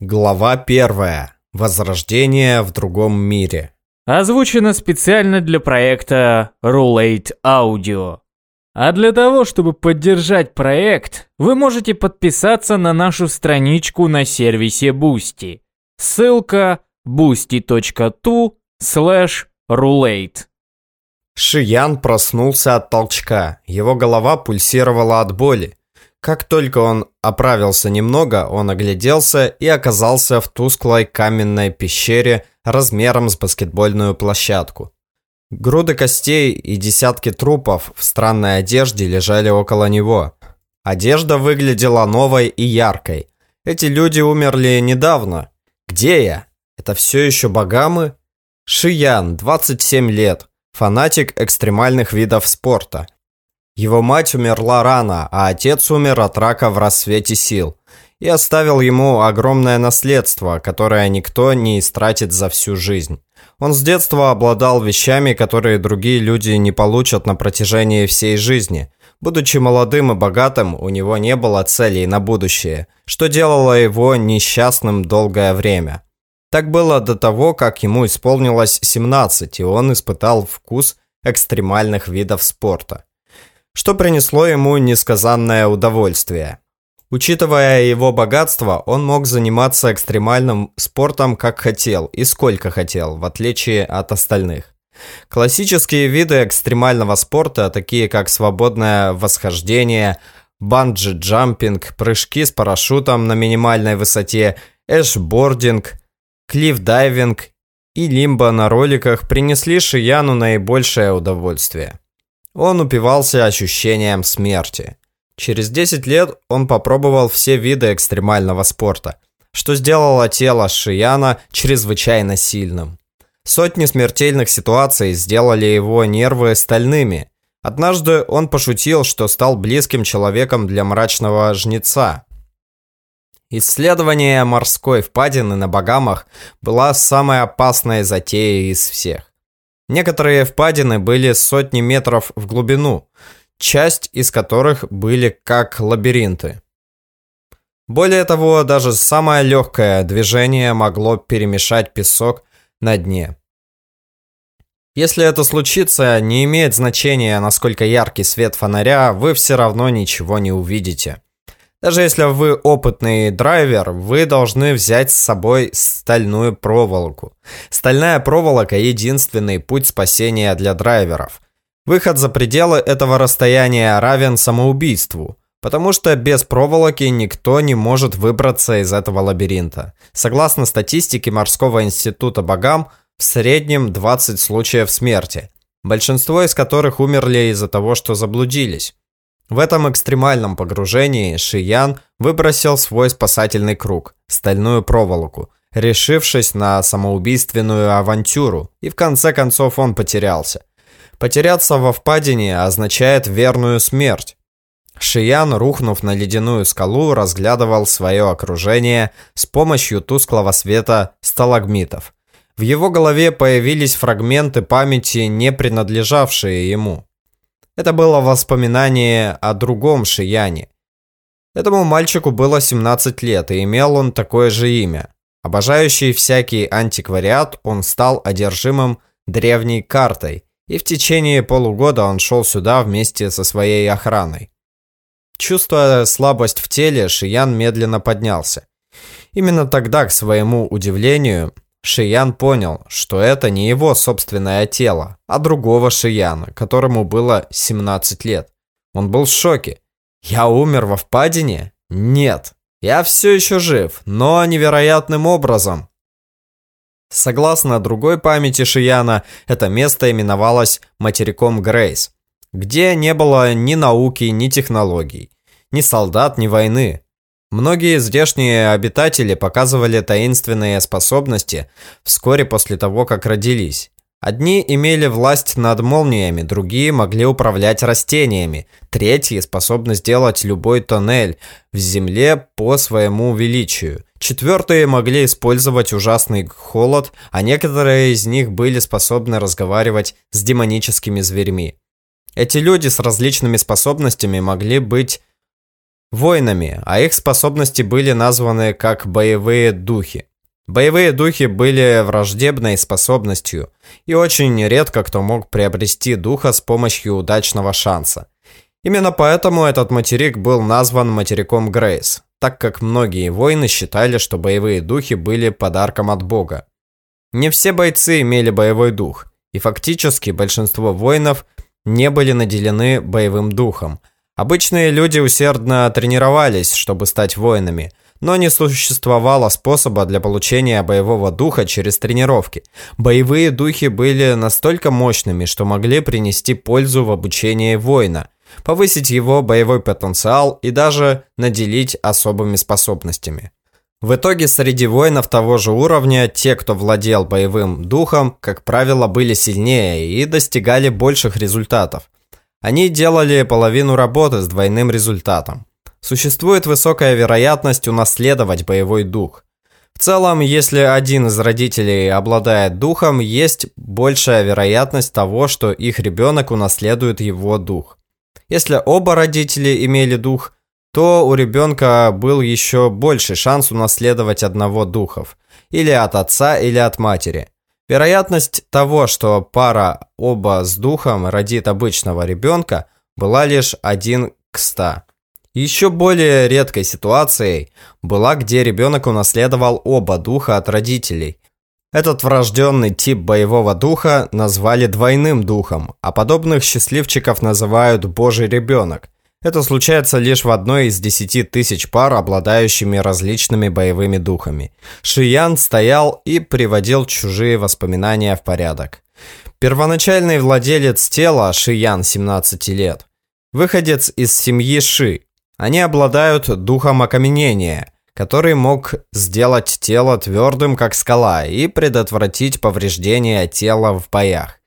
Глава первая. Возрождение в другом мире. Озвучено специально для проекта Roulette Audio. А для того, чтобы поддержать проект, вы можете подписаться на нашу страничку на сервисе Boosty. Ссылка boosty.tu slash roulette. Шиян проснулся от толчка. Его голова пульсировала от боли. Как только он оправился немного, он огляделся и оказался в тусклой каменной пещере размером с баскетбольную площадку. Груды костей и десятки трупов в странной одежде лежали около него. Одежда выглядела новой и яркой. Эти люди умерли недавно. Где я? Это все еще Багамы? Шиян, 27 лет, фанатик экстремальных видов спорта – его мать умерла рано, а отец умер от рака в рассвете сил и оставил ему огромное наследство, которое никто не истратит за всю жизнь. Он с детства обладал вещами, которые другие люди не получат на протяжении всей жизни. Будучи молодым и богатым, у него не было целей на будущее, что делало его несчастным долгое время. Так было до того, как ему исполнилось 17, и он испытал вкус экстремальных видов спорта что принесло ему несказанное удовольствие. Учитывая его богатство, он мог заниматься экстремальным спортом как хотел и сколько хотел, в отличие от остальных. Классические виды экстремального спорта, такие как свободное восхождение, банджи-джампинг, прыжки с парашютом на минимальной высоте, эшбординг, клифф-дайвинг и лимбо на роликах принесли Шияну наибольшее удовольствие. Он упивался ощущением смерти. Через 10 лет он попробовал все виды экстремального спорта, что сделало тело Шияна чрезвычайно сильным. Сотни смертельных ситуаций сделали его нервы стальными. Однажды он пошутил, что стал близким человеком для мрачного жнеца. Исследование морской впадины на Багамах была самой опасной затеей из всех. Некоторые впадины были сотни метров в глубину, часть из которых были как лабиринты. Более того, даже самое легкое движение могло перемешать песок на дне. Если это случится, не имеет значения, насколько яркий свет фонаря, вы все равно ничего не увидите. Даже если вы опытный драйвер, вы должны взять с собой стальную проволоку. Стальная проволока – единственный путь спасения для драйверов. Выход за пределы этого расстояния равен самоубийству, потому что без проволоки никто не может выбраться из этого лабиринта. Согласно статистике Морского института Багам, в среднем 20 случаев смерти, большинство из которых умерли из-за того, что заблудились. В этом экстремальном погружении Шиян выбросил свой спасательный круг, стальную проволоку, решившись на самоубийственную авантюру, и в конце концов он потерялся. Потеряться во впадине означает верную смерть. Шиян, рухнув на ледяную скалу, разглядывал свое окружение с помощью тусклого света сталагмитов. В его голове появились фрагменты памяти, не принадлежавшие ему. Это было воспоминание о другом Шияне. Этому мальчику было 17 лет, и имел он такое же имя. Обожающий всякий антиквариат, он стал одержимым древней картой, и в течение полугода он шел сюда вместе со своей охраной. Чувствуя слабость в теле, Шиян медленно поднялся. Именно тогда, к своему удивлению, Шиян понял, что это не его собственное тело, а другого Шияна, которому было 17 лет. Он был в шоке. «Я умер во впадине? Нет. Я все еще жив, но невероятным образом». Согласно другой памяти Шияна, это место именовалось материком Грейс, где не было ни науки, ни технологий, ни солдат, ни войны. Многие здешние обитатели показывали таинственные способности вскоре после того, как родились. Одни имели власть над молниями, другие могли управлять растениями, третьи способны сделать любой тоннель в земле по своему величию. Четвертые могли использовать ужасный холод, а некоторые из них были способны разговаривать с демоническими зверьми. Эти люди с различными способностями могли быть воинами, а их способности были названы как боевые духи. Боевые духи были враждебной способностью, и очень редко кто мог приобрести духа с помощью удачного шанса. Именно поэтому этот материк был назван материком Грейс, так как многие воины считали, что боевые духи были подарком от бога. Не все бойцы имели боевой дух, и фактически большинство воинов не были наделены боевым духом. Обычные люди усердно тренировались, чтобы стать воинами – но не существовало способа для получения боевого духа через тренировки. Боевые духи были настолько мощными, что могли принести пользу в обучении воина, повысить его боевой потенциал и даже наделить особыми способностями. В итоге среди воинов того же уровня те, кто владел боевым духом, как правило, были сильнее и достигали больших результатов. Они делали половину работы с двойным результатом существует высокая вероятность унаследовать боевой дух. В целом, если один из родителей обладает духом, есть большая вероятность того, что их ребенок унаследует его дух. Если оба родителя имели дух, то у ребенка был еще больше шанс унаследовать одного духов, или от отца, или от матери. Вероятность того, что пара оба с духом родит обычного ребенка, была лишь 1 к 100. Еще более редкой ситуацией была, где ребенок унаследовал оба духа от родителей. Этот врожденный тип боевого духа назвали двойным духом, а подобных счастливчиков называют «божий ребенок». Это случается лишь в одной из десяти тысяч пар, обладающими различными боевыми духами. Шиян стоял и приводил чужие воспоминания в порядок. Первоначальный владелец тела Шиян 17 лет. Выходец из семьи Ши, они обладают духом окаменения, который мог сделать тело твердым, как скала, и предотвратить повреждения тела в боях.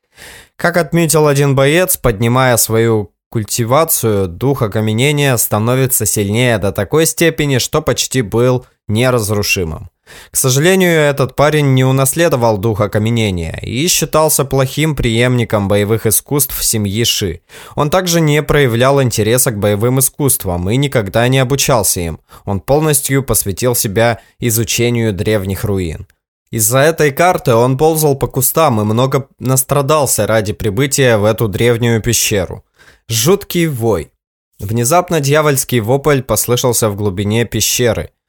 Как отметил один боец, поднимая свою культивацию, дух окаменения становится сильнее до такой степени, что почти был неразрушимым. К сожалению, этот парень не унаследовал дух окаменения и считался плохим преемником боевых искусств семьи Ши. Он также не проявлял интереса к боевым искусствам и никогда не обучался им. Он полностью посвятил себя изучению древних руин. Из-за этой карты он ползал по кустам и много настрадался ради прибытия в эту древнюю пещеру. Жуткий вой. Внезапно дьявольский вопль послышался в глубине пещеры –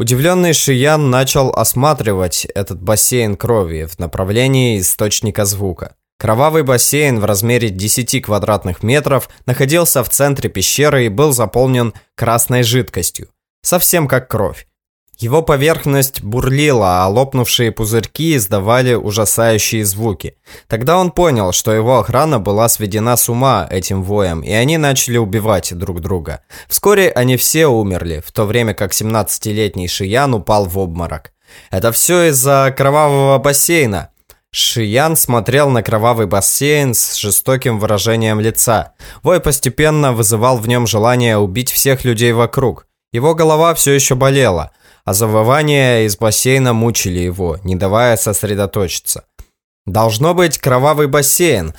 Удивленный Шиян начал осматривать этот бассейн крови в направлении источника звука. Кровавый бассейн в размере 10 квадратных метров находился в центре пещеры и был заполнен красной жидкостью, совсем как кровь. Его поверхность бурлила, а лопнувшие пузырьки издавали ужасающие звуки. Тогда он понял, что его охрана была сведена с ума этим воем, и они начали убивать друг друга. Вскоре они все умерли, в то время как 17-летний Шиян упал в обморок. Это все из-за кровавого бассейна. Шиян смотрел на кровавый бассейн с жестоким выражением лица. Вой постепенно вызывал в нем желание убить всех людей вокруг. Его голова все еще болела – завывания из бассейна мучили его, не давая сосредоточиться. Должно быть кровавый бассейн.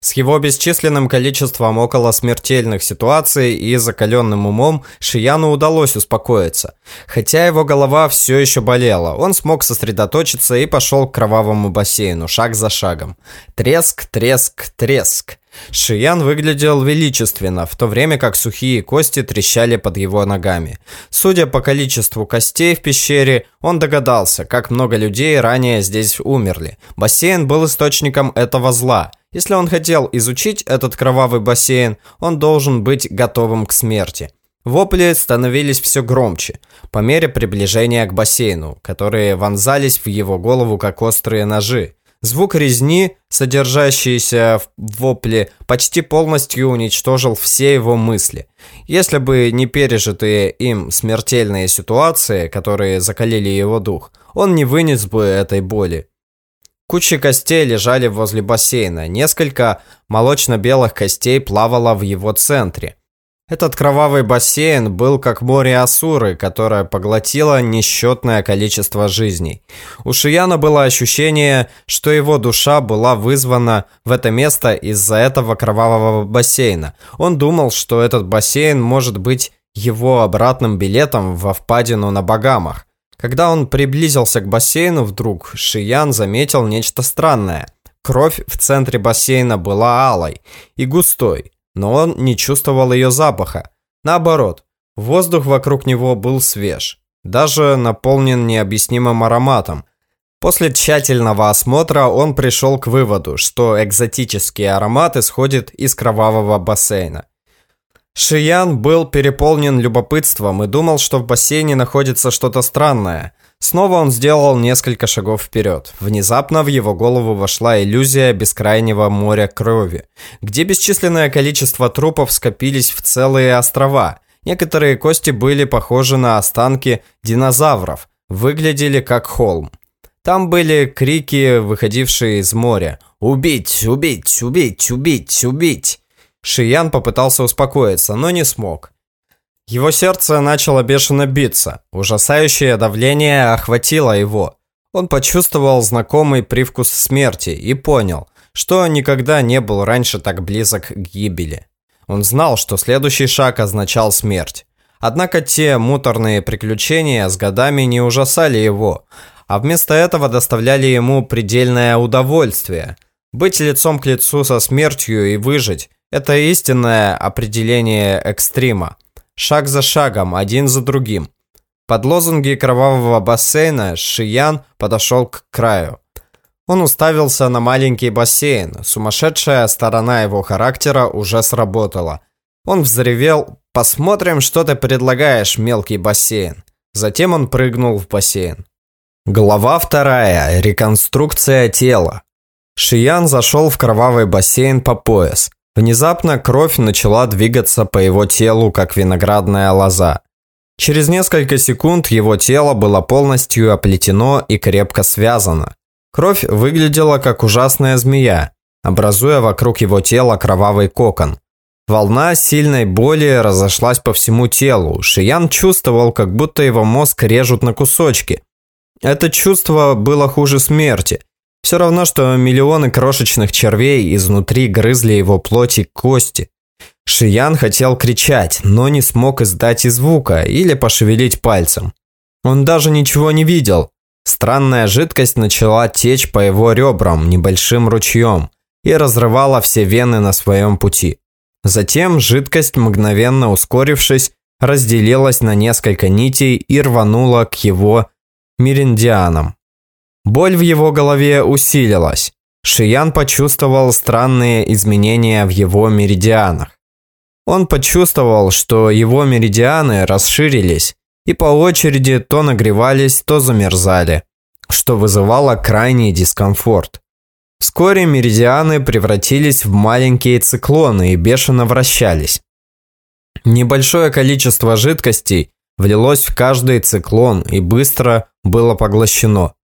С его бесчисленным количеством около смертельных ситуаций и закаленным умом Шияну удалось успокоиться. Хотя его голова все еще болела, он смог сосредоточиться и пошел к кровавому бассейну, шаг за шагом. Треск, треск, треск. Шиян выглядел величественно, в то время как сухие кости трещали под его ногами. Судя по количеству костей в пещере, он догадался, как много людей ранее здесь умерли. Бассейн был источником этого зла. Если он хотел изучить этот кровавый бассейн, он должен быть готовым к смерти. Вопли становились все громче, по мере приближения к бассейну, которые вонзались в его голову как острые ножи. Звук резни, содержащийся в вопле, почти полностью уничтожил все его мысли. Если бы не пережитые им смертельные ситуации, которые закалили его дух, он не вынес бы этой боли. Кучи костей лежали возле бассейна, несколько молочно-белых костей плавало в его центре – этот кровавый бассейн был как море Асуры, которое поглотило несчетное количество жизней. У Шияна было ощущение, что его душа была вызвана в это место из-за этого кровавого бассейна. Он думал, что этот бассейн может быть его обратным билетом во впадину на Багамах. Когда он приблизился к бассейну, вдруг Шиян заметил нечто странное. Кровь в центре бассейна была алой и густой, но он не чувствовал ее запаха. Наоборот, воздух вокруг него был свеж, даже наполнен необъяснимым ароматом. После тщательного осмотра он пришел к выводу, что экзотический аромат исходит из кровавого бассейна. Шиян был переполнен любопытством и думал, что в бассейне находится что-то странное. Снова он сделал несколько шагов вперед. Внезапно в его голову вошла иллюзия бескрайнего моря крови, где бесчисленное количество трупов скопились в целые острова. Некоторые кости были похожи на останки динозавров, выглядели как холм. Там были крики, выходившие из моря. «Убить! Убить! Убить! Убить! Убить!» Шиян попытался успокоиться, но не смог. Его сердце начало бешено биться. Ужасающее давление охватило его. Он почувствовал знакомый привкус смерти и понял, что никогда не был раньше так близок к гибели. Он знал, что следующий шаг означал смерть. Однако те муторные приключения с годами не ужасали его, а вместо этого доставляли ему предельное удовольствие. Быть лицом к лицу со смертью и выжить это истинное определение экстрима. Шаг за шагом, один за другим. Под лозунги кровавого бассейна Шиян подошел к краю. Он уставился на маленький бассейн. Сумасшедшая сторона его характера уже сработала. Он взревел «Посмотрим, что ты предлагаешь, мелкий бассейн». Затем он прыгнул в бассейн. Глава вторая. Реконструкция тела. Шиян зашел в кровавый бассейн по пояс. Внезапно кровь начала двигаться по его телу, как виноградная лоза. Через несколько секунд его тело было полностью оплетено и крепко связано. Кровь выглядела как ужасная змея, образуя вокруг его тела кровавый кокон. Волна сильной боли разошлась по всему телу. Шиян чувствовал, как будто его мозг режут на кусочки. Это чувство было хуже смерти – все равно, что миллионы крошечных червей изнутри грызли его плоть и кости. Шиян хотел кричать, но не смог издать и звука или пошевелить пальцем. Он даже ничего не видел. Странная жидкость начала течь по его ребрам небольшим ручьем и разрывала все вены на своем пути. Затем жидкость, мгновенно ускорившись, разделилась на несколько нитей и рванула к его меридианам. Боль в его голове усилилась. Шиян почувствовал странные изменения в его меридианах. Он почувствовал, что его меридианы расширились и по очереди то нагревались, то замерзали, что вызывало крайний дискомфорт. Вскоре меридианы превратились в маленькие циклоны и бешено вращались. Небольшое количество жидкостей влилось в каждый циклон и быстро было поглощено.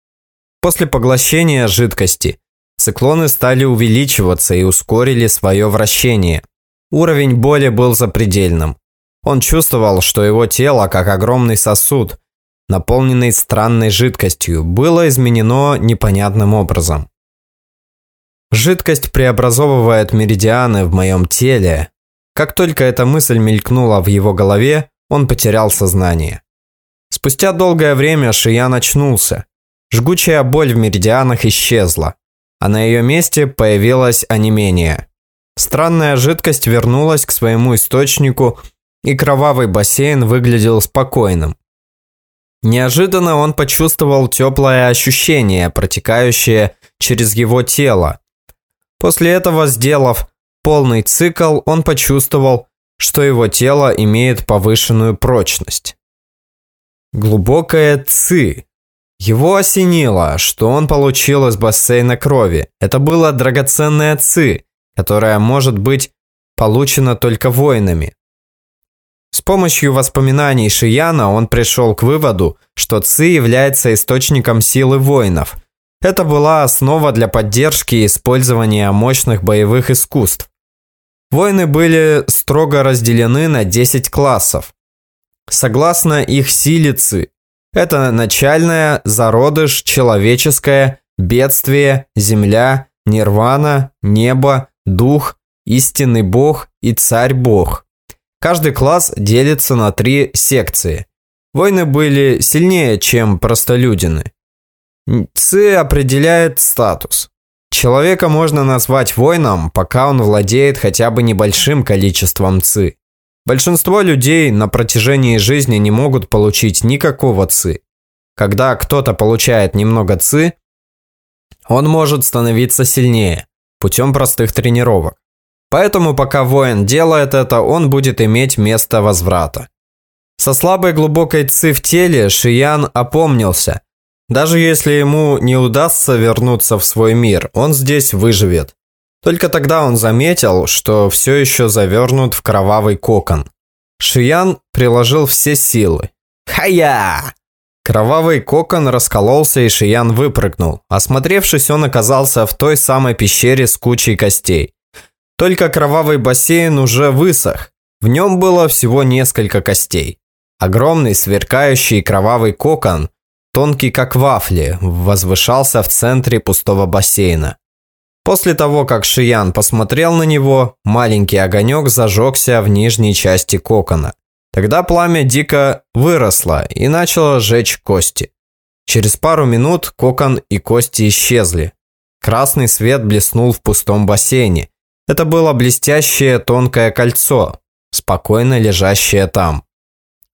После поглощения жидкости циклоны стали увеличиваться и ускорили свое вращение. Уровень боли был запредельным. Он чувствовал, что его тело, как огромный сосуд, наполненный странной жидкостью, было изменено непонятным образом. Жидкость преобразовывает меридианы в моем теле. Как только эта мысль мелькнула в его голове, он потерял сознание. Спустя долгое время Шиян очнулся. Жгучая боль в меридианах исчезла, а на ее месте появилось онемение. Странная жидкость вернулась к своему источнику, и кровавый бассейн выглядел спокойным. Неожиданно он почувствовал теплое ощущение, протекающее через его тело. После этого, сделав полный цикл, он почувствовал, что его тело имеет повышенную прочность. Глубокое ци его осенило, что он получил из бассейна крови. Это было драгоценное ци, которое может быть получено только воинами. С помощью воспоминаний Шияна он пришел к выводу, что ци является источником силы воинов. Это была основа для поддержки и использования мощных боевых искусств. Воины были строго разделены на 10 классов. Согласно их силе ци, это начальное, зародыш, человеческое, бедствие, земля, нирвана, небо, дух, истинный бог и царь-бог. Каждый класс делится на три секции. Воины были сильнее, чем простолюдины. Ци определяет статус. Человека можно назвать воином, пока он владеет хотя бы небольшим количеством ци. Большинство людей на протяжении жизни не могут получить никакого ци. Когда кто-то получает немного ци, он может становиться сильнее путем простых тренировок. Поэтому пока воин делает это, он будет иметь место возврата. Со слабой глубокой ци в теле Шиян опомнился. Даже если ему не удастся вернуться в свой мир, он здесь выживет. Только тогда он заметил, что все еще завернут в кровавый кокон. Шиян приложил все силы. Хая! Кровавый кокон раскололся, и Шиян выпрыгнул. Осмотревшись, он оказался в той самой пещере с кучей костей. Только кровавый бассейн уже высох. В нем было всего несколько костей. Огромный сверкающий кровавый кокон, тонкий как вафли, возвышался в центре пустого бассейна. После того, как Шиян посмотрел на него, маленький огонек зажегся в нижней части кокона. Тогда пламя дико выросло и начало жечь кости. Через пару минут кокон и кости исчезли. Красный свет блеснул в пустом бассейне, это было блестящее тонкое кольцо, спокойно лежащее там.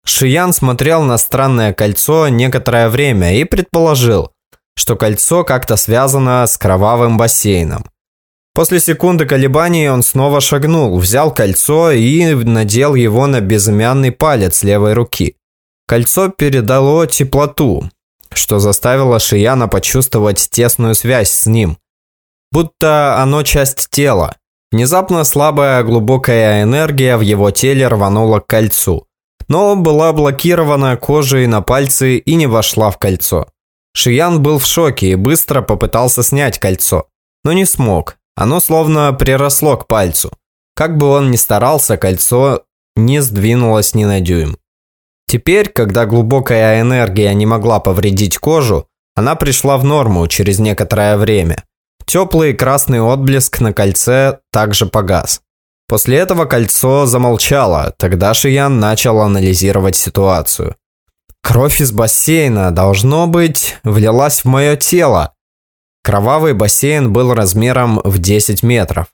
Шиян смотрел на странное кольцо некоторое время и предположил, что кольцо как-то связано с кровавым бассейном. После секунды колебаний он снова шагнул, взял кольцо и надел его на безымянный палец левой руки. Кольцо передало теплоту, что заставило Шияна почувствовать тесную связь с ним. Будто оно часть тела. Внезапно слабая глубокая энергия в его теле рванула к кольцу, но была блокирована кожей на пальце и не вошла в кольцо. Шиян был в шоке и быстро попытался снять кольцо, но не смог. Оно словно приросло к пальцу. Как бы он ни старался, кольцо не сдвинулось ни на дюйм. Теперь, когда глубокая энергия не могла повредить кожу, она пришла в норму через некоторое время. Теплый красный отблеск на кольце также погас. После этого кольцо замолчало, тогда Шиян начал анализировать ситуацию. Кровь из бассейна, должно быть, влилась в мое тело. Кровавый бассейн был размером в 10 метров.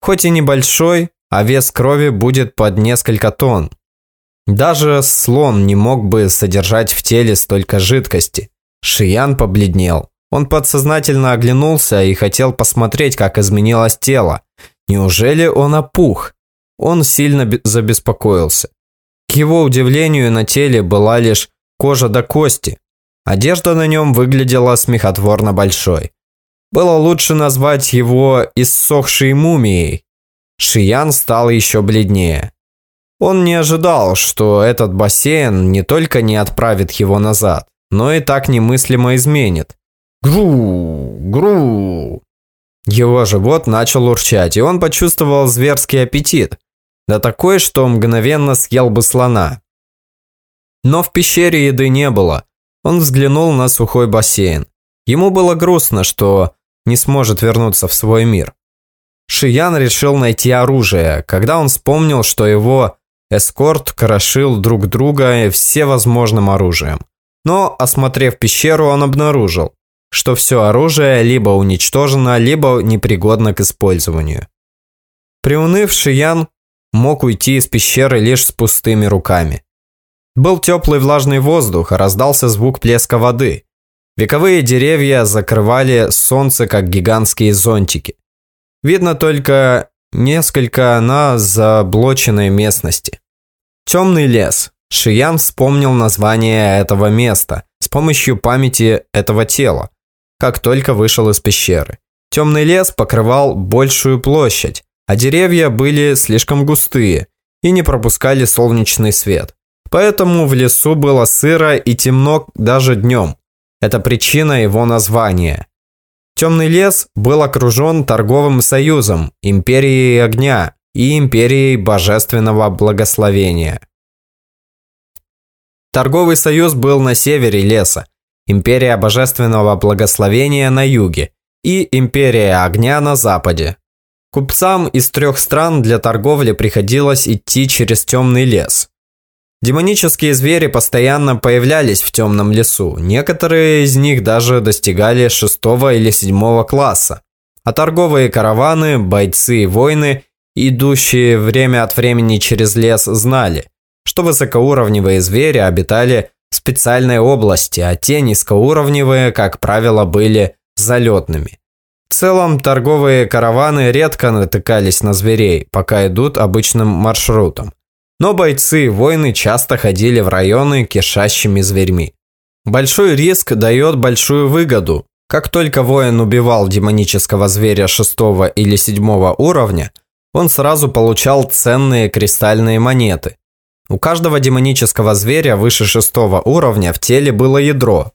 Хоть и небольшой, а вес крови будет под несколько тонн. Даже слон не мог бы содержать в теле столько жидкости. Шиян побледнел. Он подсознательно оглянулся и хотел посмотреть, как изменилось тело. Неужели он опух? Он сильно забеспокоился. К его удивлению, на теле была лишь кожа до кости. Одежда на нем выглядела смехотворно большой. Было лучше назвать его иссохшей мумией. Шиян стал еще бледнее. Он не ожидал, что этот бассейн не только не отправит его назад, но и так немыслимо изменит. Гру, гру. Его живот начал урчать, и он почувствовал зверский аппетит. Да такой, что мгновенно съел бы слона. Но в пещере еды не было. Он взглянул на сухой бассейн. Ему было грустно, что не сможет вернуться в свой мир. Шиян решил найти оружие, когда он вспомнил, что его эскорт крошил друг друга всевозможным оружием. Но, осмотрев пещеру, он обнаружил, что все оружие либо уничтожено, либо непригодно к использованию. Приунывший Ян мог уйти из пещеры лишь с пустыми руками. Был теплый влажный воздух, а раздался звук плеска воды. Вековые деревья закрывали солнце, как гигантские зонтики. Видно только несколько на заблоченной местности. Темный лес. Шиян вспомнил название этого места с помощью памяти этого тела как только вышел из пещеры. Темный лес покрывал большую площадь, а деревья были слишком густые и не пропускали солнечный свет. Поэтому в лесу было сыро и темно даже днем. Это причина его названия. Темный лес был окружен торговым союзом, империей огня и империей божественного благословения. Торговый союз был на севере леса, Империя Божественного Благословения на юге и Империя Огня на западе. Купцам из трех стран для торговли приходилось идти через темный лес. Демонические звери постоянно появлялись в темном лесу. Некоторые из них даже достигали шестого или седьмого класса. А торговые караваны, бойцы и воины, идущие время от времени через лес, знали, что высокоуровневые звери обитали в специальной области, а те низкоуровневые, как правило, были залетными. В целом, торговые караваны редко натыкались на зверей, пока идут обычным маршрутом. Но бойцы и воины часто ходили в районы, кишащими зверьми. Большой риск дает большую выгоду. Как только воин убивал демонического зверя шестого или седьмого уровня, он сразу получал ценные кристальные монеты. У каждого демонического зверя выше шестого уровня в теле было ядро.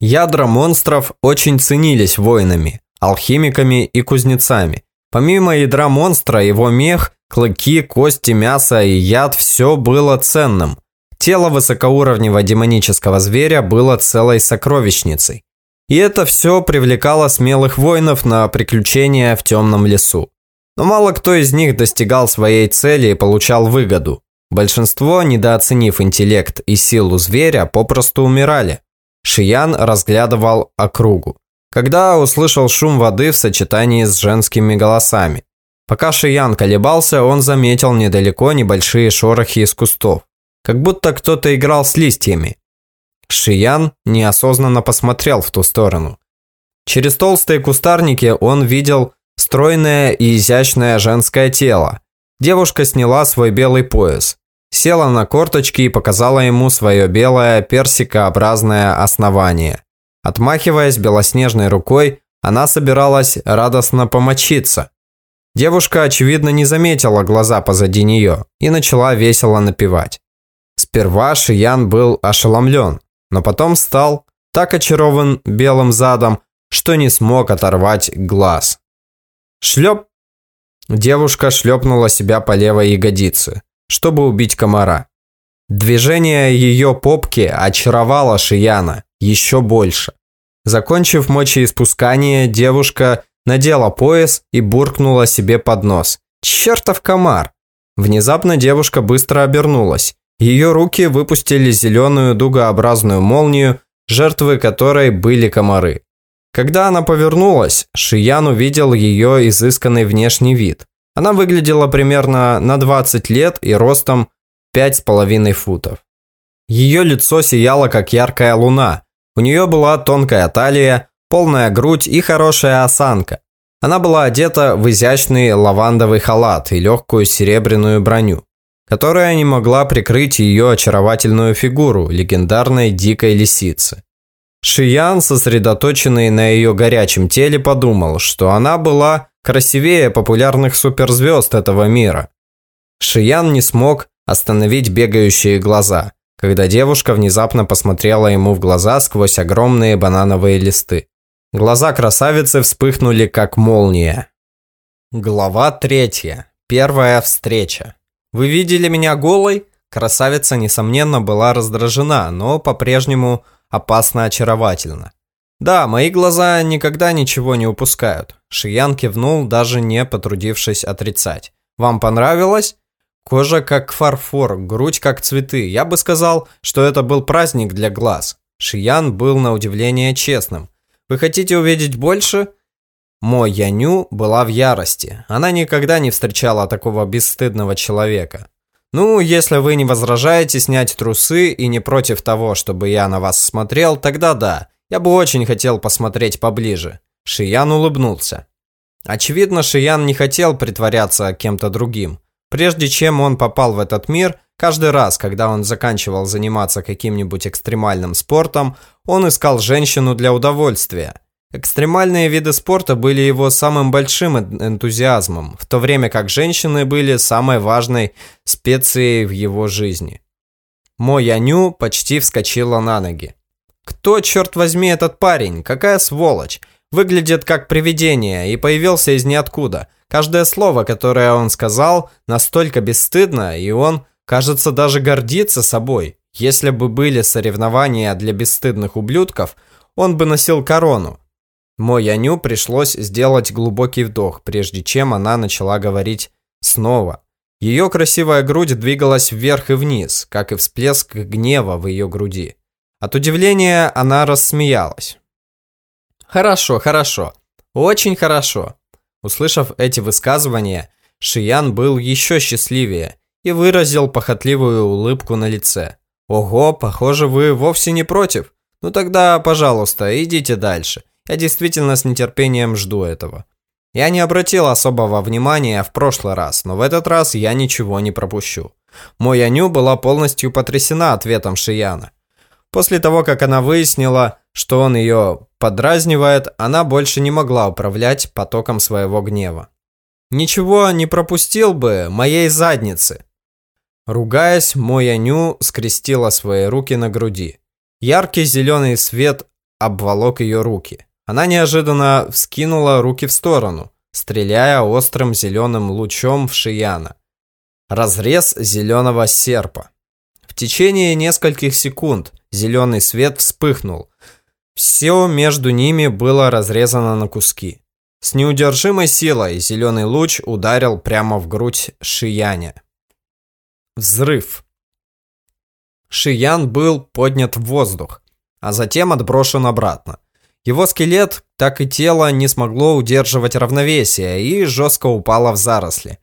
Ядра монстров очень ценились воинами, алхимиками и кузнецами. Помимо ядра монстра, его мех, клыки, кости, мясо и яд – все было ценным. Тело высокоуровневого демонического зверя было целой сокровищницей. И это все привлекало смелых воинов на приключения в темном лесу. Но мало кто из них достигал своей цели и получал выгоду. Большинство, недооценив интеллект и силу зверя, попросту умирали. Шиян разглядывал округу когда услышал шум воды в сочетании с женскими голосами. Пока Шиян колебался, он заметил недалеко небольшие шорохи из кустов, как будто кто-то играл с листьями. Шиян неосознанно посмотрел в ту сторону. Через толстые кустарники он видел стройное и изящное женское тело. Девушка сняла свой белый пояс, села на корточки и показала ему свое белое персикообразное основание. Отмахиваясь белоснежной рукой, она собиралась радостно помочиться. Девушка, очевидно, не заметила глаза позади нее и начала весело напевать. Сперва Шиян был ошеломлен, но потом стал так очарован белым задом, что не смог оторвать глаз. Шлеп! Девушка шлепнула себя по левой ягодице, чтобы убить комара. Движение ее попки очаровало Шияна еще больше. Закончив мочеиспускание, девушка надела пояс и буркнула себе под нос. «Чертов комар!» Внезапно девушка быстро обернулась. Ее руки выпустили зеленую дугообразную молнию, жертвы которой были комары. Когда она повернулась, Шиян увидел ее изысканный внешний вид. Она выглядела примерно на 20 лет и ростом 5,5 футов. Ее лицо сияло, как яркая луна, у нее была тонкая талия, полная грудь и хорошая осанка. Она была одета в изящный лавандовый халат и легкую серебряную броню, которая не могла прикрыть ее очаровательную фигуру легендарной дикой лисицы. Шиян, сосредоточенный на ее горячем теле, подумал, что она была красивее популярных суперзвезд этого мира. Шиян не смог остановить бегающие глаза когда девушка внезапно посмотрела ему в глаза сквозь огромные банановые листы. Глаза красавицы вспыхнули, как молния. Глава третья. Первая встреча. «Вы видели меня голой?» Красавица, несомненно, была раздражена, но по-прежнему опасно очаровательна. «Да, мои глаза никогда ничего не упускают», Шиян кивнул, даже не потрудившись отрицать. «Вам понравилось?» Кожа как фарфор, грудь как цветы. Я бы сказал, что это был праздник для глаз. Шиян был на удивление честным. Вы хотите увидеть больше? Мо Яню была в ярости. Она никогда не встречала такого бесстыдного человека. Ну, если вы не возражаете снять трусы и не против того, чтобы я на вас смотрел, тогда да. Я бы очень хотел посмотреть поближе. Шиян улыбнулся. Очевидно, Шиян не хотел притворяться кем-то другим. Прежде чем он попал в этот мир, каждый раз, когда он заканчивал заниматься каким-нибудь экстремальным спортом, он искал женщину для удовольствия. Экстремальные виды спорта были его самым большим энтузиазмом, в то время как женщины были самой важной специей в его жизни. Мо Яню почти вскочила на ноги. «Кто, черт возьми, этот парень? Какая сволочь! Выглядит как привидение и появился из ниоткуда. Каждое слово, которое он сказал, настолько бесстыдно, и он, кажется, даже гордится собой. Если бы были соревнования для бесстыдных ублюдков, он бы носил корону. Мо Яню пришлось сделать глубокий вдох, прежде чем она начала говорить снова. Ее красивая грудь двигалась вверх и вниз, как и всплеск гнева в ее груди. От удивления она рассмеялась. «Хорошо, хорошо. Очень хорошо». Услышав эти высказывания, Шиян был еще счастливее и выразил похотливую улыбку на лице. «Ого, похоже, вы вовсе не против. Ну тогда, пожалуйста, идите дальше. Я действительно с нетерпением жду этого». Я не обратил особого внимания в прошлый раз, но в этот раз я ничего не пропущу. Мой Аню была полностью потрясена ответом Шияна. После того, как она выяснила, что он ее подразнивает, она больше не могла управлять потоком своего гнева. «Ничего не пропустил бы моей задницы!» Ругаясь, Мояню скрестила свои руки на груди. Яркий зеленый свет обволок ее руки. Она неожиданно вскинула руки в сторону, стреляя острым зеленым лучом в Шияна. Разрез зеленого серпа. В течение нескольких секунд зеленый свет вспыхнул. Все между ними было разрезано на куски. С неудержимой силой зеленый луч ударил прямо в грудь Шияня. Взрыв. Шиян был поднят в воздух, а затем отброшен обратно. Его скелет, так и тело не смогло удерживать равновесие и жестко упало в заросли.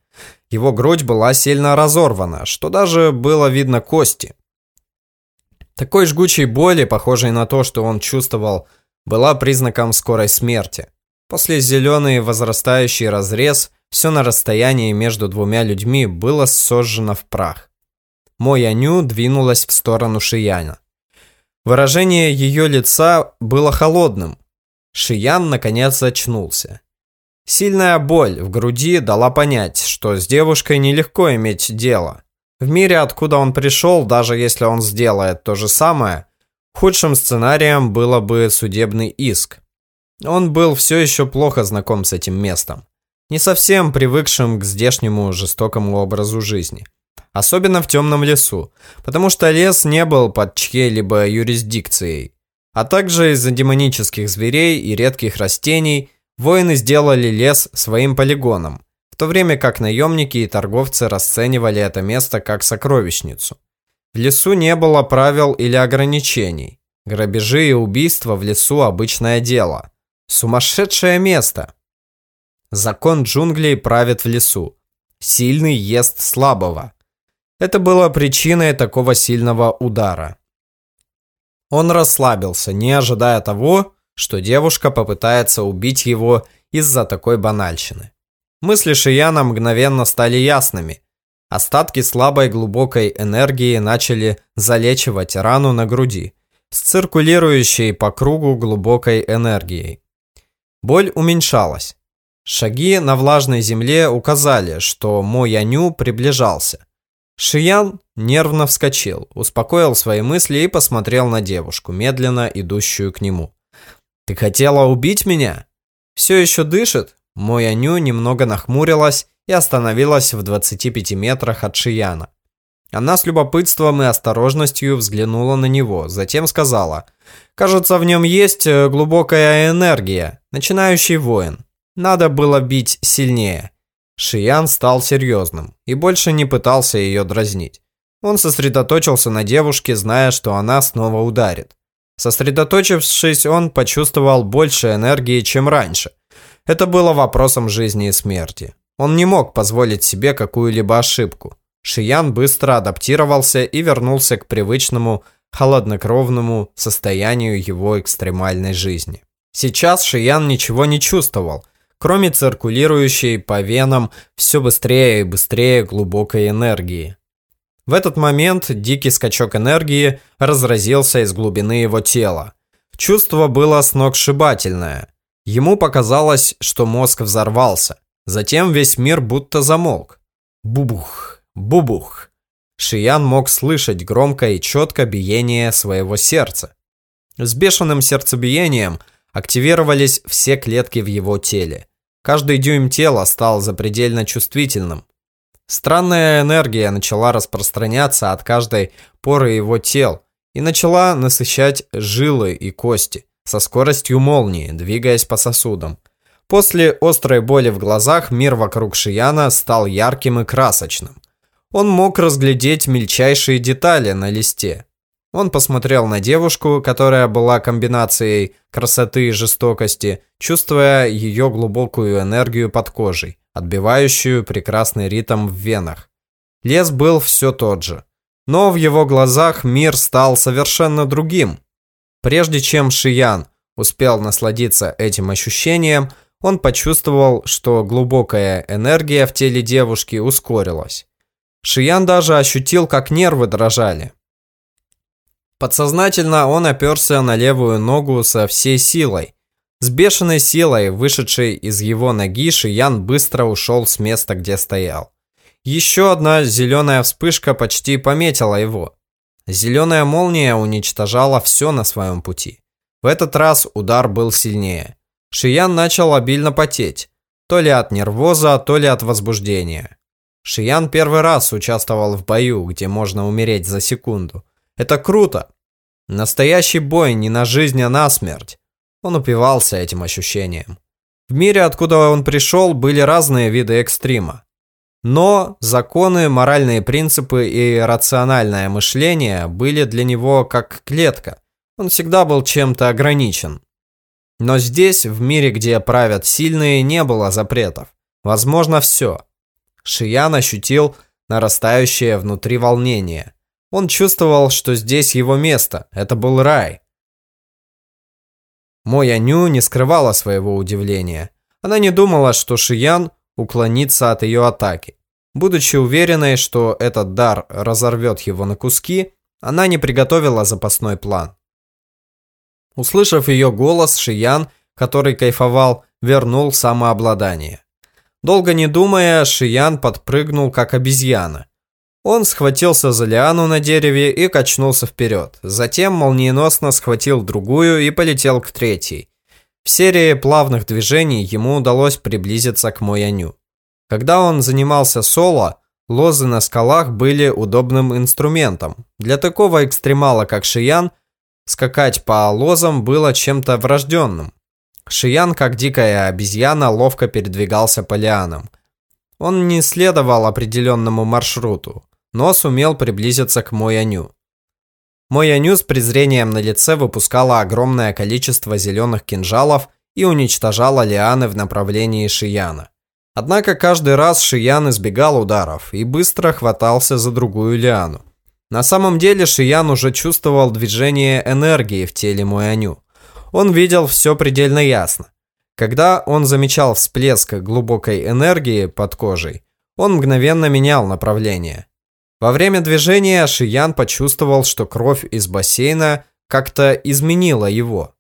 Его грудь была сильно разорвана, что даже было видно кости. Такой жгучей боли, похожей на то, что он чувствовал, была признаком скорой смерти. После зеленый возрастающий разрез, все на расстоянии между двумя людьми было сожжено в прах. Моя Ню двинулась в сторону Шияна. Выражение ее лица было холодным. Шиян наконец очнулся. Сильная боль в груди дала понять, что с девушкой нелегко иметь дело. В мире, откуда он пришел, даже если он сделает то же самое, худшим сценарием было бы судебный иск. Он был все еще плохо знаком с этим местом, не совсем привыкшим к здешнему жестокому образу жизни. Особенно в темном лесу, потому что лес не был под чьей-либо юрисдикцией. А также из-за демонических зверей и редких растений воины сделали лес своим полигоном, в то время как наемники и торговцы расценивали это место как сокровищницу. В лесу не было правил или ограничений. Грабежи и убийства в лесу обычное дело. Сумасшедшее место. Закон джунглей правит в лесу. Сильный ест слабого. Это было причиной такого сильного удара. Он расслабился, не ожидая того, что девушка попытается убить его из-за такой банальщины. Мысли Шияна мгновенно стали ясными. Остатки слабой глубокой энергии начали залечивать рану на груди с циркулирующей по кругу глубокой энергией. Боль уменьшалась. Шаги на влажной земле указали, что Мо Яню приближался. Шиян нервно вскочил, успокоил свои мысли и посмотрел на девушку, медленно идущую к нему. «Ты хотела убить меня? Все еще дышит?» Мой Аню немного нахмурилась и остановилась в 25 метрах от Шияна. Она с любопытством и осторожностью взглянула на него, затем сказала, «Кажется, в нем есть э, глубокая энергия, начинающий воин. Надо было бить сильнее». Шиян стал серьезным и больше не пытался ее дразнить. Он сосредоточился на девушке, зная, что она снова ударит. Сосредоточившись, он почувствовал больше энергии, чем раньше – это было вопросом жизни и смерти. Он не мог позволить себе какую-либо ошибку. Шиян быстро адаптировался и вернулся к привычному, холоднокровному состоянию его экстремальной жизни. Сейчас Шиян ничего не чувствовал, кроме циркулирующей по венам все быстрее и быстрее глубокой энергии. В этот момент дикий скачок энергии разразился из глубины его тела. Чувство было сногсшибательное. Ему показалось, что мозг взорвался. Затем весь мир будто замолк. Бубух, бубух. Шиян мог слышать громко и четко биение своего сердца. С бешеным сердцебиением активировались все клетки в его теле. Каждый дюйм тела стал запредельно чувствительным. Странная энергия начала распространяться от каждой поры его тел и начала насыщать жилы и кости – со скоростью молнии, двигаясь по сосудам. После острой боли в глазах мир вокруг Шияна стал ярким и красочным. Он мог разглядеть мельчайшие детали на листе. Он посмотрел на девушку, которая была комбинацией красоты и жестокости, чувствуя ее глубокую энергию под кожей, отбивающую прекрасный ритм в венах. Лес был все тот же. Но в его глазах мир стал совершенно другим. Прежде чем Шиян успел насладиться этим ощущением, он почувствовал, что глубокая энергия в теле девушки ускорилась. Шиян даже ощутил, как нервы дрожали. Подсознательно он оперся на левую ногу со всей силой. С бешеной силой, вышедшей из его ноги, Шиян быстро ушел с места, где стоял. Еще одна зеленая вспышка почти пометила его. Зеленая молния уничтожала все на своем пути. В этот раз удар был сильнее. Шиян начал обильно потеть. То ли от нервоза, то ли от возбуждения. Шиян первый раз участвовал в бою, где можно умереть за секунду. Это круто. Настоящий бой не на жизнь, а на смерть. Он упивался этим ощущением. В мире, откуда он пришел, были разные виды экстрима. Но законы, моральные принципы и рациональное мышление были для него как клетка. Он всегда был чем-то ограничен. Но здесь, в мире, где правят сильные, не было запретов. Возможно все. Шиян ощутил нарастающее внутри волнение. Он чувствовал, что здесь его место, это был рай. Моя Ню не скрывала своего удивления. Она не думала, что Шиян уклониться от ее атаки. Будучи уверенной, что этот дар разорвет его на куски, она не приготовила запасной план. Услышав ее голос, Шиян, который кайфовал, вернул самообладание. Долго не думая, Шиян подпрыгнул, как обезьяна. Он схватился за лиану на дереве и качнулся вперед. Затем молниеносно схватил другую и полетел к третьей. В серии плавных движений ему удалось приблизиться к Мояню. Когда он занимался соло, лозы на скалах были удобным инструментом. Для такого экстремала, как Шиян, скакать по лозам было чем-то врожденным. Шиян, как дикая обезьяна, ловко передвигался по лианам. Он не следовал определенному маршруту, но сумел приблизиться к Мояню. Мояню с презрением на лице выпускала огромное количество зеленых кинжалов и уничтожала лианы в направлении Шияна. Однако каждый раз Шиян избегал ударов и быстро хватался за другую лиану. На самом деле Шиян уже чувствовал движение энергии в теле Мояню. Он видел все предельно ясно. Когда он замечал всплеск глубокой энергии под кожей, он мгновенно менял направление. Во время движения Шиян почувствовал, что кровь из бассейна как-то изменила его.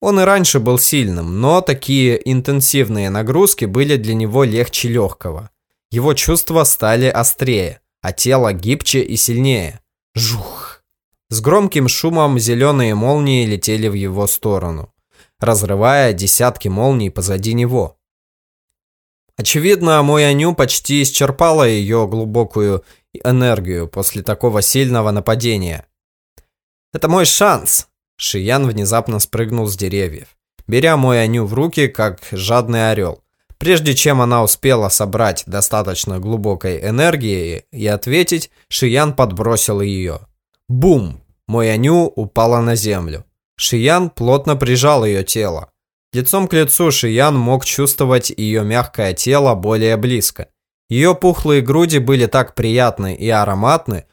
Он и раньше был сильным, но такие интенсивные нагрузки были для него легче легкого. Его чувства стали острее, а тело гибче и сильнее. Жух! С громким шумом зеленые молнии летели в его сторону, разрывая десятки молний позади него. Очевидно, мой Аню почти исчерпала ее глубокую энергию после такого сильного нападения. «Это мой шанс!» Шиян внезапно спрыгнул с деревьев, беря мой Аню в руки, как жадный орел. Прежде чем она успела собрать достаточно глубокой энергии и ответить, Шиян подбросил ее. Бум! Мой Аню упала на землю. Шиян плотно прижал ее тело. Лицом к лицу Шиян мог чувствовать ее мягкое тело более близко. Ее пухлые груди были так приятны и ароматны,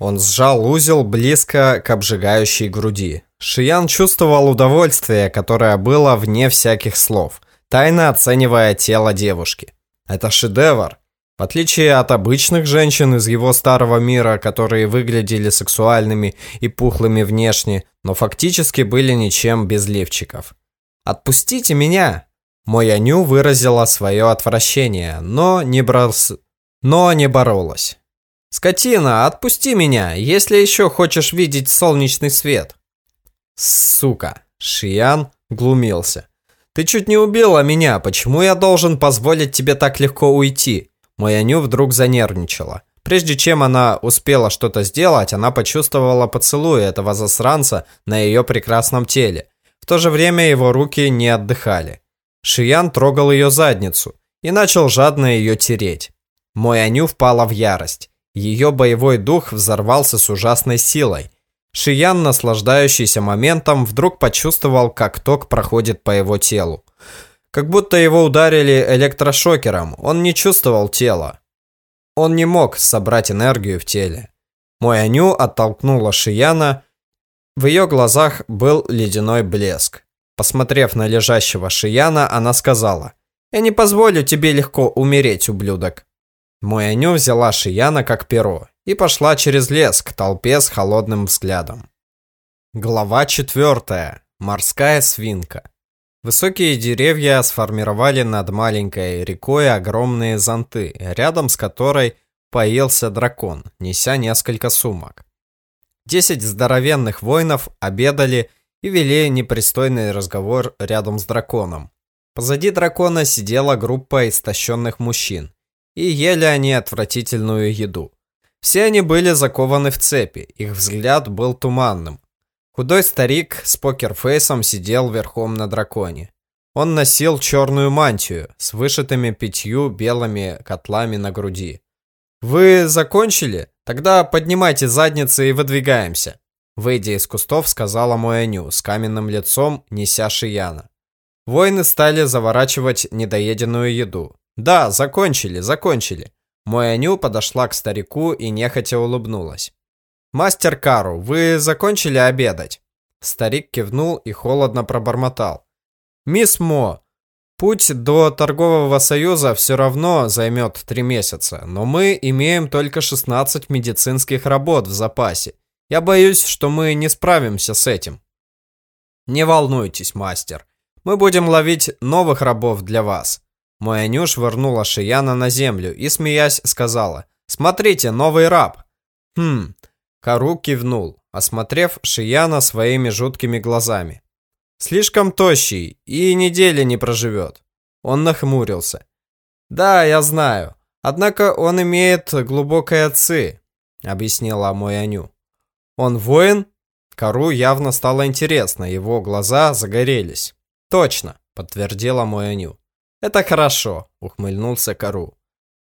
он сжал узел близко к обжигающей груди. Шиян чувствовал удовольствие, которое было вне всяких слов, тайно оценивая тело девушки. Это шедевр. В отличие от обычных женщин из его старого мира, которые выглядели сексуальными и пухлыми внешне, но фактически были ничем без лифчиков. «Отпустите меня!» Мой Аню выразила свое отвращение, но не, брос... но не боролась. «Скотина, отпусти меня, если еще хочешь видеть солнечный свет!» Сука. Шиян глумился. Ты чуть не убила меня, почему я должен позволить тебе так легко уйти? Моя Ню вдруг занервничала. Прежде чем она успела что-то сделать, она почувствовала поцелуй этого засранца на ее прекрасном теле. То же время его руки не отдыхали. Шиян трогал ее задницу и начал жадно ее тереть. Мой впала в ярость. Ее боевой дух взорвался с ужасной силой. Шиян, наслаждающийся моментом, вдруг почувствовал, как ток проходит по его телу. Как будто его ударили электрошокером, он не чувствовал тела. Он не мог собрать энергию в теле. Мой оттолкнула Шияна. В ее глазах был ледяной блеск. Посмотрев на лежащего Шияна, она сказала, «Я не позволю тебе легко умереть, ублюдок». Мой Аню взяла Шияна как перо и пошла через лес к толпе с холодным взглядом. Глава четвертая. Морская свинка. Высокие деревья сформировали над маленькой рекой огромные зонты, рядом с которой появился дракон, неся несколько сумок. Десять здоровенных воинов обедали и вели непристойный разговор рядом с драконом. Позади дракона сидела группа истощенных мужчин, и ели они отвратительную еду. Все они были закованы в цепи, их взгляд был туманным. Худой старик с покерфейсом сидел верхом на драконе. Он носил черную мантию с вышитыми пятью белыми котлами на груди. «Вы закончили? Тогда поднимайте задницы и выдвигаемся», выйдя из кустов, сказала Моэню с каменным лицом, неся Шияна. Воины стали заворачивать недоеденную еду. «Да, закончили, закончили». Моэню подошла к старику и нехотя улыбнулась. «Мастер Кару, вы закончили обедать?» Старик кивнул и холодно пробормотал. «Мисс Мо, путь до торгового союза все равно займет три месяца, но мы имеем только 16 медицинских работ в запасе. Я боюсь, что мы не справимся с этим». «Не волнуйтесь, мастер. Мы будем ловить новых рабов для вас». Мой Анюш швырнула Шияна на землю и, смеясь, сказала, «Смотрите, новый раб!» «Хм, Кару кивнул, осмотрев Шияна своими жуткими глазами. «Слишком тощий и недели не проживет». Он нахмурился. «Да, я знаю. Однако он имеет глубокое ци», — объяснила мой Аню. «Он воин?» Кару явно стало интересно, его глаза загорелись. «Точно», — подтвердила мой Аню. «Это хорошо», — ухмыльнулся Кару.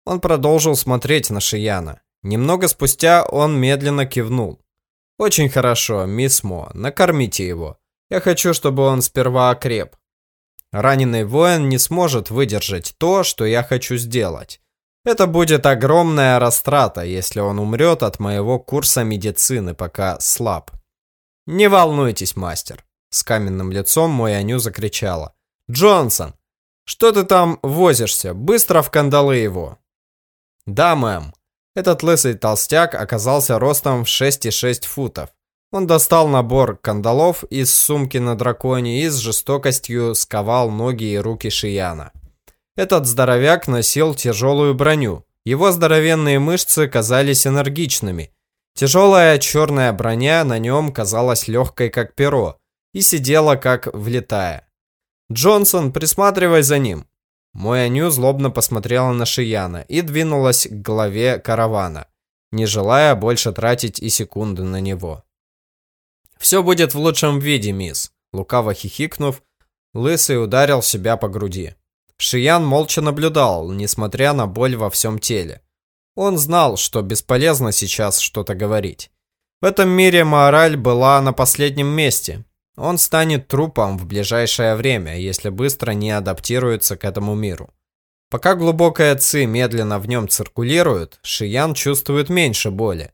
Он продолжил смотреть на Шияна. Немного спустя он медленно кивнул. «Очень хорошо, мисс Мо, накормите его. Я хочу, чтобы он сперва окреп. Раненый воин не сможет выдержать то, что я хочу сделать. Это будет огромная растрата, если он умрет от моего курса медицины, пока слаб. Не волнуйтесь, мастер. С каменным лицом мой Аню закричала. Джонсон, что ты там возишься? Быстро в кандалы его. Да, мэм. Этот лысый толстяк оказался ростом в 6,6 футов. Он достал набор кандалов из сумки на драконе и с жестокостью сковал ноги и руки Шияна. Этот здоровяк носил тяжелую броню. Его здоровенные мышцы казались энергичными. Тяжелая черная броня на нем казалась легкой, как перо, и сидела, как влетая. «Джонсон, присматривай за ним!» Мой Аню злобно посмотрела на Шияна и двинулась к главе каравана, не желая больше тратить и секунды на него. «Все будет в лучшем виде, мисс», лукаво хихикнув, Лысый ударил себя по груди. Шиян молча наблюдал, несмотря на боль во всем теле. Он знал, что бесполезно сейчас что-то говорить. В этом мире мораль была на последнем месте, он станет трупом в ближайшее время, если быстро не адаптируется к этому миру. Пока глубокая ци медленно в нем циркулирует, Шиян чувствует меньше боли.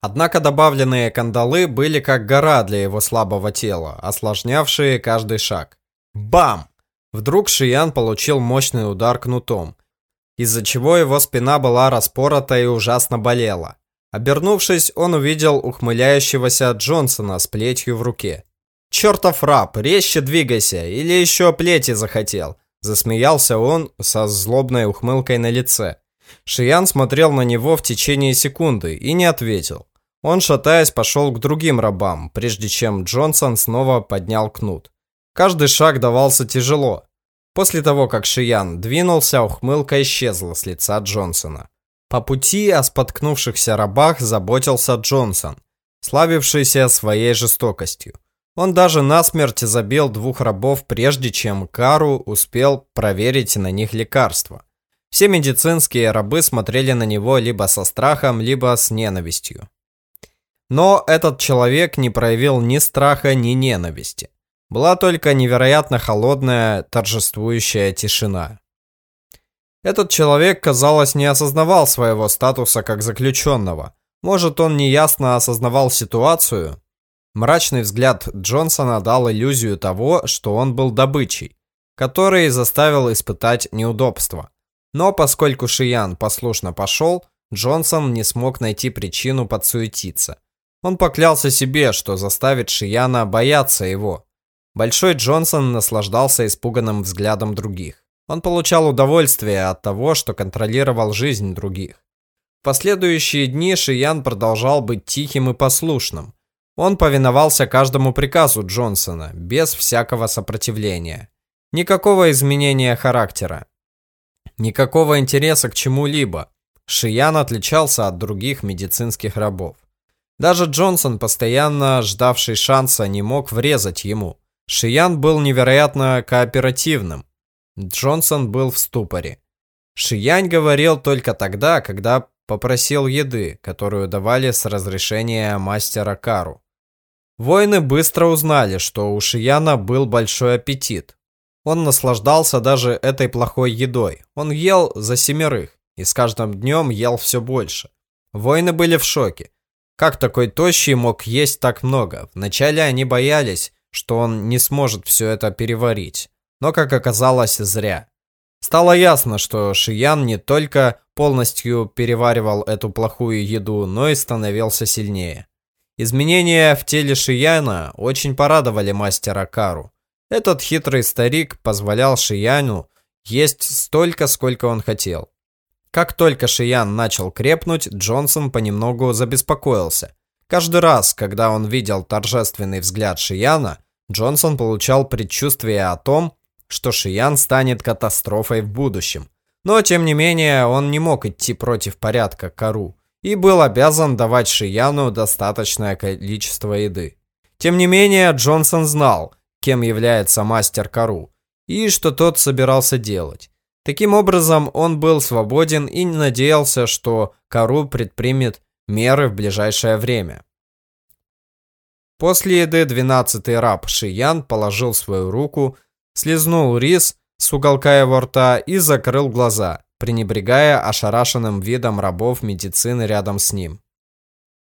Однако добавленные кандалы были как гора для его слабого тела, осложнявшие каждый шаг. Бам! Вдруг Шиян получил мощный удар кнутом, из-за чего его спина была распорота и ужасно болела. Обернувшись, он увидел ухмыляющегося Джонсона с плетью в руке. «Чертов раб, резче двигайся, или еще плети захотел!» Засмеялся он со злобной ухмылкой на лице. Шиян смотрел на него в течение секунды и не ответил. Он, шатаясь, пошел к другим рабам, прежде чем Джонсон снова поднял кнут. Каждый шаг давался тяжело. После того, как Шиян двинулся, ухмылка исчезла с лица Джонсона. По пути о споткнувшихся рабах заботился Джонсон, славившийся своей жестокостью. Он даже насмерть забил двух рабов, прежде чем Кару успел проверить на них лекарства. Все медицинские рабы смотрели на него либо со страхом, либо с ненавистью. Но этот человек не проявил ни страха, ни ненависти. Была только невероятно холодная, торжествующая тишина. Этот человек, казалось, не осознавал своего статуса как заключенного. Может, он неясно осознавал ситуацию? Мрачный взгляд Джонсона дал иллюзию того, что он был добычей, который заставил испытать неудобства. Но поскольку Шиян послушно пошел, Джонсон не смог найти причину подсуетиться. Он поклялся себе, что заставит Шияна бояться его. Большой Джонсон наслаждался испуганным взглядом других. Он получал удовольствие от того, что контролировал жизнь других. В последующие дни Шиян продолжал быть тихим и послушным. Он повиновался каждому приказу Джонсона, без всякого сопротивления. Никакого изменения характера. Никакого интереса к чему-либо. Шиян отличался от других медицинских рабов. Даже Джонсон, постоянно ждавший шанса, не мог врезать ему. Шиян был невероятно кооперативным. Джонсон был в ступоре. Шиянь говорил только тогда, когда попросил еды, которую давали с разрешения мастера Кару. Воины быстро узнали, что у Шияна был большой аппетит. Он наслаждался даже этой плохой едой. Он ел за семерых и с каждым днем ел все больше. Воины были в шоке. Как такой тощий мог есть так много? Вначале они боялись, что он не сможет все это переварить. Но, как оказалось, зря. Стало ясно, что Шиян не только полностью переваривал эту плохую еду, но и становился сильнее. Изменения в теле Шияна очень порадовали мастера Кару. Этот хитрый старик позволял Шияну есть столько, сколько он хотел. Как только Шиян начал крепнуть, Джонсон понемногу забеспокоился. Каждый раз, когда он видел торжественный взгляд Шияна, Джонсон получал предчувствие о том, что Шиян станет катастрофой в будущем. Но, тем не менее, он не мог идти против порядка Кару и был обязан давать Шияну достаточное количество еды. Тем не менее, Джонсон знал, кем является мастер Кару, и что тот собирался делать. Таким образом, он был свободен и не надеялся, что Кару предпримет меры в ближайшее время. После еды двенадцатый раб Шиян положил свою руку, слезнул рис с уголка его рта и закрыл глаза, пренебрегая ошарашенным видом рабов медицины рядом с ним.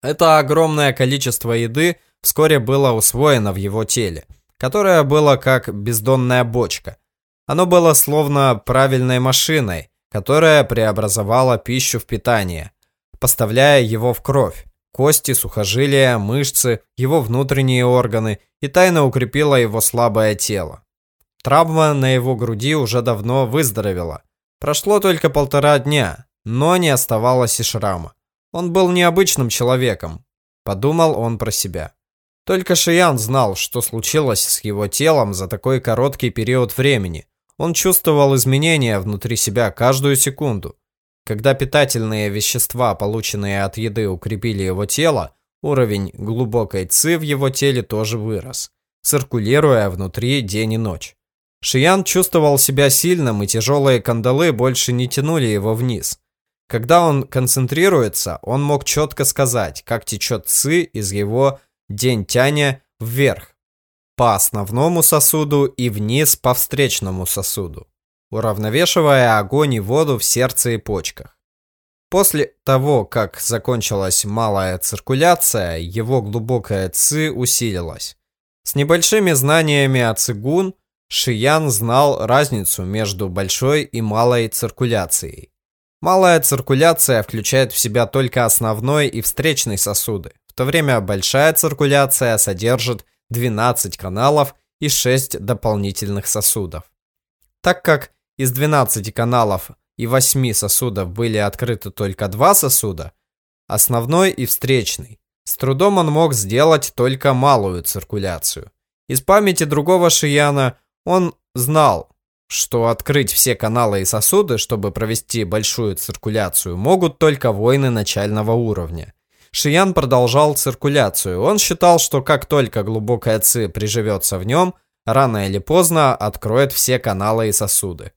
Это огромное количество еды вскоре было усвоено в его теле, которое было как бездонная бочка – оно было словно правильной машиной, которая преобразовала пищу в питание, поставляя его в кровь, кости, сухожилия, мышцы, его внутренние органы и тайно укрепила его слабое тело. Травма на его груди уже давно выздоровела. Прошло только полтора дня, но не оставалось и шрама. Он был необычным человеком, подумал он про себя. Только Шиян знал, что случилось с его телом за такой короткий период времени. Он чувствовал изменения внутри себя каждую секунду. Когда питательные вещества, полученные от еды, укрепили его тело, уровень глубокой ци в его теле тоже вырос, циркулируя внутри день и ночь. Шиян чувствовал себя сильным, и тяжелые кандалы больше не тянули его вниз. Когда он концентрируется, он мог четко сказать, как течет ци из его день тяня вверх, по основному сосуду и вниз по встречному сосуду, уравновешивая огонь и воду в сердце и почках. После того, как закончилась малая циркуляция, его глубокая ци усилилась. С небольшими знаниями о цигун, Шиян знал разницу между большой и малой циркуляцией. Малая циркуляция включает в себя только основной и встречный сосуды, в то время большая циркуляция содержит 12 каналов и 6 дополнительных сосудов. Так как из 12 каналов и 8 сосудов были открыты только два сосуда, основной и встречный, с трудом он мог сделать только малую циркуляцию. Из памяти другого Шияна он знал, что открыть все каналы и сосуды, чтобы провести большую циркуляцию, могут только воины начального уровня. Шиян продолжал циркуляцию. Он считал, что как только глубокая ци приживется в нем, рано или поздно откроет все каналы и сосуды.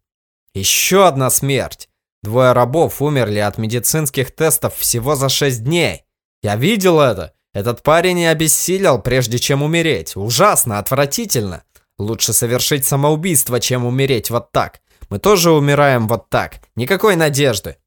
Еще одна смерть. Двое рабов умерли от медицинских тестов всего за 6 дней. Я видел это. Этот парень не обессилел, прежде чем умереть. Ужасно, отвратительно. Лучше совершить самоубийство, чем умереть вот так. Мы тоже умираем вот так. Никакой надежды.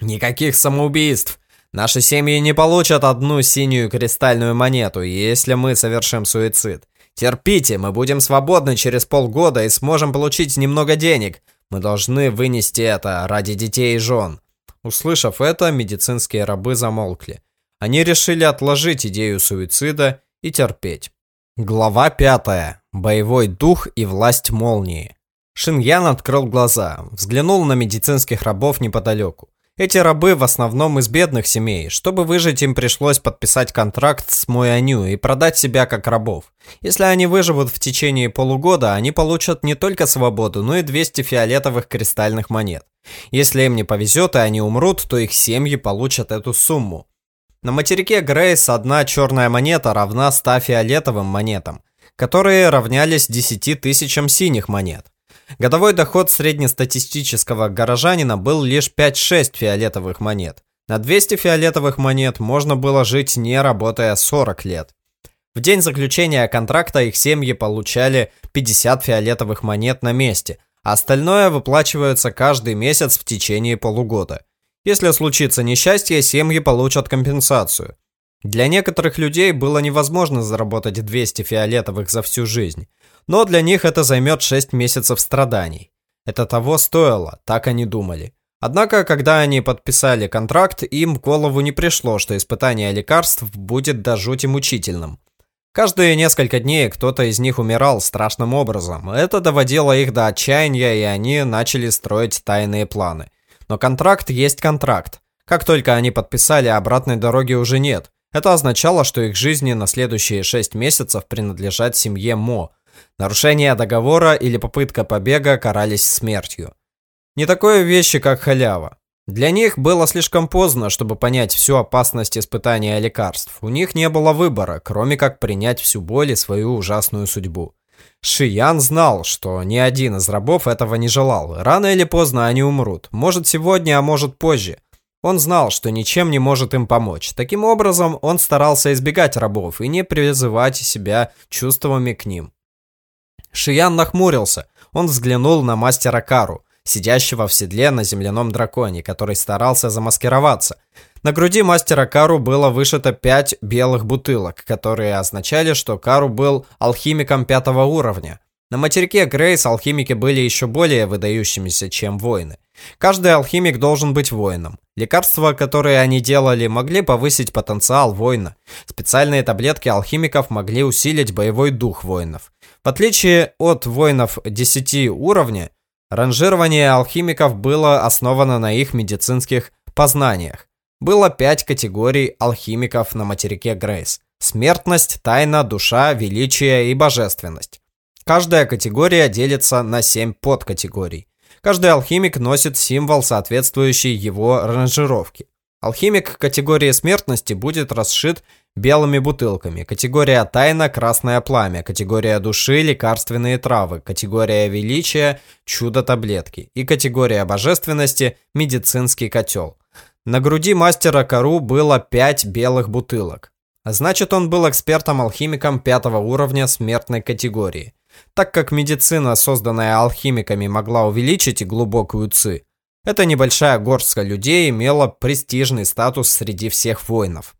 Никаких самоубийств. Наши семьи не получат одну синюю кристальную монету, если мы совершим суицид. Терпите, мы будем свободны через полгода и сможем получить немного денег. Мы должны вынести это ради детей и жен. Услышав это, медицинские рабы замолкли. Они решили отложить идею суицида и терпеть. Глава 5. Боевой дух и власть молнии. Шиньян открыл глаза, взглянул на медицинских рабов неподалеку. Эти рабы в основном из бедных семей. Чтобы выжить, им пришлось подписать контракт с Муяню и продать себя как рабов. Если они выживут в течение полугода, они получат не только свободу, но и 200 фиолетовых кристальных монет. Если им не повезет и они умрут, то их семьи получат эту сумму. На материке Грейс одна черная монета равна 100 фиолетовым монетам, которые равнялись 10 тысячам синих монет. Годовой доход среднестатистического горожанина был лишь 5-6 фиолетовых монет. На 200 фиолетовых монет можно было жить не работая 40 лет. В день заключения контракта их семьи получали 50 фиолетовых монет на месте, а остальное выплачивается каждый месяц в течение полугода. Если случится несчастье, семьи получат компенсацию. Для некоторых людей было невозможно заработать 200 фиолетовых за всю жизнь. Но для них это займет 6 месяцев страданий. Это того стоило, так они думали. Однако, когда они подписали контракт, им в голову не пришло, что испытание лекарств будет до жути мучительным. Каждые несколько дней кто-то из них умирал страшным образом. Это доводило их до отчаяния, и они начали строить тайные планы. Но контракт есть контракт. Как только они подписали, обратной дороги уже нет. Это означало, что их жизни на следующие 6 месяцев принадлежат семье Мо, Нарушение договора или попытка побега карались смертью. Не такое вещи, как халява. Для них было слишком поздно, чтобы понять всю опасность испытания лекарств. У них не было выбора, кроме как принять всю боль и свою ужасную судьбу. Шиян знал, что ни один из рабов этого не желал. Рано или поздно они умрут. Может сегодня, а может позже. Он знал, что ничем не может им помочь. Таким образом, он старался избегать рабов и не призывать себя чувствами к ним. Шиян нахмурился. Он взглянул на мастера Кару, сидящего в седле на земляном драконе, который старался замаскироваться. На груди мастера Кару было вышито пять белых бутылок, которые означали, что Кару был алхимиком пятого уровня. На материке Грейс алхимики были еще более выдающимися, чем воины. Каждый алхимик должен быть воином. Лекарства, которые они делали, могли повысить потенциал воина. Специальные таблетки алхимиков могли усилить боевой дух воинов. В отличие от воинов 10 уровня, ранжирование алхимиков было основано на их медицинских познаниях. Было 5 категорий алхимиков на материке Грейс. Смертность, тайна, душа, величие и божественность. Каждая категория делится на 7 подкатегорий. Каждый алхимик носит символ, соответствующий его ранжировке. Алхимик категории смертности будет расшит белыми бутылками. Категория тайна – красное пламя. Категория души – лекарственные травы. Категория величия – чудо-таблетки. И категория божественности – медицинский котел. На груди мастера Кару было 5 белых бутылок. Значит, он был экспертом-алхимиком пятого уровня смертной категории. Так как медицина, созданная алхимиками, могла увеличить глубокую ци, эта небольшая горстка людей имела престижный статус среди всех воинов.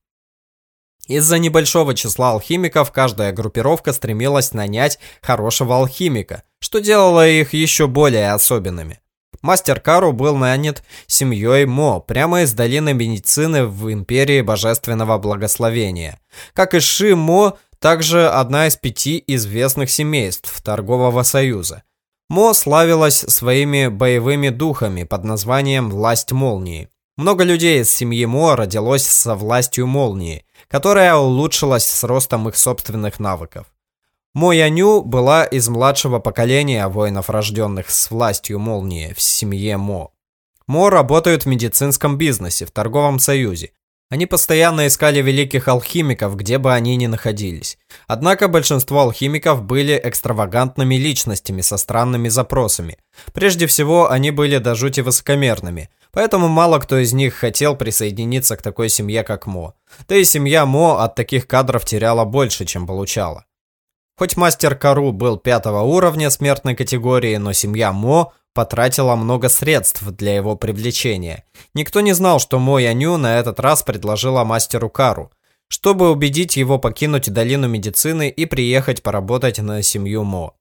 Из-за небольшого числа алхимиков каждая группировка стремилась нанять хорошего алхимика, что делало их еще более особенными. Мастер Кару был нанят семьей Мо прямо из долины медицины в Империи Божественного Благословения. Как и Ши Мо, также одна из пяти известных семейств Торгового Союза. Мо славилась своими боевыми духами под названием «Власть Молнии». Много людей из семьи Мо родилось со властью молнии, которая улучшилась с ростом их собственных навыков. Мо Яню была из младшего поколения воинов, рожденных с властью молнии в семье Мо. Мо работают в медицинском бизнесе, в торговом союзе. Они постоянно искали великих алхимиков, где бы они ни находились. Однако большинство алхимиков были экстравагантными личностями со странными запросами. Прежде всего, они были до жути высокомерными, поэтому мало кто из них хотел присоединиться к такой семье, как Мо. Да и семья Мо от таких кадров теряла больше, чем получала. Хоть мастер Кару был пятого уровня смертной категории, но семья Мо потратила много средств для его привлечения. Никто не знал, что Мо Яню на этот раз предложила мастеру Кару, чтобы убедить его покинуть долину медицины и приехать поработать на семью Мо.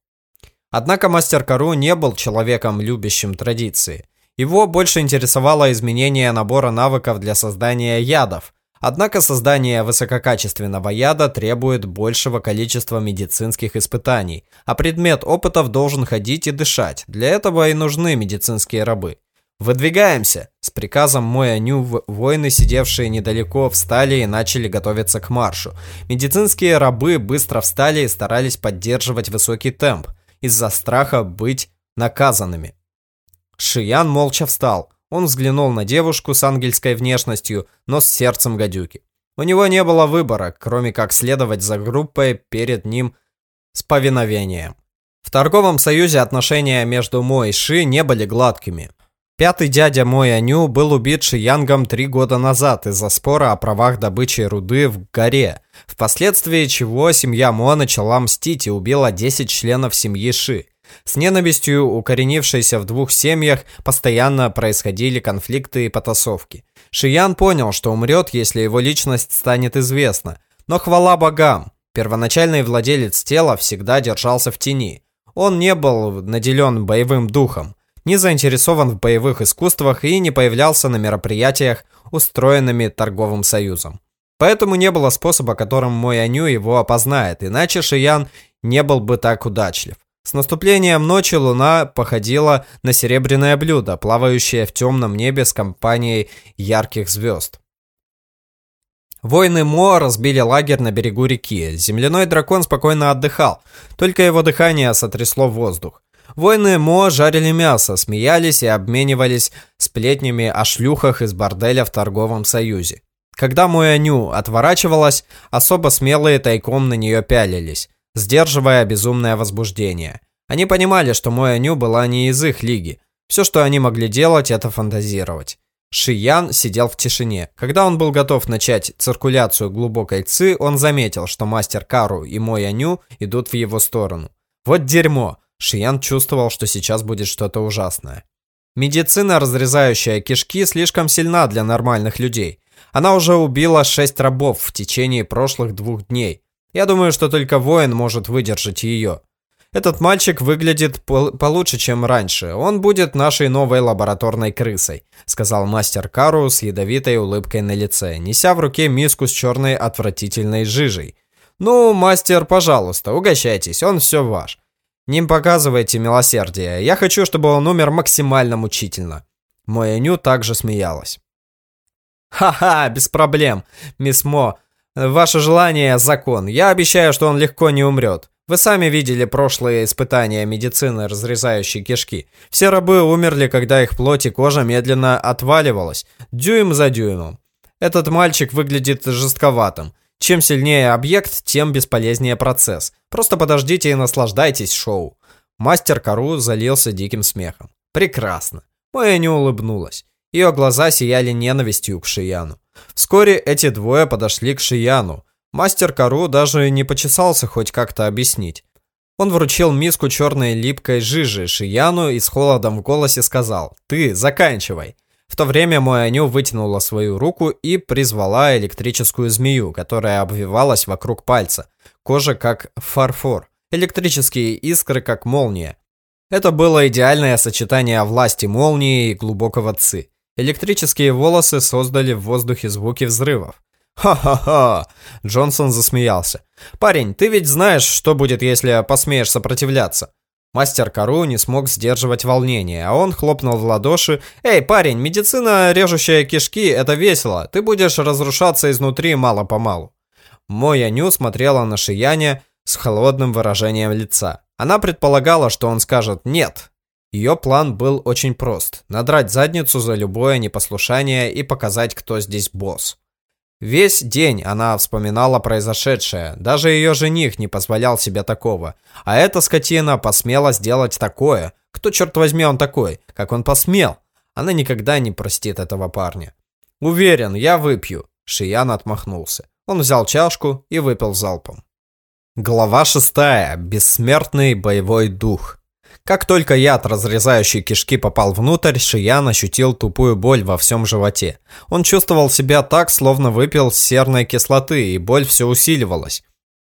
Однако мастер Кару не был человеком, любящим традиции. Его больше интересовало изменение набора навыков для создания ядов, Однако создание высококачественного яда требует большего количества медицинских испытаний, а предмет опытов должен ходить и дышать. Для этого и нужны медицинские рабы. «Выдвигаемся!» С приказом мой Аню воины, сидевшие недалеко, встали и начали готовиться к маршу. Медицинские рабы быстро встали и старались поддерживать высокий темп, из-за страха быть наказанными. Шиян молча встал. Он взглянул на девушку с ангельской внешностью, но с сердцем гадюки. У него не было выбора, кроме как следовать за группой перед ним с повиновением. В торговом союзе отношения между Мо и Ши не были гладкими. Пятый дядя Мой Аню был убит Шиянгом три года назад из-за спора о правах добычи руды в горе, впоследствии чего семья Мо начала мстить и убила 10 членов семьи Ши. С ненавистью, укоренившейся в двух семьях, постоянно происходили конфликты и потасовки. Шиян понял, что умрет, если его личность станет известна. Но хвала богам, первоначальный владелец тела всегда держался в тени. Он не был наделен боевым духом, не заинтересован в боевых искусствах и не появлялся на мероприятиях, устроенными торговым союзом. Поэтому не было способа, которым мой Аню его опознает, иначе Шиян не был бы так удачлив. С наступлением ночи луна походила на серебряное блюдо, плавающее в темном небе с компанией ярких звезд. Воины Мо разбили лагерь на берегу реки. Земляной дракон спокойно отдыхал, только его дыхание сотрясло воздух. Воины Мо жарили мясо, смеялись и обменивались сплетнями о шлюхах из борделя в торговом союзе. Когда Муэню отворачивалась, особо смелые тайком на нее пялились сдерживая безумное возбуждение. Они понимали, что Аню была не из их лиги. Все, что они могли делать, это фантазировать. Шиян сидел в тишине. Когда он был готов начать циркуляцию глубокой ци, он заметил, что мастер Кару и Аню идут в его сторону. Вот дерьмо! Шиян чувствовал, что сейчас будет что-то ужасное. Медицина, разрезающая кишки, слишком сильна для нормальных людей. Она уже убила шесть рабов в течение прошлых двух дней. Я думаю, что только воин может выдержать ее. Этот мальчик выглядит пол получше, чем раньше. Он будет нашей новой лабораторной крысой», — сказал мастер Кару с ядовитой улыбкой на лице, неся в руке миску с черной отвратительной жижей. «Ну, мастер, пожалуйста, угощайтесь, он все ваш. Не показывайте милосердия. Я хочу, чтобы он умер максимально мучительно». Моя Ню также смеялась. «Ха-ха, без проблем, мисс Мо. Ваше желание – закон. Я обещаю, что он легко не умрет. Вы сами видели прошлые испытания медицины, разрезающей кишки. Все рабы умерли, когда их плоть и кожа медленно отваливалась, дюйм за дюймом. Этот мальчик выглядит жестковатым. Чем сильнее объект, тем бесполезнее процесс. Просто подождите и наслаждайтесь шоу. Мастер Кару залился диким смехом. Прекрасно. Моя не улыбнулась. Ее глаза сияли ненавистью к Шияну. Вскоре эти двое подошли к Шияну. Мастер Кару даже не почесался хоть как-то объяснить. Он вручил миску черной липкой жижи Шияну и с холодом в голосе сказал «Ты заканчивай». В то время Мояню вытянула свою руку и призвала электрическую змею, которая обвивалась вокруг пальца. Кожа как фарфор, электрические искры как молния. Это было идеальное сочетание власти молнии и глубокого ци. Электрические волосы создали в воздухе звуки взрывов. «Ха-ха-ха!» Джонсон засмеялся. «Парень, ты ведь знаешь, что будет, если посмеешь сопротивляться?» Мастер Кару не смог сдерживать волнение, а он хлопнул в ладоши. «Эй, парень, медицина, режущая кишки, это весело. Ты будешь разрушаться изнутри мало-помалу». Моя Ню смотрела на Шияне с холодным выражением лица. Она предполагала, что он скажет «нет», ее план был очень прост – надрать задницу за любое непослушание и показать, кто здесь босс. Весь день она вспоминала произошедшее. Даже ее жених не позволял себе такого. А эта скотина посмела сделать такое. Кто, черт возьми, он такой? Как он посмел? Она никогда не простит этого парня. «Уверен, я выпью», — Шиян отмахнулся. Он взял чашку и выпил залпом. Глава шестая. Бессмертный боевой дух. Как только яд, разрезающий кишки, попал внутрь, Шиян ощутил тупую боль во всем животе. Он чувствовал себя так, словно выпил серной кислоты, и боль все усиливалась.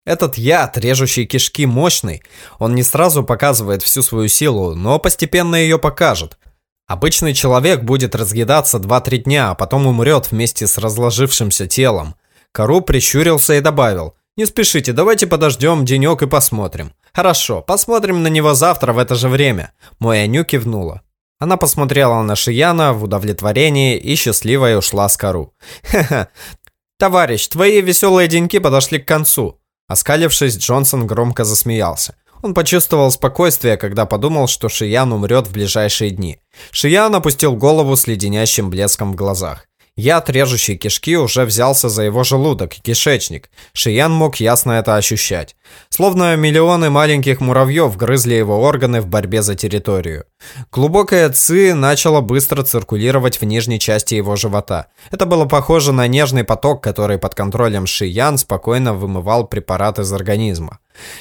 Этот яд, режущий кишки, мощный. Он не сразу показывает всю свою силу, но постепенно ее покажет. Обычный человек будет разъедаться 2-3 дня, а потом умрет вместе с разложившимся телом. Кару прищурился и добавил, «Не спешите, давайте подождем денек и посмотрим». «Хорошо, посмотрим на него завтра в это же время», Мой Аню кивнула. Она посмотрела на Шияна в удовлетворении и счастливо ушла с Кару. «Ха-ха, товарищ, твои веселые деньки подошли к концу». Оскалившись, Джонсон громко засмеялся. Он почувствовал спокойствие, когда подумал, что Шиян умрет в ближайшие дни. Шиян опустил голову с леденящим блеском в глазах. Яд, режущий кишки, уже взялся за его желудок и кишечник. Шиян мог ясно это ощущать. Словно миллионы маленьких муравьев грызли его органы в борьбе за территорию. Глубокая ци начала быстро циркулировать в нижней части его живота. Это было похоже на нежный поток, который под контролем Шиян спокойно вымывал препарат из организма.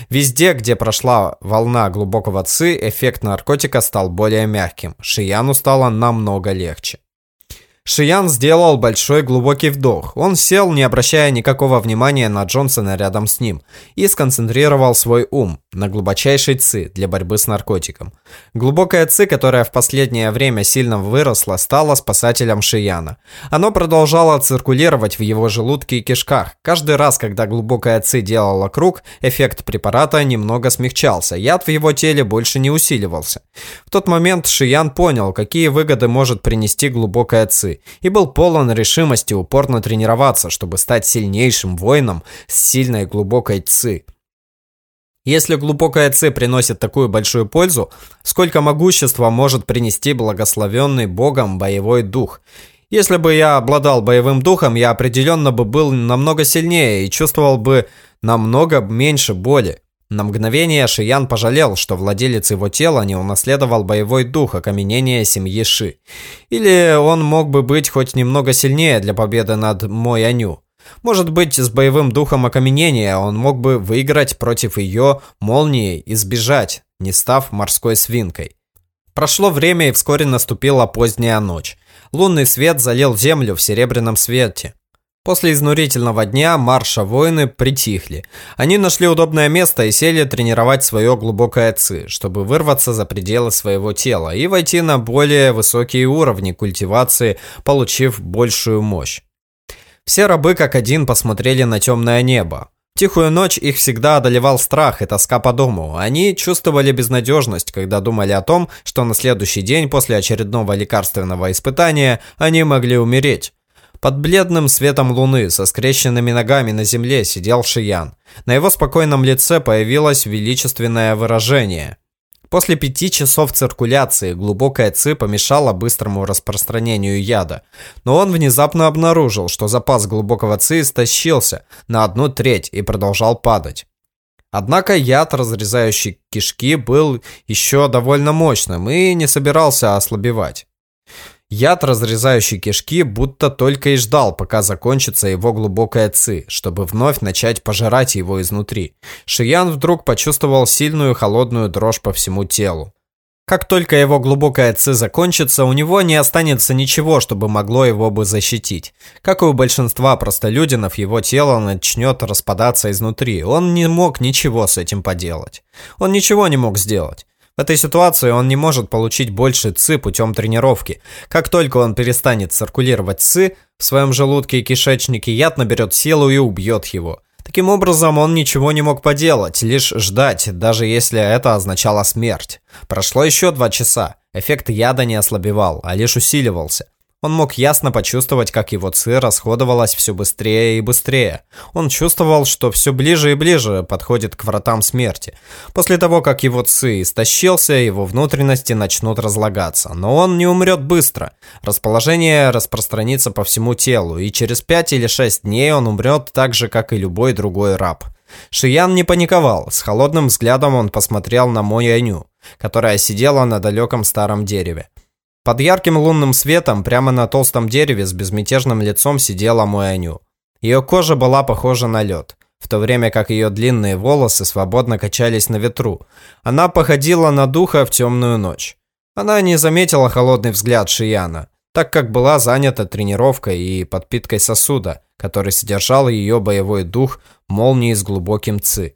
Везде, где прошла волна глубокого ци, эффект наркотика стал более мягким. Шияну стало намного легче. Шиян сделал большой глубокий вдох. Он сел, не обращая никакого внимания на Джонсона рядом с ним, и сконцентрировал свой ум на глубочайшей ци для борьбы с наркотиком. Глубокая ци, которая в последнее время сильно выросла, стала спасателем Шияна. Оно продолжало циркулировать в его желудке и кишках. Каждый раз, когда глубокая ци делала круг, эффект препарата немного смягчался, яд в его теле больше не усиливался. В тот момент Шиян понял, какие выгоды может принести глубокая ци, и был полон решимости упорно тренироваться, чтобы стать сильнейшим воином с сильной глубокой ци. Если глубокая Ци приносит такую большую пользу, сколько могущества может принести благословенный Богом боевой дух? Если бы я обладал боевым духом, я определенно бы был намного сильнее и чувствовал бы намного меньше боли. На мгновение Шиян пожалел, что владелец его тела не унаследовал боевой дух окаменения семьи Ши. Или он мог бы быть хоть немного сильнее для победы над Мой Аню. Может быть, с боевым духом окаменения он мог бы выиграть против ее молнии и сбежать, не став морской свинкой. Прошло время и вскоре наступила поздняя ночь. Лунный свет залил землю в серебряном свете. После изнурительного дня марша воины притихли. Они нашли удобное место и сели тренировать свое глубокое ци, чтобы вырваться за пределы своего тела и войти на более высокие уровни культивации, получив большую мощь. Все рабы как один посмотрели на темное небо. Тихую ночь их всегда одолевал страх и тоска по дому. Они чувствовали безнадежность, когда думали о том, что на следующий день после очередного лекарственного испытания они могли умереть. Под бледным светом луны со скрещенными ногами на земле сидел Шиян. На его спокойном лице появилось величественное выражение – После пяти часов циркуляции глубокая ци помешала быстрому распространению яда, но он внезапно обнаружил, что запас глубокого ци истощился на одну треть и продолжал падать. Однако яд, разрезающий кишки, был еще довольно мощным и не собирался ослабевать. Яд, разрезающий кишки, будто только и ждал, пока закончится его глубокая ци, чтобы вновь начать пожирать его изнутри. Шиян вдруг почувствовал сильную холодную дрожь по всему телу. Как только его глубокая ци закончится, у него не останется ничего, чтобы могло его бы защитить. Как и у большинства простолюдинов, его тело начнет распадаться изнутри. Он не мог ничего с этим поделать. Он ничего не мог сделать. В этой ситуации он не может получить больше ЦИ путем тренировки. Как только он перестанет циркулировать ЦИ в своем желудке и кишечнике, яд наберет силу и убьет его. Таким образом, он ничего не мог поделать, лишь ждать, даже если это означало смерть. Прошло еще два часа. Эффект яда не ослабевал, а лишь усиливался. Он мог ясно почувствовать, как его ци расходовалась все быстрее и быстрее. Он чувствовал, что все ближе и ближе подходит к вратам смерти. После того, как его ци истощился, его внутренности начнут разлагаться. Но он не умрет быстро. Расположение распространится по всему телу, и через 5 или 6 дней он умрет так же, как и любой другой раб. Шиян не паниковал. С холодным взглядом он посмотрел на Мояню, которая сидела на далеком старом дереве. Под ярким лунным светом прямо на толстом дереве с безмятежным лицом сидела Муэню. Ее кожа была похожа на лед, в то время как ее длинные волосы свободно качались на ветру. Она походила на духа в темную ночь. Она не заметила холодный взгляд Шияна, так как была занята тренировкой и подпиткой сосуда, который содержал ее боевой дух молнии с глубоким ци.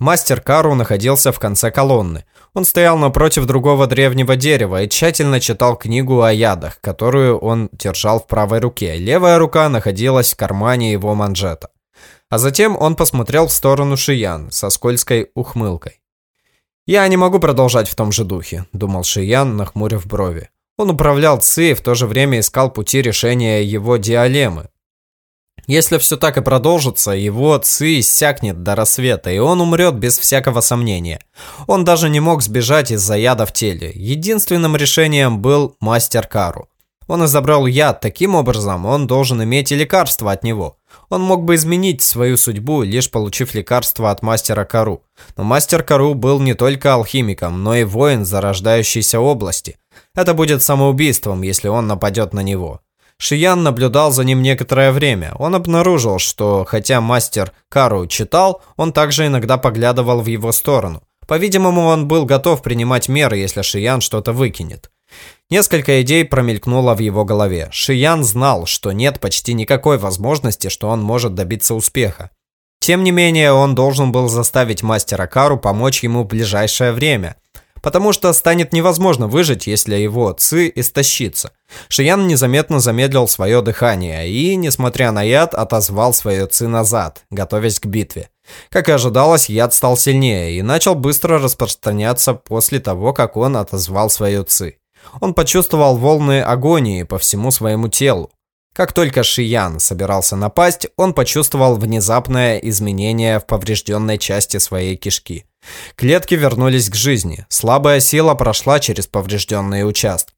Мастер Кару находился в конце колонны. Он стоял напротив другого древнего дерева и тщательно читал книгу о ядах, которую он держал в правой руке. Левая рука находилась в кармане его манжета. А затем он посмотрел в сторону Шиян со скользкой ухмылкой. «Я не могу продолжать в том же духе», – думал Шиян, нахмурив брови. Он управлял Ци и в то же время искал пути решения его диалемы. Если все так и продолжится, его ци иссякнет до рассвета, и он умрет без всякого сомнения. Он даже не мог сбежать из-за яда в теле. Единственным решением был мастер Кару. Он изобрел яд, таким образом он должен иметь и лекарство от него. Он мог бы изменить свою судьбу, лишь получив лекарство от мастера Кару. Но мастер Кару был не только алхимиком, но и воин зарождающейся области. Это будет самоубийством, если он нападет на него. Шиян наблюдал за ним некоторое время. Он обнаружил, что хотя мастер Кару читал, он также иногда поглядывал в его сторону. По-видимому, он был готов принимать меры, если Шиян что-то выкинет. Несколько идей промелькнуло в его голове. Шиян знал, что нет почти никакой возможности, что он может добиться успеха. Тем не менее, он должен был заставить мастера Кару помочь ему в ближайшее время – потому что станет невозможно выжить, если его ци истощится. Шиян незаметно замедлил свое дыхание и, несмотря на яд, отозвал свое ци назад, готовясь к битве. Как и ожидалось, яд стал сильнее и начал быстро распространяться после того, как он отозвал свою ци. Он почувствовал волны агонии по всему своему телу. Как только Шиян собирался напасть, он почувствовал внезапное изменение в поврежденной части своей кишки. Клетки вернулись к жизни, слабая сила прошла через поврежденные участки.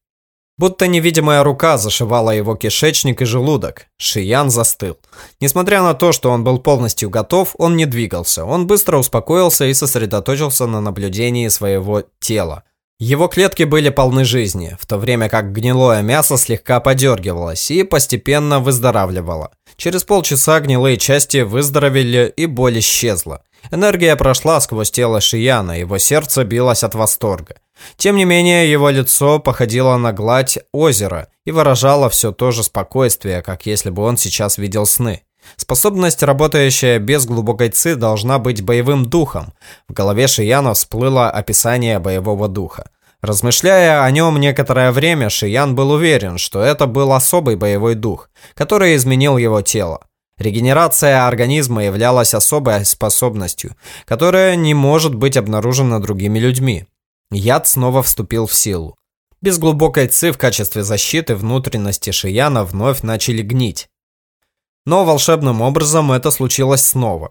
Будто невидимая рука зашивала его кишечник и желудок. Шиян застыл. Несмотря на то, что он был полностью готов, он не двигался. Он быстро успокоился и сосредоточился на наблюдении своего тела. Его клетки были полны жизни, в то время как гнилое мясо слегка подергивалось и постепенно выздоравливало. Через полчаса гнилые части выздоровели и боль исчезла. Энергия прошла сквозь тело Шияна, его сердце билось от восторга. Тем не менее, его лицо походило на гладь озера и выражало все то же спокойствие, как если бы он сейчас видел сны. Способность, работающая без глубокой ци, должна быть боевым духом. В голове Шияна всплыло описание боевого духа. Размышляя о нем некоторое время, Шиян был уверен, что это был особый боевой дух, который изменил его тело. Регенерация организма являлась особой способностью, которая не может быть обнаружена другими людьми. Яд снова вступил в силу. Без глубокой ци в качестве защиты внутренности Шияна вновь начали гнить. Но волшебным образом это случилось снова.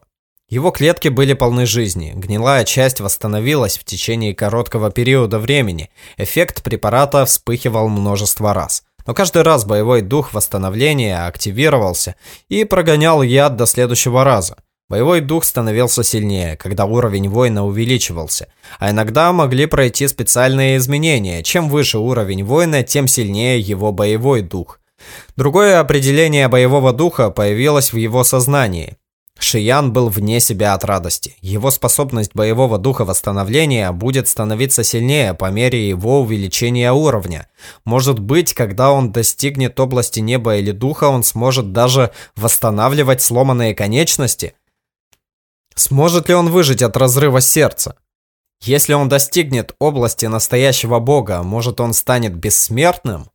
Его клетки были полны жизни, гнилая часть восстановилась в течение короткого периода времени, эффект препарата вспыхивал множество раз. Но каждый раз боевой дух восстановления активировался и прогонял яд до следующего раза. Боевой дух становился сильнее, когда уровень воина увеличивался, а иногда могли пройти специальные изменения. Чем выше уровень воина, тем сильнее его боевой дух. Другое определение боевого духа появилось в его сознании. Шиян был вне себя от радости. Его способность боевого духа восстановления будет становиться сильнее по мере его увеличения уровня. Может быть, когда он достигнет области неба или духа, он сможет даже восстанавливать сломанные конечности? Сможет ли он выжить от разрыва сердца? Если он достигнет области настоящего бога, может он станет бессмертным?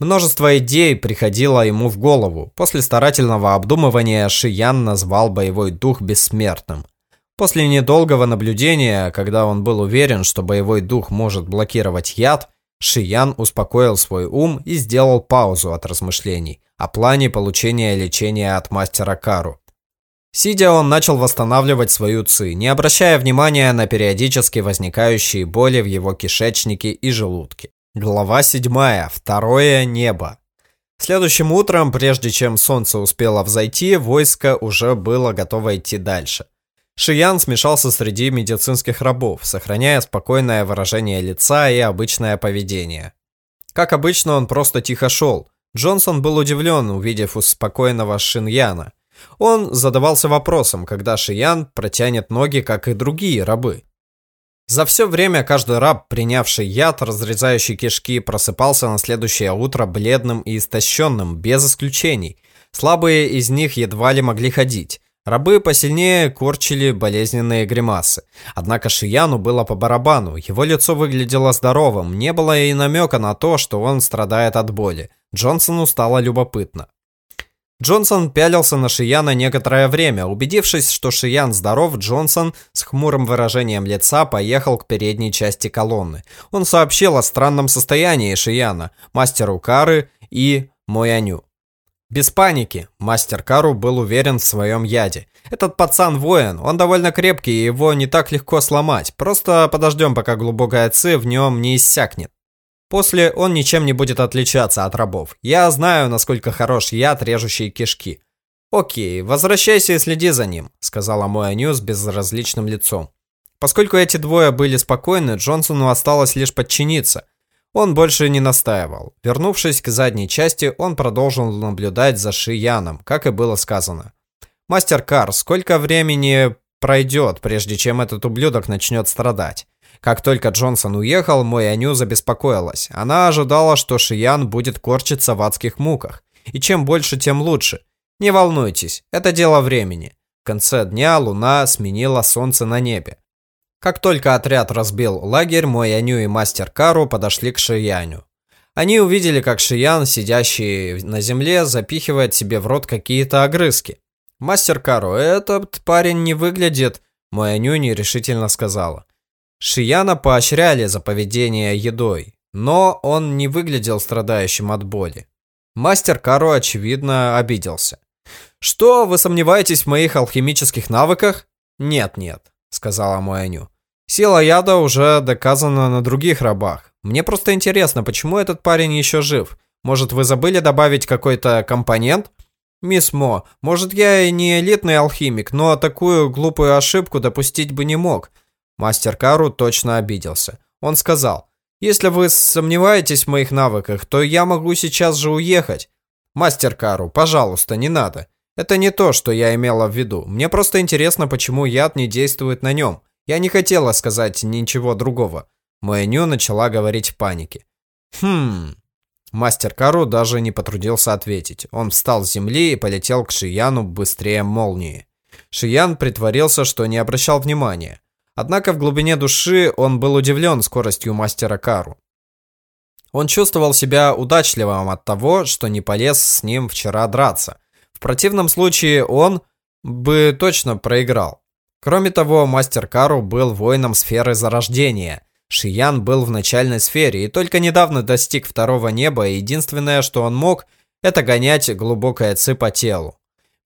Множество идей приходило ему в голову. После старательного обдумывания Шиян назвал боевой дух бессмертным. После недолгого наблюдения, когда он был уверен, что боевой дух может блокировать яд, Шиян успокоил свой ум и сделал паузу от размышлений о плане получения лечения от мастера Кару. Сидя, он начал восстанавливать свою ци, не обращая внимания на периодически возникающие боли в его кишечнике и желудке. Глава 7. Второе небо. Следующим утром, прежде чем солнце успело взойти, войско уже было готово идти дальше. Шиян смешался среди медицинских рабов, сохраняя спокойное выражение лица и обычное поведение. Как обычно, он просто тихо шел. Джонсон был удивлен, увидев успокоенного Шиньяна. Он задавался вопросом, когда Шиян протянет ноги, как и другие рабы. За все время каждый раб, принявший яд, разрезающий кишки, просыпался на следующее утро бледным и истощенным, без исключений. Слабые из них едва ли могли ходить. Рабы посильнее корчили болезненные гримасы. Однако Шияну было по барабану, его лицо выглядело здоровым, не было и намека на то, что он страдает от боли. Джонсону стало любопытно. Джонсон пялился на Шияна некоторое время. Убедившись, что Шиян здоров, Джонсон с хмурым выражением лица поехал к передней части колонны. Он сообщил о странном состоянии Шияна, мастеру Кары и Мояню. Без паники, мастер Кару был уверен в своем яде. Этот пацан воин, он довольно крепкий, и его не так легко сломать. Просто подождем, пока глубокая ци в нем не иссякнет. После он ничем не будет отличаться от рабов. Я знаю, насколько хорош яд, режущий кишки. Окей, возвращайся и следи за ним, сказала Моя Ньюс безразличным лицом. Поскольку эти двое были спокойны, Джонсону осталось лишь подчиниться. Он больше не настаивал. Вернувшись к задней части, он продолжил наблюдать за Шияном, как и было сказано. «Мастер Кар, сколько времени пройдет, прежде чем этот ублюдок начнет страдать?» Как только Джонсон уехал, мой Аню забеспокоилась. Она ожидала, что Шиян будет корчиться в адских муках. И чем больше, тем лучше. Не волнуйтесь, это дело времени. В конце дня луна сменила солнце на небе. Как только отряд разбил лагерь, мой Аню и мастер Кару подошли к Шияню. Они увидели, как Шиян, сидящий на земле, запихивает себе в рот какие-то огрызки. «Мастер Кару, этот парень не выглядит...» Мой Аню нерешительно сказала. Шияна поощряли за поведение едой, но он не выглядел страдающим от боли. Мастер Кару, очевидно, обиделся. «Что, вы сомневаетесь в моих алхимических навыках?» «Нет-нет», — сказала Муэню. «Сила яда уже доказана на других рабах. Мне просто интересно, почему этот парень еще жив? Может, вы забыли добавить какой-то компонент?» «Мисс Мо, может, я и не элитный алхимик, но такую глупую ошибку допустить бы не мог. Мастер Кару точно обиделся. Он сказал, «Если вы сомневаетесь в моих навыках, то я могу сейчас же уехать». «Мастер Кару, пожалуйста, не надо. Это не то, что я имела в виду. Мне просто интересно, почему яд не действует на нем. Я не хотела сказать ничего другого». Моэню начала говорить в панике. «Хм...» Мастер Кару даже не потрудился ответить. Он встал с земли и полетел к Шияну быстрее молнии. Шиян притворился, что не обращал внимания. Однако в глубине души он был удивлен скоростью мастера Кару. Он чувствовал себя удачливым от того, что не полез с ним вчера драться. В противном случае он бы точно проиграл. Кроме того, мастер Кару был воином сферы зарождения. Шиян был в начальной сфере и только недавно достиг второго неба, и единственное, что он мог, это гонять глубокое ци по телу.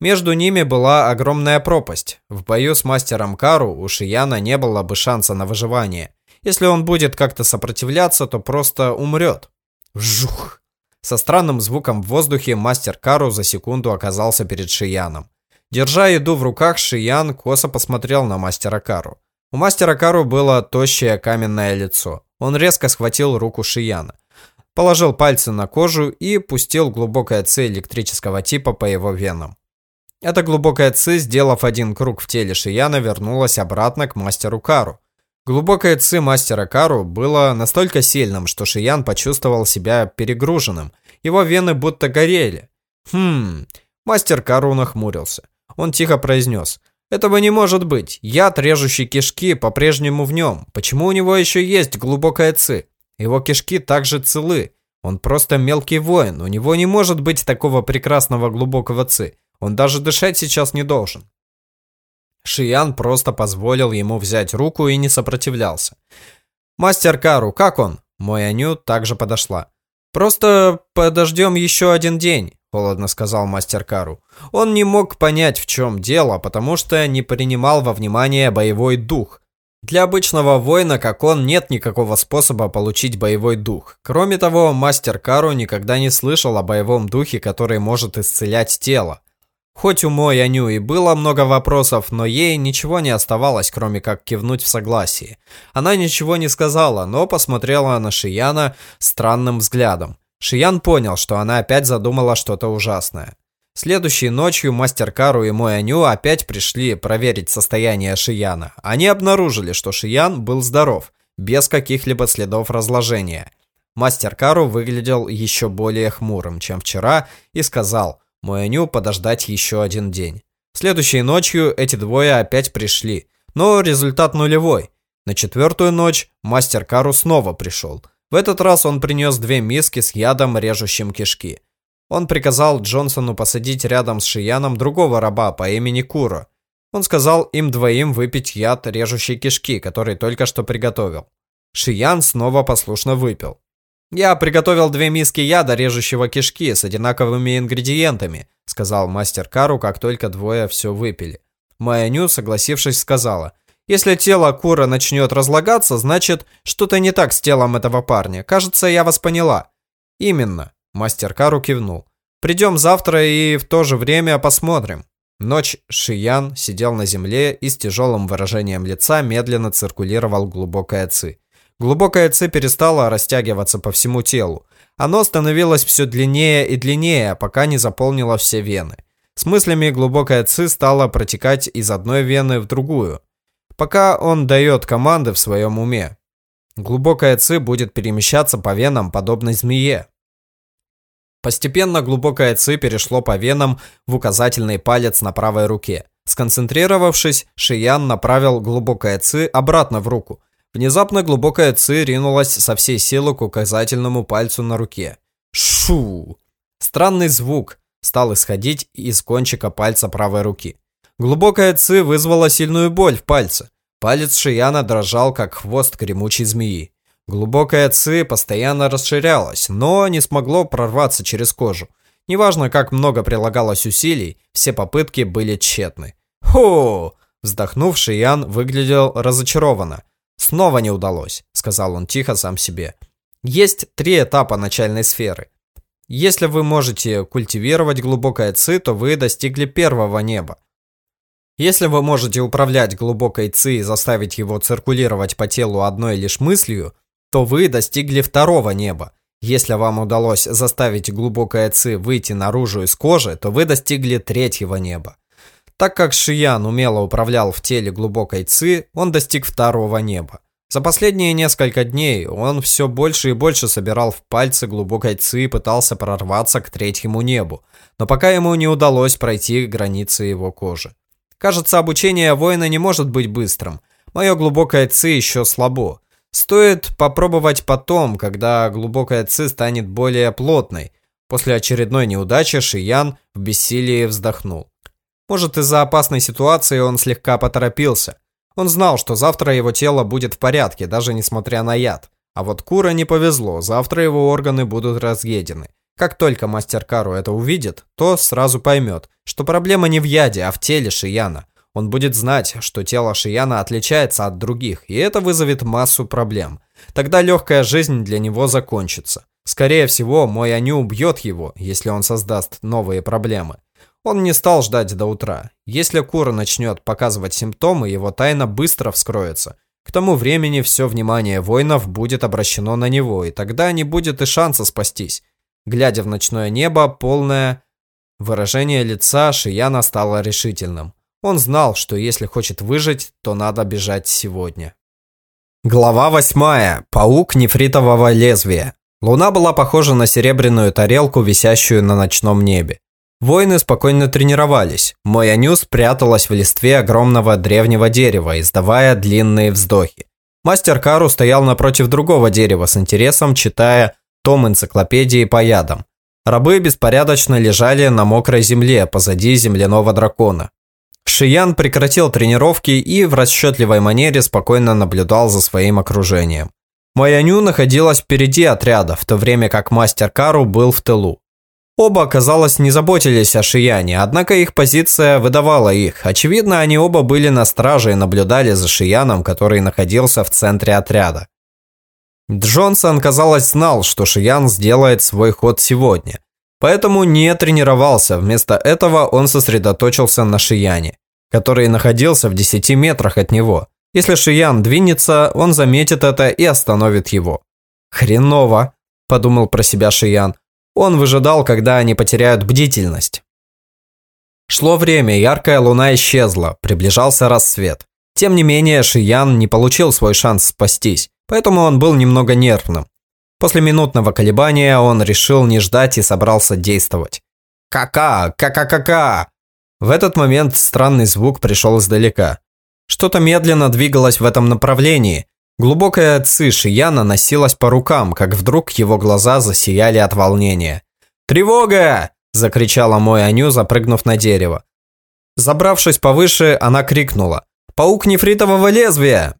Между ними была огромная пропасть. В бою с мастером Кару у Шияна не было бы шанса на выживание. Если он будет как-то сопротивляться, то просто умрет. Вжух! Со странным звуком в воздухе мастер Кару за секунду оказался перед Шияном. Держа еду в руках, Шиян косо посмотрел на мастера Кару. У мастера Кару было тощее каменное лицо. Он резко схватил руку Шияна, положил пальцы на кожу и пустил глубокое цель электрического типа по его венам. Эта глубокая ци, сделав один круг в теле Шияна, вернулась обратно к мастеру Кару. Глубокое ци мастера Кару было настолько сильным, что Шиян почувствовал себя перегруженным. Его вены будто горели. Хм, мастер Кару нахмурился. Он тихо произнес. Этого не может быть. Яд, режущий кишки, по-прежнему в нем. Почему у него еще есть глубокая ци? Его кишки также целы. Он просто мелкий воин. У него не может быть такого прекрасного глубокого ци. Он даже дышать сейчас не должен. Шиян просто позволил ему взять руку и не сопротивлялся. «Мастер Кару, как он?» Мой Аню также подошла. «Просто подождем еще один день», – холодно сказал мастер Кару. Он не мог понять, в чем дело, потому что не принимал во внимание боевой дух. Для обычного воина, как он, нет никакого способа получить боевой дух. Кроме того, мастер Кару никогда не слышал о боевом духе, который может исцелять тело. Хоть у Мо Яню и было много вопросов, но ей ничего не оставалось, кроме как кивнуть в согласии. Она ничего не сказала, но посмотрела на Шияна странным взглядом. Шиян понял, что она опять задумала что-то ужасное. Следующей ночью мастер Кару и Мо Яню опять пришли проверить состояние Шияна. Они обнаружили, что Шиян был здоров, без каких-либо следов разложения. Мастер Кару выглядел еще более хмурым, чем вчера, и сказал – Моэню подождать еще один день. Следующей ночью эти двое опять пришли, но результат нулевой. На четвертую ночь мастер Кару снова пришел. В этот раз он принес две миски с ядом, режущим кишки. Он приказал Джонсону посадить рядом с Шияном другого раба по имени Кура. Он сказал им двоим выпить яд, режущий кишки, который только что приготовил. Шиян снова послушно выпил. «Я приготовил две миски яда, режущего кишки, с одинаковыми ингредиентами», сказал мастер Кару, как только двое все выпили. Майя согласившись, сказала, «Если тело Кура начнет разлагаться, значит, что-то не так с телом этого парня. Кажется, я вас поняла». «Именно», мастер Кару кивнул. «Придем завтра и в то же время посмотрим». Ночь Шиян сидел на земле и с тяжелым выражением лица медленно циркулировал глубокая ци. Глубокая цепь перестала растягиваться по всему телу. Оно становилось все длиннее и длиннее, пока не заполнило все вены. С мыслями глубокая ци стала протекать из одной вены в другую, пока он дает команды в своем уме. Глубокая ци будет перемещаться по венам, подобно змее. Постепенно глубокое ци перешло по венам в указательный палец на правой руке. Сконцентрировавшись, Шиян направил глубокое ци обратно в руку, Внезапно глубокая ци ринулась со всей силы к указательному пальцу на руке. Шу! Странный звук стал исходить из кончика пальца правой руки. Глубокая ци вызвала сильную боль в пальце. Палец Шияна дрожал, как хвост кремучей змеи. Глубокая ци постоянно расширялась, но не смогло прорваться через кожу. Неважно, как много прилагалось усилий, все попытки были тщетны. «Хо!» Вздохнув, Шиян выглядел разочарованно. Снова не удалось, сказал он тихо сам себе. Есть три этапа начальной сферы. Если вы можете культивировать глубокое ци, то вы достигли первого неба. Если вы можете управлять глубокой ци и заставить его циркулировать по телу одной лишь мыслью, то вы достигли второго неба. Если вам удалось заставить глубокое ци выйти наружу из кожи, то вы достигли третьего неба. Так как Шиян умело управлял в теле глубокой ци, он достиг второго неба. За последние несколько дней он все больше и больше собирал в пальцы глубокой ци и пытался прорваться к третьему небу, но пока ему не удалось пройти границы его кожи. Кажется, обучение воина не может быть быстрым. Мое глубокое ци еще слабо. Стоит попробовать потом, когда глубокая ци станет более плотной. После очередной неудачи Шиян в бессилии вздохнул. Может, из-за опасной ситуации он слегка поторопился. Он знал, что завтра его тело будет в порядке, даже несмотря на яд. А вот Кура не повезло, завтра его органы будут разъедены. Как только мастер Кару это увидит, то сразу поймет, что проблема не в яде, а в теле Шияна. Он будет знать, что тело Шияна отличается от других, и это вызовет массу проблем. Тогда легкая жизнь для него закончится. Скорее всего, мой Аню убьет его, если он создаст новые проблемы. Он не стал ждать до утра. Если Кура начнет показывать симптомы, его тайна быстро вскроется. К тому времени все внимание воинов будет обращено на него, и тогда не будет и шанса спастись. Глядя в ночное небо, полное выражение лица Шияна стало решительным. Он знал, что если хочет выжить, то надо бежать сегодня. Глава восьмая. Паук нефритового лезвия. Луна была похожа на серебряную тарелку, висящую на ночном небе. Воины спокойно тренировались. Мой Аню спряталась в листве огромного древнего дерева, издавая длинные вздохи. Мастер Кару стоял напротив другого дерева с интересом, читая том энциклопедии по ядам. Рабы беспорядочно лежали на мокрой земле позади земляного дракона. Шиян прекратил тренировки и в расчетливой манере спокойно наблюдал за своим окружением. Мояню находилась впереди отряда, в то время как мастер Кару был в тылу. Оба, казалось, не заботились о Шияне, однако их позиция выдавала их. Очевидно, они оба были на страже и наблюдали за Шияном, который находился в центре отряда. Джонсон, казалось, знал, что Шиян сделает свой ход сегодня. Поэтому не тренировался, вместо этого он сосредоточился на Шияне, который находился в 10 метрах от него. Если Шиян двинется, он заметит это и остановит его. «Хреново», – подумал про себя Шиян. Он выжидал, когда они потеряют бдительность. Шло время, яркая луна исчезла, приближался рассвет. Тем не менее, Шиян не получил свой шанс спастись, поэтому он был немного нервным. После минутного колебания он решил не ждать и собрался действовать. «Ка-ка! Ка-ка-ка-ка!» В этот момент странный звук пришел издалека. Что-то медленно двигалось в этом направлении. Глубокая ци Яна носилась по рукам, как вдруг его глаза засияли от волнения. «Тревога!» – закричала мой Аню, запрыгнув на дерево. Забравшись повыше, она крикнула. «Паук нефритового лезвия!»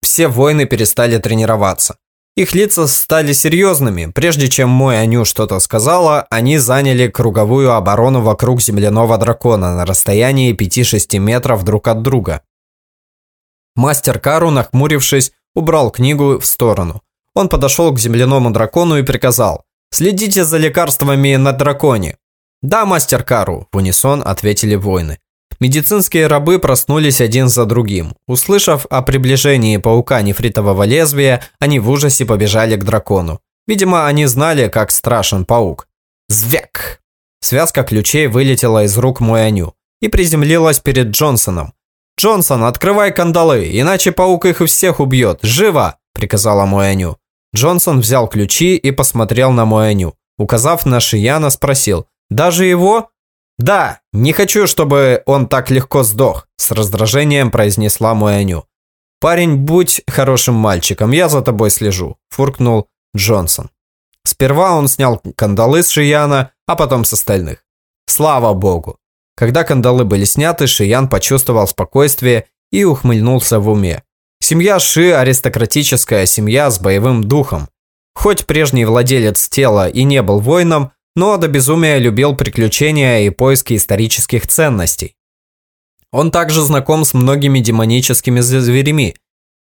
Все воины перестали тренироваться. Их лица стали серьезными. Прежде чем мой Аню что-то сказала, они заняли круговую оборону вокруг земляного дракона на расстоянии 5-6 метров друг от друга. Мастер Кару, нахмурившись, убрал книгу в сторону. Он подошел к земляному дракону и приказал «Следите за лекарствами на драконе». «Да, мастер Кару», – в унисон ответили воины. Медицинские рабы проснулись один за другим. Услышав о приближении паука нефритового лезвия, они в ужасе побежали к дракону. Видимо, они знали, как страшен паук. Звяк! Связка ключей вылетела из рук Мояню и приземлилась перед Джонсоном. «Джонсон, открывай кандалы, иначе паук их всех убьет. Живо!» – приказала Мояню. Джонсон взял ключи и посмотрел на Мояню. Указав на Шияна, спросил, «Даже его?» «Да, не хочу, чтобы он так легко сдох», – с раздражением произнесла мой Аню. «Парень, будь хорошим мальчиком, я за тобой слежу», – фуркнул Джонсон. Сперва он снял кандалы с Шияна, а потом с остальных. Слава богу. Когда кандалы были сняты, Шиян почувствовал спокойствие и ухмыльнулся в уме. Семья Ши – аристократическая семья с боевым духом. Хоть прежний владелец тела и не был воином, но до безумия любил приключения и поиски исторических ценностей. Он также знаком с многими демоническими зверями.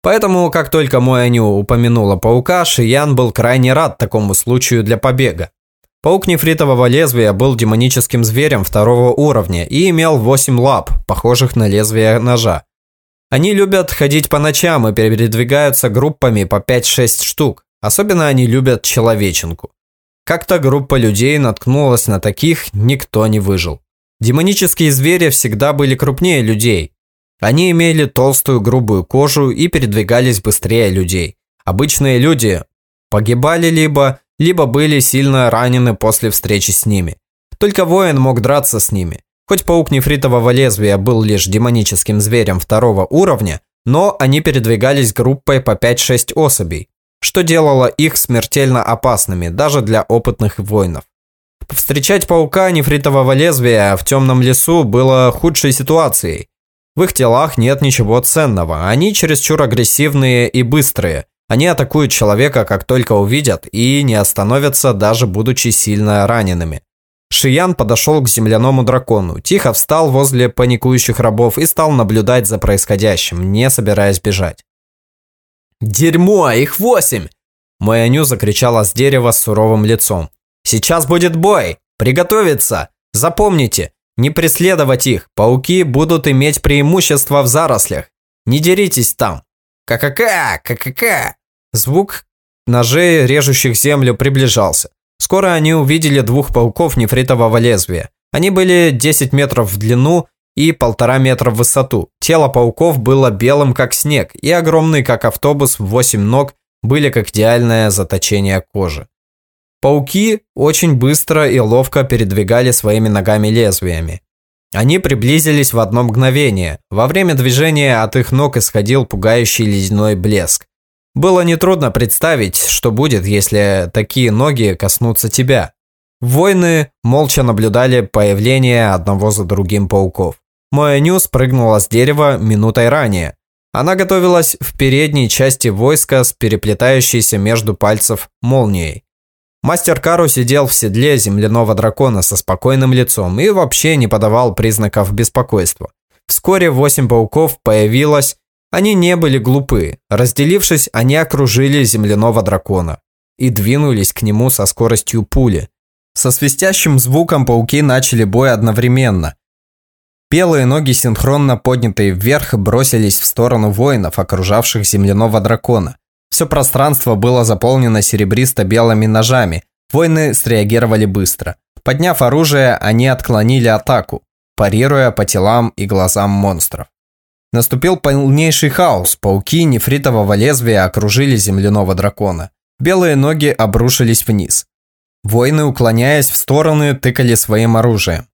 Поэтому, как только мой Аню упомянула паука, Шиян был крайне рад такому случаю для побега. Паук нефритового лезвия был демоническим зверем второго уровня и имел 8 лап, похожих на лезвие ножа. Они любят ходить по ночам и передвигаются группами по 5-6 штук. Особенно они любят человеченку. Как-то группа людей наткнулась на таких, никто не выжил. Демонические звери всегда были крупнее людей. Они имели толстую грубую кожу и передвигались быстрее людей. Обычные люди погибали либо, либо были сильно ранены после встречи с ними. Только воин мог драться с ними. Хоть паук нефритового лезвия был лишь демоническим зверем второго уровня, но они передвигались группой по 5-6 особей что делало их смертельно опасными даже для опытных воинов. Встречать паука нефритового лезвия в темном лесу было худшей ситуацией. В их телах нет ничего ценного, они чересчур агрессивные и быстрые. Они атакуют человека, как только увидят, и не остановятся, даже будучи сильно ранеными. Шиян подошел к земляному дракону, тихо встал возле паникующих рабов и стал наблюдать за происходящим, не собираясь бежать. «Дерьмо, их восемь!» Мой Аню закричала с дерева с суровым лицом. «Сейчас будет бой! Приготовиться! Запомните, не преследовать их, пауки будут иметь преимущество в зарослях. Не деритесь там!» «Ка-ка-ка! Ка-ка-ка!» Звук ножей, режущих землю, приближался. Скоро они увидели двух пауков нефритового лезвия. Они были 10 метров в длину и полтора метра в высоту. Тело пауков было белым, как снег, и огромный, как автобус, в восемь ног, были как идеальное заточение кожи. Пауки очень быстро и ловко передвигали своими ногами лезвиями. Они приблизились в одно мгновение. Во время движения от их ног исходил пугающий ледяной блеск. Было нетрудно представить, что будет, если такие ноги коснутся тебя. Воины молча наблюдали появление одного за другим пауков. Моя Ню спрыгнула с дерева минутой ранее. Она готовилась в передней части войска с переплетающейся между пальцев молнией. Мастер Кару сидел в седле земляного дракона со спокойным лицом и вообще не подавал признаков беспокойства. Вскоре восемь пауков появилось, они не были глупы. Разделившись, они окружили земляного дракона и двинулись к нему со скоростью пули. Со свистящим звуком пауки начали бой одновременно. Белые ноги, синхронно поднятые вверх, бросились в сторону воинов, окружавших земляного дракона. Все пространство было заполнено серебристо-белыми ножами. Воины среагировали быстро. Подняв оружие, они отклонили атаку, парируя по телам и глазам монстров. Наступил полнейший хаос. Пауки нефритового лезвия окружили земляного дракона. Белые ноги обрушились вниз. Воины, уклоняясь в стороны, тыкали своим оружием.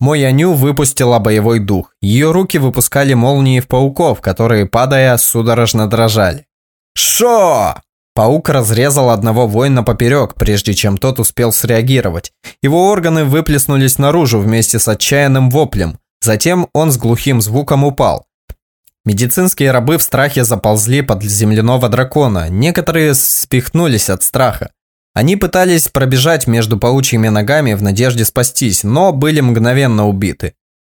Мой Аню выпустила боевой дух. Ее руки выпускали молнии в пауков, которые, падая, судорожно дрожали. «Шо!» Паук разрезал одного воина поперек, прежде чем тот успел среагировать. Его органы выплеснулись наружу вместе с отчаянным воплем. Затем он с глухим звуком упал. Медицинские рабы в страхе заползли под земляного дракона. Некоторые спихнулись от страха. Они пытались пробежать между паучьими ногами в надежде спастись, но были мгновенно убиты.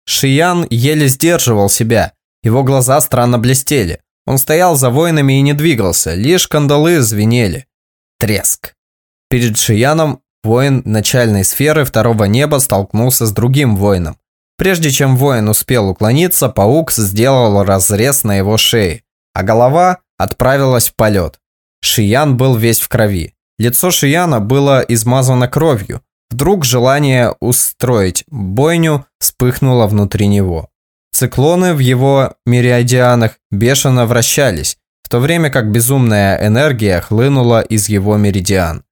Шиян еле сдерживал себя. Его глаза странно блестели. Он стоял за воинами и не двигался, лишь кандалы звенели. Треск. Перед Шияном воин начальной сферы второго неба столкнулся с другим воином. Прежде чем воин успел уклониться, паук сделал разрез на его шее, а голова отправилась в полет. Шиян был весь в крови. Лицо Шияна было измазано кровью. Вдруг желание устроить бойню вспыхнуло внутри него. Циклоны в его меридианах бешено вращались, в то время как безумная энергия хлынула из его меридиан.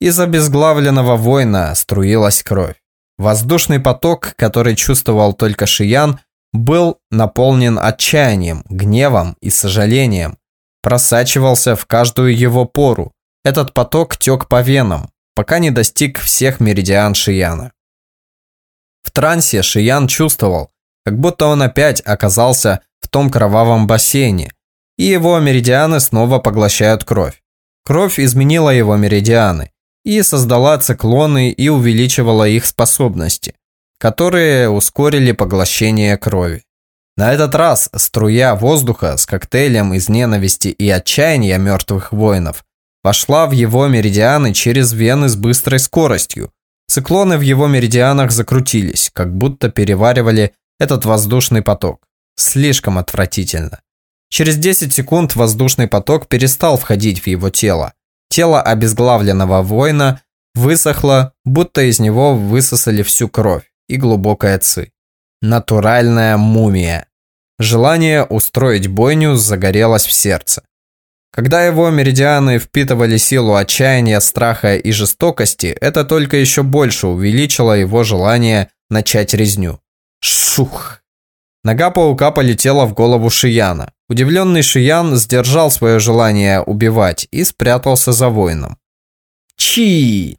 Из обезглавленного воина струилась кровь. Воздушный поток, который чувствовал только Шиян, был наполнен отчаянием, гневом и сожалением. Просачивался в каждую его пору, этот поток тек по венам, пока не достиг всех меридиан Шияна. В трансе Шиян чувствовал, как будто он опять оказался в том кровавом бассейне, и его меридианы снова поглощают кровь. Кровь изменила его меридианы и создала циклоны и увеличивала их способности, которые ускорили поглощение крови. На этот раз струя воздуха с коктейлем из ненависти и отчаяния мертвых воинов вошла в его меридианы через вены с быстрой скоростью. Циклоны в его меридианах закрутились, как будто переваривали этот воздушный поток. Слишком отвратительно. Через 10 секунд воздушный поток перестал входить в его тело. Тело обезглавленного воина высохло, будто из него высосали всю кровь и глубокая ци. Натуральная мумия. Желание устроить бойню загорелось в сердце. Когда его меридианы впитывали силу отчаяния, страха и жестокости, это только еще больше увеличило его желание начать резню. Шух! Нога паука полетела в голову Шияна. Удивленный Шиян сдержал свое желание убивать и спрятался за воином. Чи!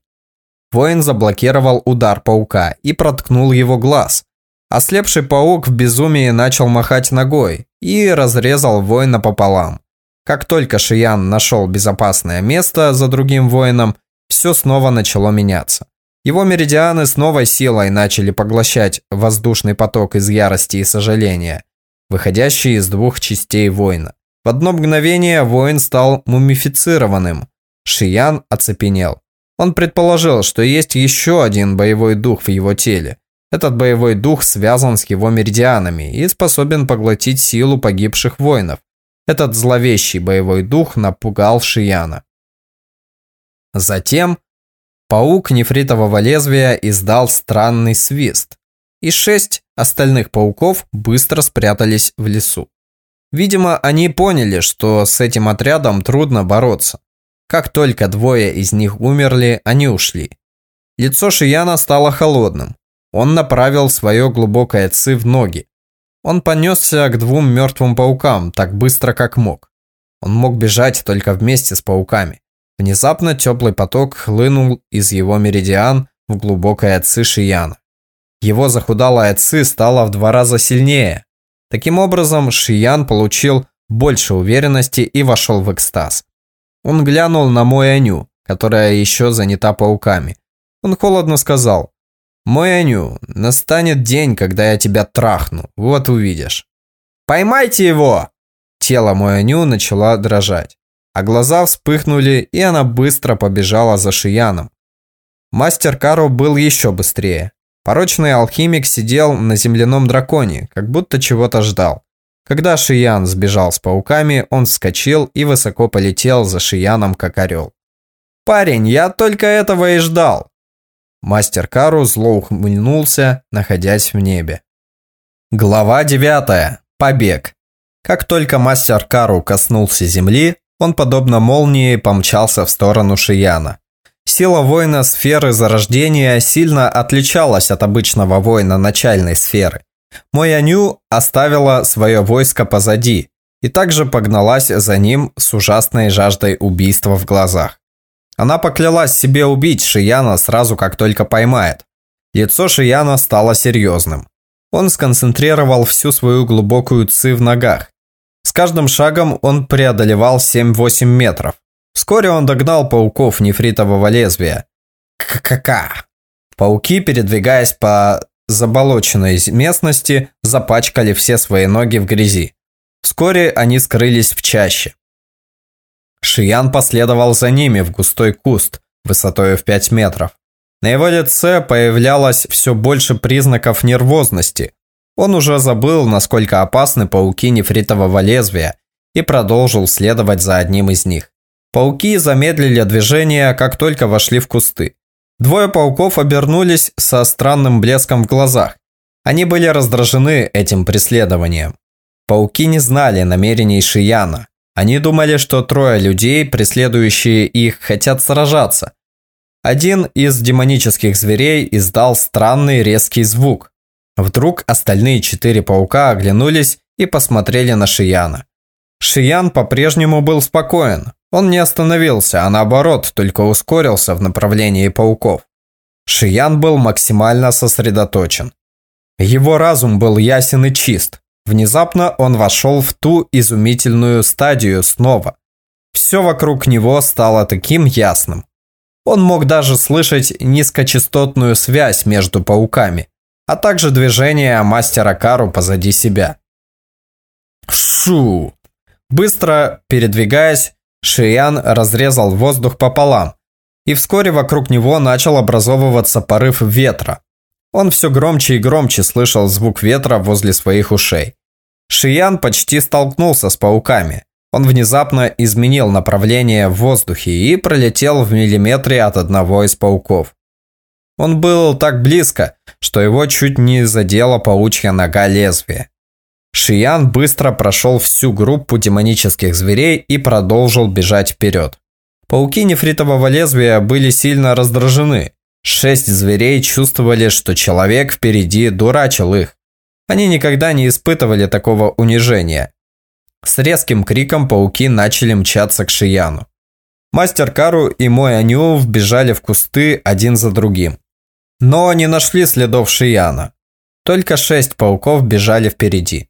Воин заблокировал удар паука и проткнул его глаз. Ослепший паук в безумии начал махать ногой и разрезал воина пополам. Как только Шиян нашел безопасное место за другим воином, все снова начало меняться. Его меридианы с новой силой начали поглощать воздушный поток из ярости и сожаления, выходящий из двух частей воина. В одно мгновение воин стал мумифицированным. Шиян оцепенел. Он предположил, что есть еще один боевой дух в его теле. Этот боевой дух связан с его меридианами и способен поглотить силу погибших воинов. Этот зловещий боевой дух напугал Шияна. Затем паук нефритового лезвия издал странный свист, и шесть остальных пауков быстро спрятались в лесу. Видимо, они поняли, что с этим отрядом трудно бороться. Как только двое из них умерли, они ушли. Лицо Шияна стало холодным. Он направил свое глубокое ци в ноги, он понесся к двум мертвым паукам так быстро, как мог. Он мог бежать только вместе с пауками. Внезапно теплый поток хлынул из его меридиан в глубокое ци Шияна. Его захудалая ци стала в два раза сильнее. Таким образом, Шиян получил больше уверенности и вошел в экстаз. Он глянул на мой Аню, которая еще занята пауками. Он холодно сказал, «Мой Аню, настанет день, когда я тебя трахну, вот увидишь». «Поймайте его!» Тело мой Аню начало дрожать, а глаза вспыхнули, и она быстро побежала за Шияном. Мастер Каро был еще быстрее. Порочный алхимик сидел на земляном драконе, как будто чего-то ждал. Когда Шиян сбежал с пауками, он вскочил и высоко полетел за Шияном, как орел. «Парень, я только этого и ждал!» Мастер Кару зло ухмыльнулся, находясь в небе. Глава 9. Побег. Как только мастер Кару коснулся земли, он подобно молнии помчался в сторону Шияна. Сила воина сферы зарождения сильно отличалась от обычного воина начальной сферы. Мой Аню оставила свое войско позади и также погналась за ним с ужасной жаждой убийства в глазах. Она поклялась себе убить Шияна сразу, как только поймает. Лицо Шияна стало серьезным. Он сконцентрировал всю свою глубокую ци в ногах. С каждым шагом он преодолевал 7-8 метров. Вскоре он догнал пауков нефритового лезвия. К-ка-ка. Пауки, передвигаясь по заболоченной местности, запачкали все свои ноги в грязи. Вскоре они скрылись в чаще. Шиян последовал за ними в густой куст, высотой в 5 метров. На его лице появлялось все больше признаков нервозности. Он уже забыл, насколько опасны пауки нефритового лезвия, и продолжил следовать за одним из них. Пауки замедлили движение, как только вошли в кусты. Двое пауков обернулись со странным блеском в глазах. Они были раздражены этим преследованием. Пауки не знали намерений Шияна. Они думали, что трое людей, преследующие их, хотят сражаться. Один из демонических зверей издал странный резкий звук. Вдруг остальные четыре паука оглянулись и посмотрели на Шияна. Шиян по-прежнему был спокоен. Он не остановился, а наоборот, только ускорился в направлении пауков. Шиян был максимально сосредоточен. Его разум был ясен и чист. Внезапно он вошел в ту изумительную стадию снова. Все вокруг него стало таким ясным. Он мог даже слышать низкочастотную связь между пауками, а также движение мастера Кару позади себя. Шу! Быстро передвигаясь, Шиян разрезал воздух пополам, и вскоре вокруг него начал образовываться порыв ветра. Он все громче и громче слышал звук ветра возле своих ушей. Шиян почти столкнулся с пауками. Он внезапно изменил направление в воздухе и пролетел в миллиметре от одного из пауков. Он был так близко, что его чуть не задела паучья нога лезвия. Шиян быстро прошел всю группу демонических зверей и продолжил бежать вперед. Пауки нефритового лезвия были сильно раздражены. Шесть зверей чувствовали, что человек впереди дурачил их. Они никогда не испытывали такого унижения. С резким криком пауки начали мчаться к Шияну. Мастер Кару и мой Аню вбежали в кусты один за другим. Но не нашли следов Шияна. Только шесть пауков бежали впереди.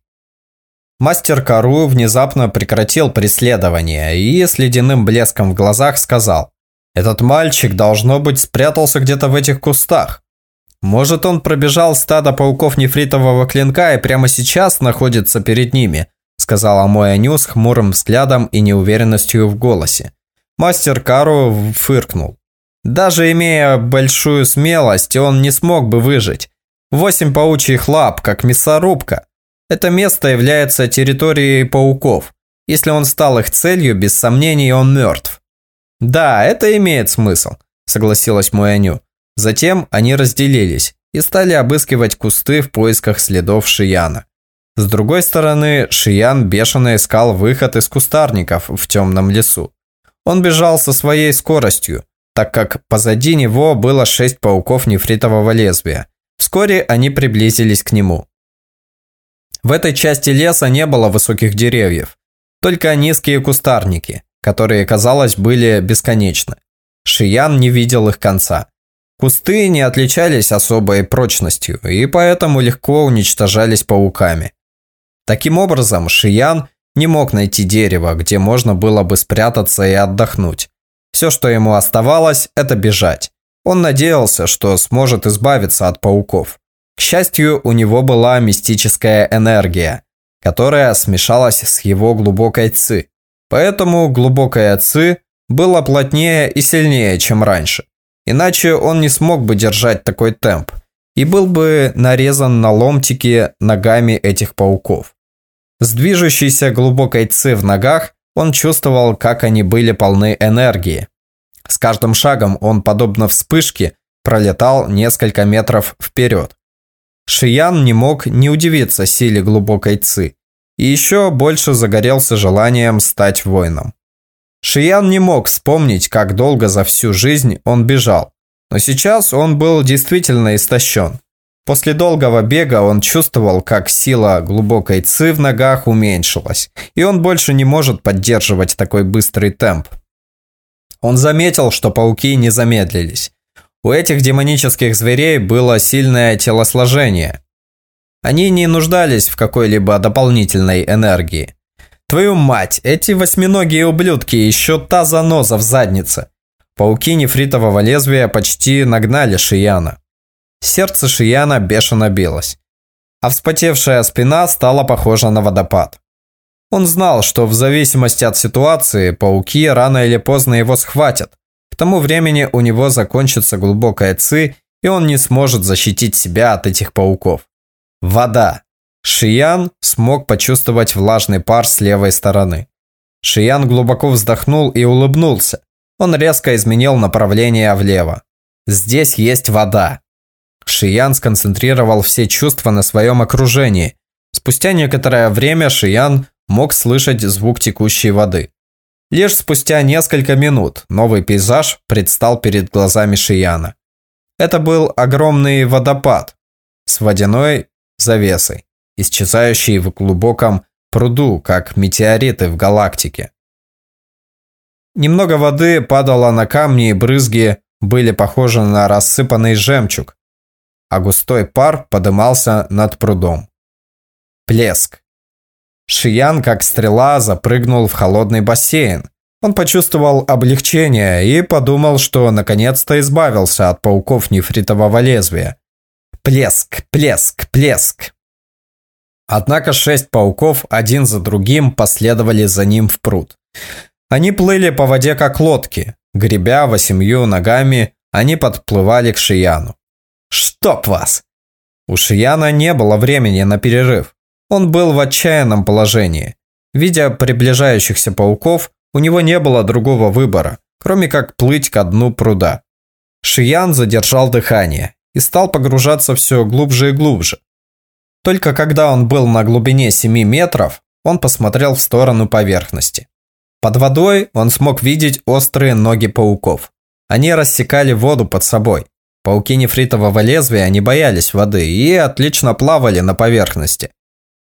Мастер Кару внезапно прекратил преследование и с ледяным блеском в глазах сказал, «Этот мальчик, должно быть, спрятался где-то в этих кустах. Может, он пробежал стадо пауков нефритового клинка и прямо сейчас находится перед ними, сказала мой Аню с хмурым взглядом и неуверенностью в голосе. Мастер Кару фыркнул. Даже имея большую смелость, он не смог бы выжить. Восемь паучьих лап, как мясорубка. Это место является территорией пауков. Если он стал их целью, без сомнений он мертв. Да, это имеет смысл, согласилась мой Аню. Затем они разделились и стали обыскивать кусты в поисках следов Шияна. С другой стороны, Шиян бешено искал выход из кустарников в темном лесу. Он бежал со своей скоростью, так как позади него было шесть пауков нефритового лезвия. Вскоре они приблизились к нему. В этой части леса не было высоких деревьев, только низкие кустарники, которые, казалось, были бесконечны. Шиян не видел их конца. Кусты не отличались особой прочностью и поэтому легко уничтожались пауками. Таким образом, Шиян не мог найти дерево, где можно было бы спрятаться и отдохнуть. Все, что ему оставалось, это бежать. Он надеялся, что сможет избавиться от пауков. К счастью, у него была мистическая энергия, которая смешалась с его глубокой ци. Поэтому глубокая ци была плотнее и сильнее, чем раньше. Иначе он не смог бы держать такой темп и был бы нарезан на ломтики ногами этих пауков. С движущейся глубокой ци в ногах он чувствовал, как они были полны энергии. С каждым шагом он, подобно вспышке, пролетал несколько метров вперед. Шиян не мог не удивиться силе глубокой ци и еще больше загорелся желанием стать воином. Шиян не мог вспомнить, как долго за всю жизнь он бежал, но сейчас он был действительно истощен. После долгого бега он чувствовал, как сила глубокой ци в ногах уменьшилась, и он больше не может поддерживать такой быстрый темп. Он заметил, что пауки не замедлились. У этих демонических зверей было сильное телосложение. Они не нуждались в какой-либо дополнительной энергии. Твою мать, эти восьминогие ублюдки, еще та заноза в заднице. Пауки нефритового лезвия почти нагнали Шияна. Сердце Шияна бешено билось, а вспотевшая спина стала похожа на водопад. Он знал, что в зависимости от ситуации пауки рано или поздно его схватят. К тому времени у него закончится глубокая ци, и он не сможет защитить себя от этих пауков. Вода. Шиян смог почувствовать влажный пар с левой стороны. Шиян глубоко вздохнул и улыбнулся. Он резко изменил направление влево. Здесь есть вода. Шиян сконцентрировал все чувства на своем окружении. Спустя некоторое время Шиян мог слышать звук текущей воды. Лишь спустя несколько минут новый пейзаж предстал перед глазами Шияна. Это был огромный водопад с водяной завесой, исчезающий в глубоком пруду, как метеориты в галактике. Немного воды падало на камни, и брызги были похожи на рассыпанный жемчуг, а густой пар подымался над прудом. Плеск. Шиян, как стрела, запрыгнул в холодный бассейн. Он почувствовал облегчение и подумал, что наконец-то избавился от пауков нефритового лезвия. Плеск, плеск, плеск. Однако шесть пауков один за другим последовали за ним в пруд. Они плыли по воде как лодки. Гребя восемью ногами, они подплывали к Шияну. «Чтоб вас!» У Шияна не было времени на перерыв. Он был в отчаянном положении. Видя приближающихся пауков, у него не было другого выбора, кроме как плыть ко дну пруда. Шиян задержал дыхание и стал погружаться все глубже и глубже. Только когда он был на глубине 7 метров, он посмотрел в сторону поверхности. Под водой он смог видеть острые ноги пауков. Они рассекали воду под собой. Пауки нефритового лезвия не боялись воды и отлично плавали на поверхности.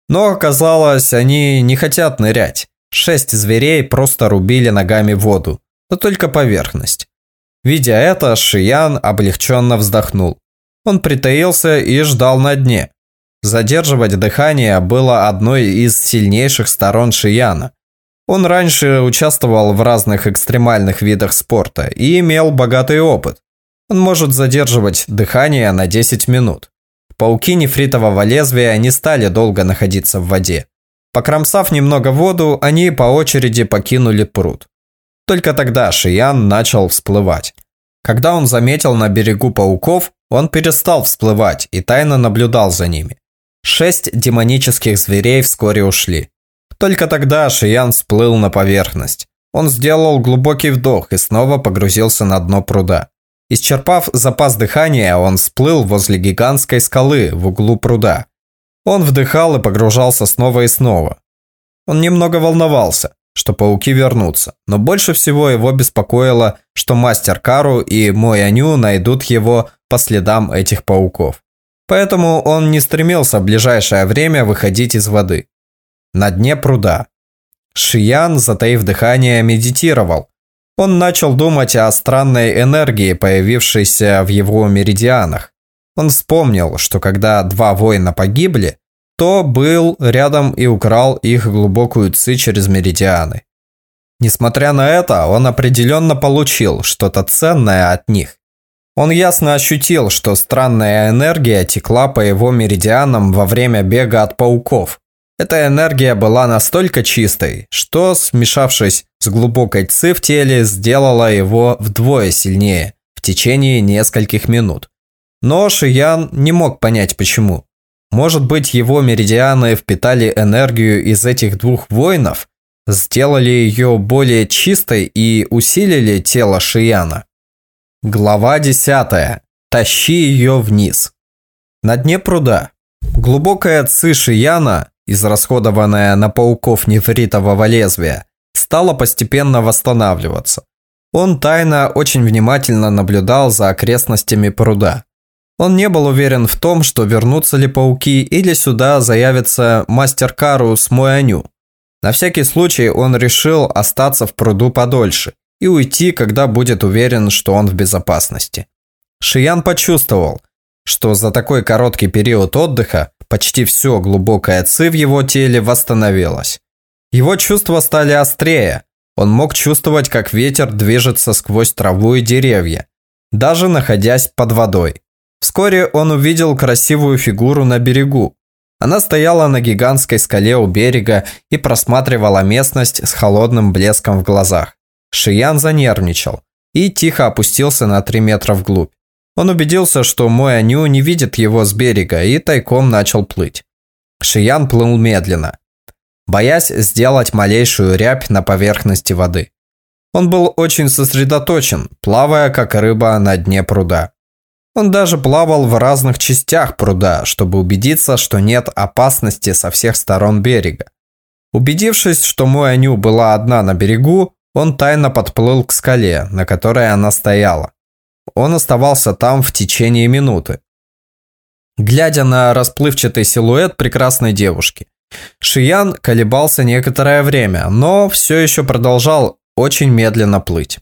Но оказалось, они не хотят нырять. Шесть зверей просто рубили ногами воду, но только поверхность. Видя это, Шиян облегченно вздохнул. Он притаился и ждал на дне. Задерживать дыхание было одной из сильнейших сторон Шияна. Он раньше участвовал в разных экстремальных видах спорта и имел богатый опыт. Он может задерживать дыхание на 10 минут. Пауки нефритового лезвия не стали долго находиться в воде. Покромсав немного воду, они по очереди покинули пруд. Только тогда Шиян начал всплывать. Когда он заметил на берегу пауков, он перестал всплывать и тайно наблюдал за ними. Шесть демонических зверей вскоре ушли. Только тогда Шиян всплыл на поверхность. Он сделал глубокий вдох и снова погрузился на дно пруда. Исчерпав запас дыхания, он всплыл возле гигантской скалы в углу пруда. Он вдыхал и погружался снова и снова. Он немного волновался, что пауки вернутся, но больше всего его беспокоило, что мастер Кару и мой Аню найдут его по следам этих пауков. Поэтому он не стремился в ближайшее время выходить из воды. На дне пруда. Шиян, затаив дыхание, медитировал, он начал думать о странной энергии, появившейся в его меридианах. Он вспомнил, что когда два воина погибли, то был рядом и украл их глубокую ци через меридианы. Несмотря на это, он определенно получил что-то ценное от них. Он ясно ощутил, что странная энергия текла по его меридианам во время бега от пауков. Эта энергия была настолько чистой, что, смешавшись с глубокой ци в теле, сделала его вдвое сильнее в течение нескольких минут. Но Шиян не мог понять почему. Может быть, его меридианы впитали энергию из этих двух воинов, сделали ее более чистой и усилили тело Шияна. Глава 10. Тащи ее вниз. На дне пруда. Глубокая ци Шияна, израсходованная на пауков нефритового лезвия, стала постепенно восстанавливаться. Он тайно очень внимательно наблюдал за окрестностями пруда. Он не был уверен в том, что вернутся ли пауки или сюда заявится мастер Кару с. На всякий случай он решил остаться в пруду подольше и уйти, когда будет уверен, что он в безопасности. Шиян почувствовал, что за такой короткий период отдыха почти все глубокое ци в его теле восстановилось. Его чувства стали острее, он мог чувствовать, как ветер движется сквозь траву и деревья, даже находясь под водой. Вскоре он увидел красивую фигуру на берегу. Она стояла на гигантской скале у берега и просматривала местность с холодным блеском в глазах. Шиян занервничал и тихо опустился на 3 метра вглубь. Он убедился, что мой Аню не видит его с берега и тайком начал плыть. Шиян плыл медленно, боясь сделать малейшую рябь на поверхности воды. Он был очень сосредоточен, плавая как рыба на дне пруда. Он даже плавал в разных частях пруда, чтобы убедиться, что нет опасности со всех сторон берега. Убедившись, что мой Аню была одна на берегу, он тайно подплыл к скале, на которой она стояла. Он оставался там в течение минуты. Глядя на расплывчатый силуэт прекрасной девушки, Шиян колебался некоторое время, но все еще продолжал очень медленно плыть.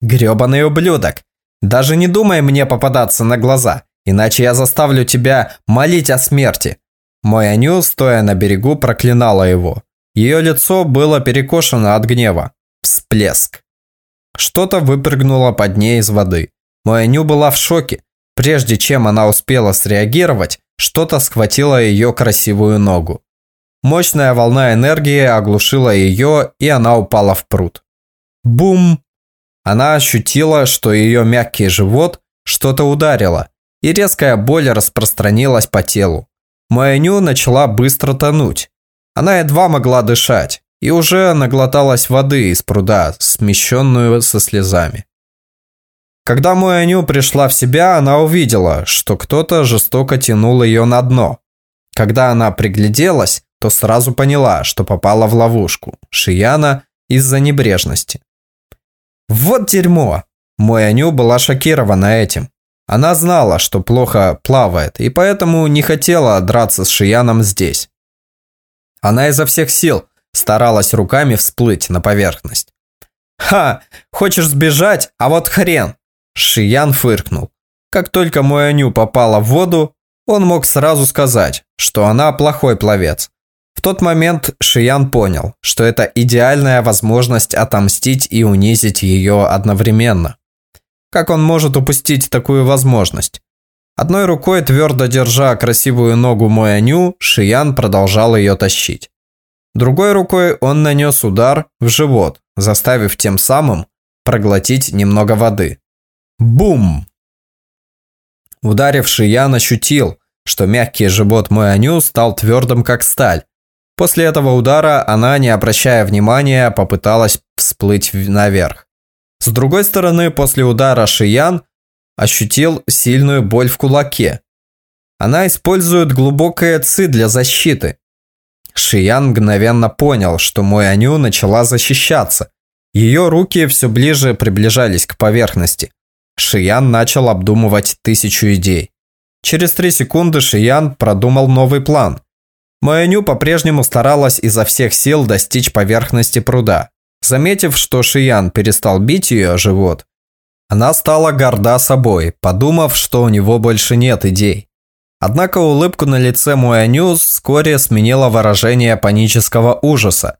«Гребаный ублюдок! Даже не думай мне попадаться на глаза, иначе я заставлю тебя молить о смерти. Мой Аню, стоя на берегу, проклинала его. Ее лицо было перекошено от гнева. Всплеск. Что-то выпрыгнуло под ней из воды. Мой Аню была в шоке. Прежде чем она успела среагировать, что-то схватило ее красивую ногу. Мощная волна энергии оглушила ее, и она упала в пруд. Бум! Она ощутила, что ее мягкий живот что-то ударило, и резкая боль распространилась по телу. Майоню начала быстро тонуть. Она едва могла дышать и уже наглоталась воды из пруда, смещенную со слезами. Когда Муэню пришла в себя, она увидела, что кто-то жестоко тянул ее на дно. Когда она пригляделась, то сразу поняла, что попала в ловушку Шияна из-за небрежности. Вот дерьмо! Мой Аню была шокирована этим. Она знала, что плохо плавает, и поэтому не хотела драться с Шияном здесь. Она изо всех сил старалась руками всплыть на поверхность. «Ха! Хочешь сбежать? А вот хрен!» Шиян фыркнул. Как только мой Аню попала в воду, он мог сразу сказать, что она плохой пловец. В тот момент Шиян понял, что это идеальная возможность отомстить и унизить ее одновременно. Как он может упустить такую возможность? Одной рукой, твердо держа красивую ногу Мояню, Шиян продолжал ее тащить. Другой рукой он нанес удар в живот, заставив тем самым проглотить немного воды. Бум! Ударивший Ян ощутил, что мягкий живот Мояню стал твердым как сталь, После этого удара она, не обращая внимания, попыталась всплыть наверх. С другой стороны, после удара Шиян ощутил сильную боль в кулаке. Она использует глубокое ци для защиты. Шиян мгновенно понял, что мой Аню начала защищаться. Ее руки все ближе приближались к поверхности. Шиян начал обдумывать тысячу идей. Через три секунды Шиян продумал новый план – Майоню по-прежнему старалась изо всех сил достичь поверхности пруда. Заметив, что Шиян перестал бить ее живот, она стала горда собой, подумав, что у него больше нет идей. Однако улыбку на лице Муэню вскоре сменило выражение панического ужаса.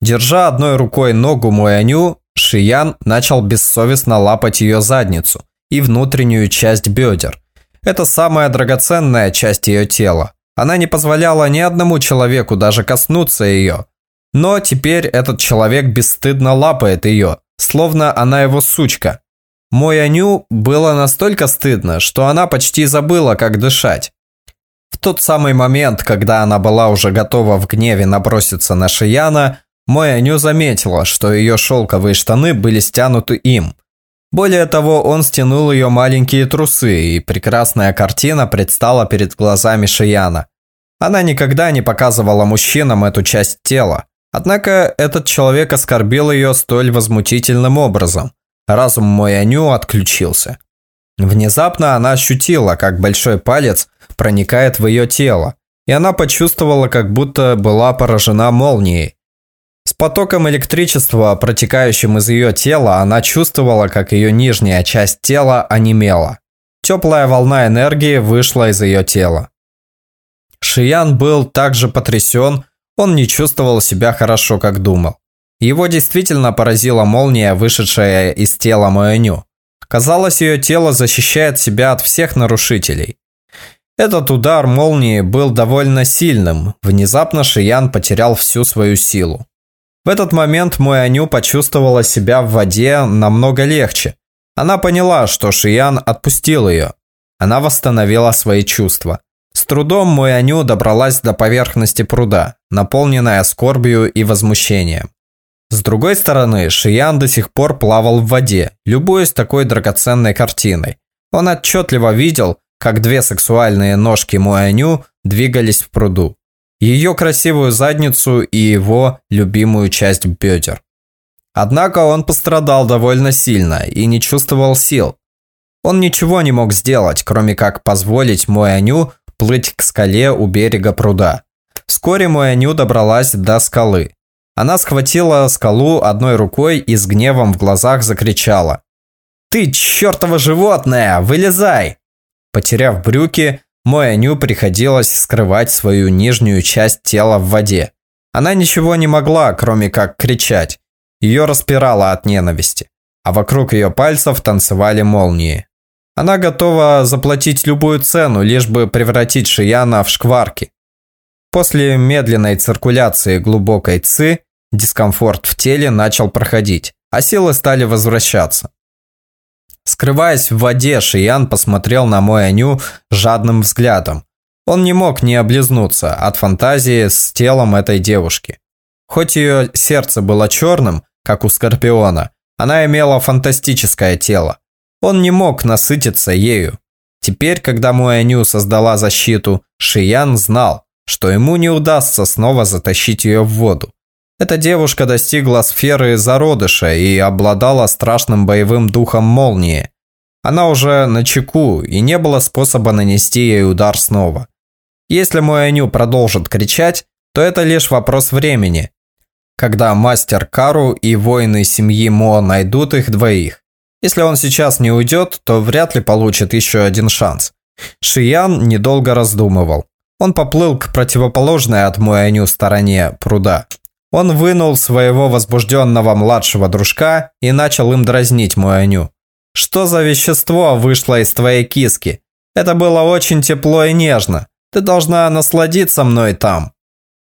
Держа одной рукой ногу Муэню, Шиян начал бессовестно лапать ее задницу и внутреннюю часть бедер. Это самая драгоценная часть ее тела. Она не позволяла ни одному человеку даже коснуться ее. Но теперь этот человек бесстыдно лапает ее, словно она его сучка. Мой Аню было настолько стыдно, что она почти забыла, как дышать. В тот самый момент, когда она была уже готова в гневе наброситься на Шияна, мой Аню заметила, что ее шелковые штаны были стянуты им. Более того, он стянул ее маленькие трусы, и прекрасная картина предстала перед глазами Шияна. Она никогда не показывала мужчинам эту часть тела. Однако этот человек оскорбил ее столь возмутительным образом. Разум мой Аню отключился. Внезапно она ощутила, как большой палец проникает в ее тело, и она почувствовала, как будто была поражена молнией. Потоком электричества, протекающим из ее тела, она чувствовала, как ее нижняя часть тела онемела. Теплая волна энергии вышла из ее тела. Шиян был также потрясен, он не чувствовал себя хорошо, как думал. Его действительно поразила молния, вышедшая из тела Моэню. Казалось, ее тело защищает себя от всех нарушителей. Этот удар молнии был довольно сильным. Внезапно Шиян потерял всю свою силу. В этот момент Мояню почувствовала себя в воде намного легче. Она поняла, что Шиян отпустил ее. Она восстановила свои чувства. С трудом Мояню добралась до поверхности пруда, наполненная скорбью и возмущением. С другой стороны, Шиян до сих пор плавал в воде, любуясь такой драгоценной картиной. Он отчетливо видел, как две сексуальные ножки Муаню двигались в пруду. Ее красивую задницу и его любимую часть бедер. Однако он пострадал довольно сильно и не чувствовал сил. Он ничего не мог сделать, кроме как позволить Муаню плыть к скале у берега пруда. Вскоре Муаню добралась до скалы. Она схватила скалу одной рукой и с гневом в глазах закричала. «Ты чертово животное! Вылезай!» Потеряв брюки, мой Аню приходилось скрывать свою нижнюю часть тела в воде. Она ничего не могла, кроме как кричать. Ее распирало от ненависти, а вокруг ее пальцев танцевали молнии. Она готова заплатить любую цену, лишь бы превратить Шияна в шкварки. После медленной циркуляции глубокой ци дискомфорт в теле начал проходить, а силы стали возвращаться. Скрываясь в воде, Шиян посмотрел на мой Аню жадным взглядом. Он не мог не облизнуться от фантазии с телом этой девушки. Хоть ее сердце было черным, как у Скорпиона, она имела фантастическое тело. Он не мог насытиться ею. Теперь, когда мой Аню создала защиту, Шиян знал, что ему не удастся снова затащить ее в воду. Эта девушка достигла сферы зародыша и обладала страшным боевым духом молнии. Она уже на чеку, и не было способа нанести ей удар снова. Если мой Аню продолжит кричать, то это лишь вопрос времени, когда мастер Кару и воины семьи Мо найдут их двоих. Если он сейчас не уйдет, то вряд ли получит еще один шанс. Шиян недолго раздумывал. Он поплыл к противоположной от Муэню стороне пруда. Он вынул своего возбужденного младшего дружка и начал им дразнить Муэню. «Что за вещество вышло из твоей киски? Это было очень тепло и нежно. Ты должна насладиться мной там».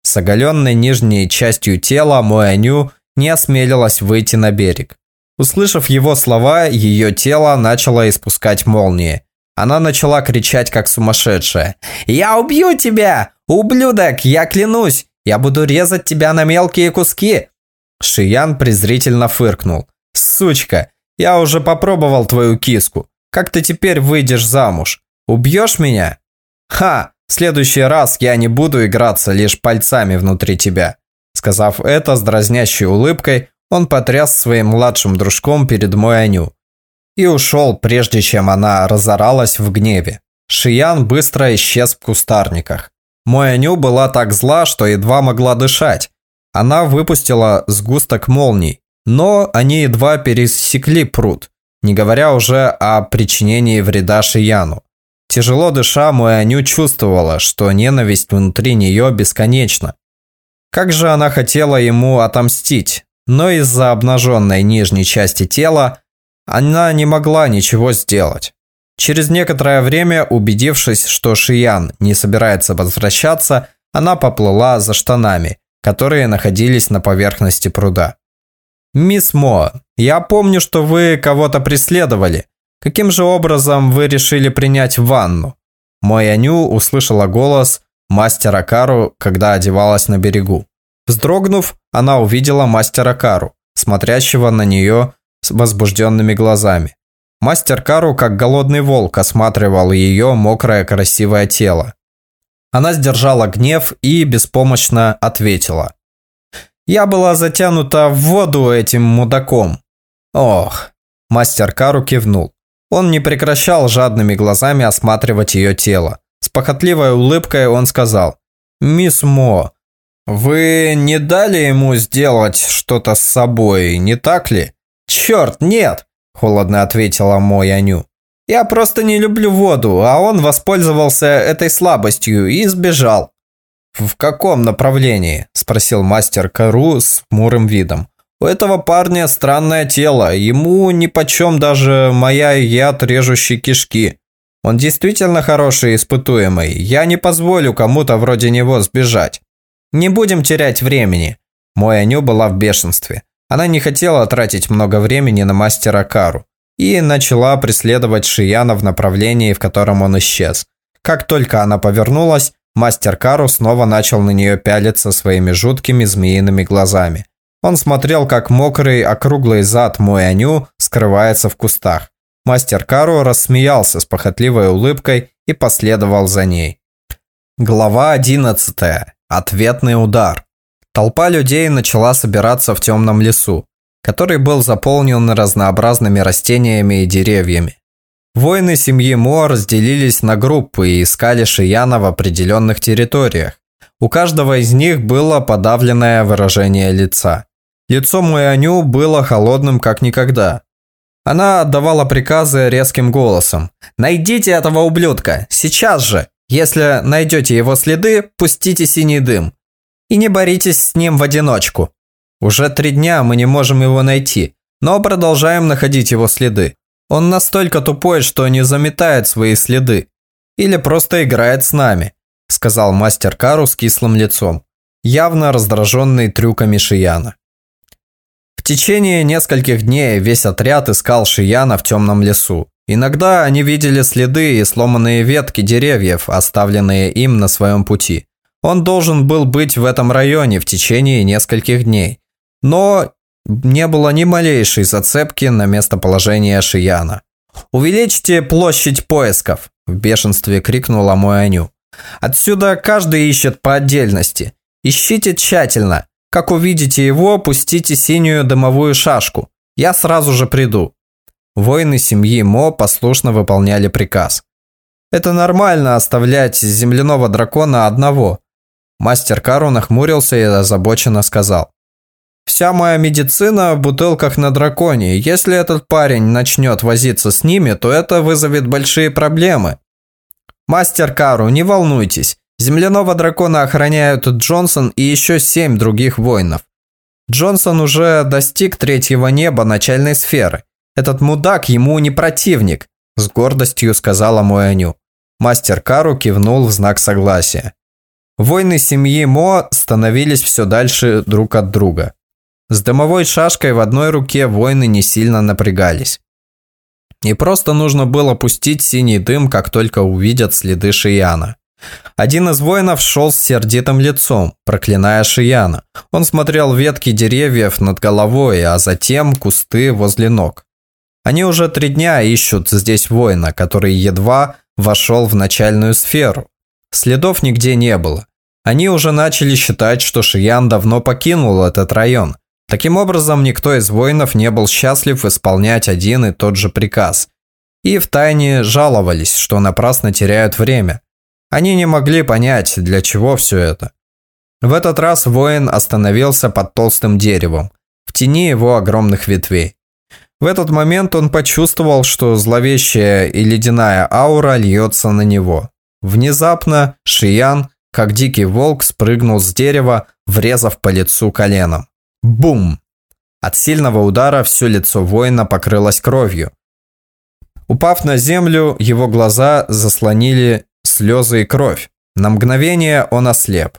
С оголенной нижней частью тела Муэню не осмелилась выйти на берег. Услышав его слова, ее тело начало испускать молнии. Она начала кричать, как сумасшедшая. «Я убью тебя! Ублюдок, я клянусь! Я буду резать тебя на мелкие куски!» Шиян презрительно фыркнул. «Сучка, я уже попробовал твою киску. Как ты теперь выйдешь замуж? Убьешь меня?» «Ха! В следующий раз я не буду играться лишь пальцами внутри тебя». Сказав это с дразнящей улыбкой, он потряс своим младшим дружком перед мой Аню и ушел, прежде чем она разоралась в гневе. Шиян быстро исчез в кустарниках. Мояню была так зла, что едва могла дышать. Она выпустила сгусток молний, но они едва пересекли пруд, не говоря уже о причинении вреда Шияну. Тяжело дыша, Муэню чувствовала, что ненависть внутри нее бесконечна. Как же она хотела ему отомстить, но из-за обнаженной нижней части тела она не могла ничего сделать. Через некоторое время, убедившись, что Шиян не собирается возвращаться, она поплыла за штанами, которые находились на поверхности пруда. «Мисс Мо, я помню, что вы кого-то преследовали. Каким же образом вы решили принять ванну?» Мой Аню услышала голос мастера Кару, когда одевалась на берегу. Вздрогнув, она увидела мастера Кару, смотрящего на нее с возбужденными глазами. Мастер Кару, как голодный волк, осматривал ее мокрое красивое тело. Она сдержала гнев и беспомощно ответила. «Я была затянута в воду этим мудаком». «Ох». Мастер Кару кивнул. Он не прекращал жадными глазами осматривать ее тело. С похотливой улыбкой он сказал. «Мисс Мо, вы не дали ему сделать что-то с собой, не так ли?» «Черт, нет!» – холодно ответила Мо Яню. Я просто не люблю воду, а он воспользовался этой слабостью и сбежал. В каком направлении? спросил мастер Кару с мурым видом. У этого парня странное тело, ему нипочем даже моя яд режущей кишки. Он действительно хороший испытуемый, я не позволю кому-то вроде него сбежать. Не будем терять времени. Мой Аню была в бешенстве. Она не хотела тратить много времени на мастера Кару и начала преследовать Шияна в направлении, в котором он исчез. Как только она повернулась, мастер Кару снова начал на нее пялиться своими жуткими змеиными глазами. Он смотрел, как мокрый, округлый зад Муэню скрывается в кустах. Мастер Кару рассмеялся с похотливой улыбкой и последовал за ней. Глава 11. Ответный удар. Толпа людей начала собираться в темном лесу который был заполнен разнообразными растениями и деревьями. Воины семьи Мо разделились на группы и искали Шияна в определенных территориях. У каждого из них было подавленное выражение лица. Лицо Муяню было холодным как никогда. Она отдавала приказы резким голосом. «Найдите этого ублюдка! Сейчас же! Если найдете его следы, пустите синий дым. И не боритесь с ним в одиночку. Уже три дня мы не можем его найти, но продолжаем находить его следы. Он настолько тупой, что не заметает свои следы. Или просто играет с нами», – сказал мастер Кару с кислым лицом, явно раздраженный трюками Шияна. В течение нескольких дней весь отряд искал Шияна в темном лесу. Иногда они видели следы и сломанные ветки деревьев, оставленные им на своем пути. Он должен был быть в этом районе в течение нескольких дней, но не было ни малейшей зацепки на местоположение Шияна. «Увеличьте площадь поисков!» – в бешенстве крикнула мой Аню. «Отсюда каждый ищет по отдельности. Ищите тщательно. Как увидите его, пустите синюю дымовую шашку. Я сразу же приду». Воины семьи Мо послушно выполняли приказ. «Это нормально оставлять земляного дракона одного». Мастер Кару нахмурился и озабоченно сказал. Вся моя медицина в бутылках на драконе. Если этот парень начнет возиться с ними, то это вызовет большие проблемы. Мастер Кару, не волнуйтесь. Земляного дракона охраняют Джонсон и еще семь других воинов. Джонсон уже достиг третьего неба начальной сферы. Этот мудак ему не противник, с гордостью сказала Моэню. Мастер Кару кивнул в знак согласия. Войны семьи Мо становились все дальше друг от друга. С дымовой шашкой в одной руке воины не сильно напрягались. И просто нужно было пустить синий дым, как только увидят следы Шияна. Один из воинов шел с сердитым лицом, проклиная Шияна. Он смотрел ветки деревьев над головой, а затем кусты возле ног. Они уже три дня ищут здесь воина, который едва вошел в начальную сферу. Следов нигде не было. Они уже начали считать, что Шиян давно покинул этот район, Таким образом, никто из воинов не был счастлив исполнять один и тот же приказ. И втайне жаловались, что напрасно теряют время. Они не могли понять, для чего все это. В этот раз воин остановился под толстым деревом, в тени его огромных ветвей. В этот момент он почувствовал, что зловещая и ледяная аура льется на него. Внезапно Шиян, как дикий волк, спрыгнул с дерева, врезав по лицу коленом. Бум! От сильного удара все лицо воина покрылось кровью. Упав на землю, его глаза заслонили слезы и кровь. На мгновение он ослеп.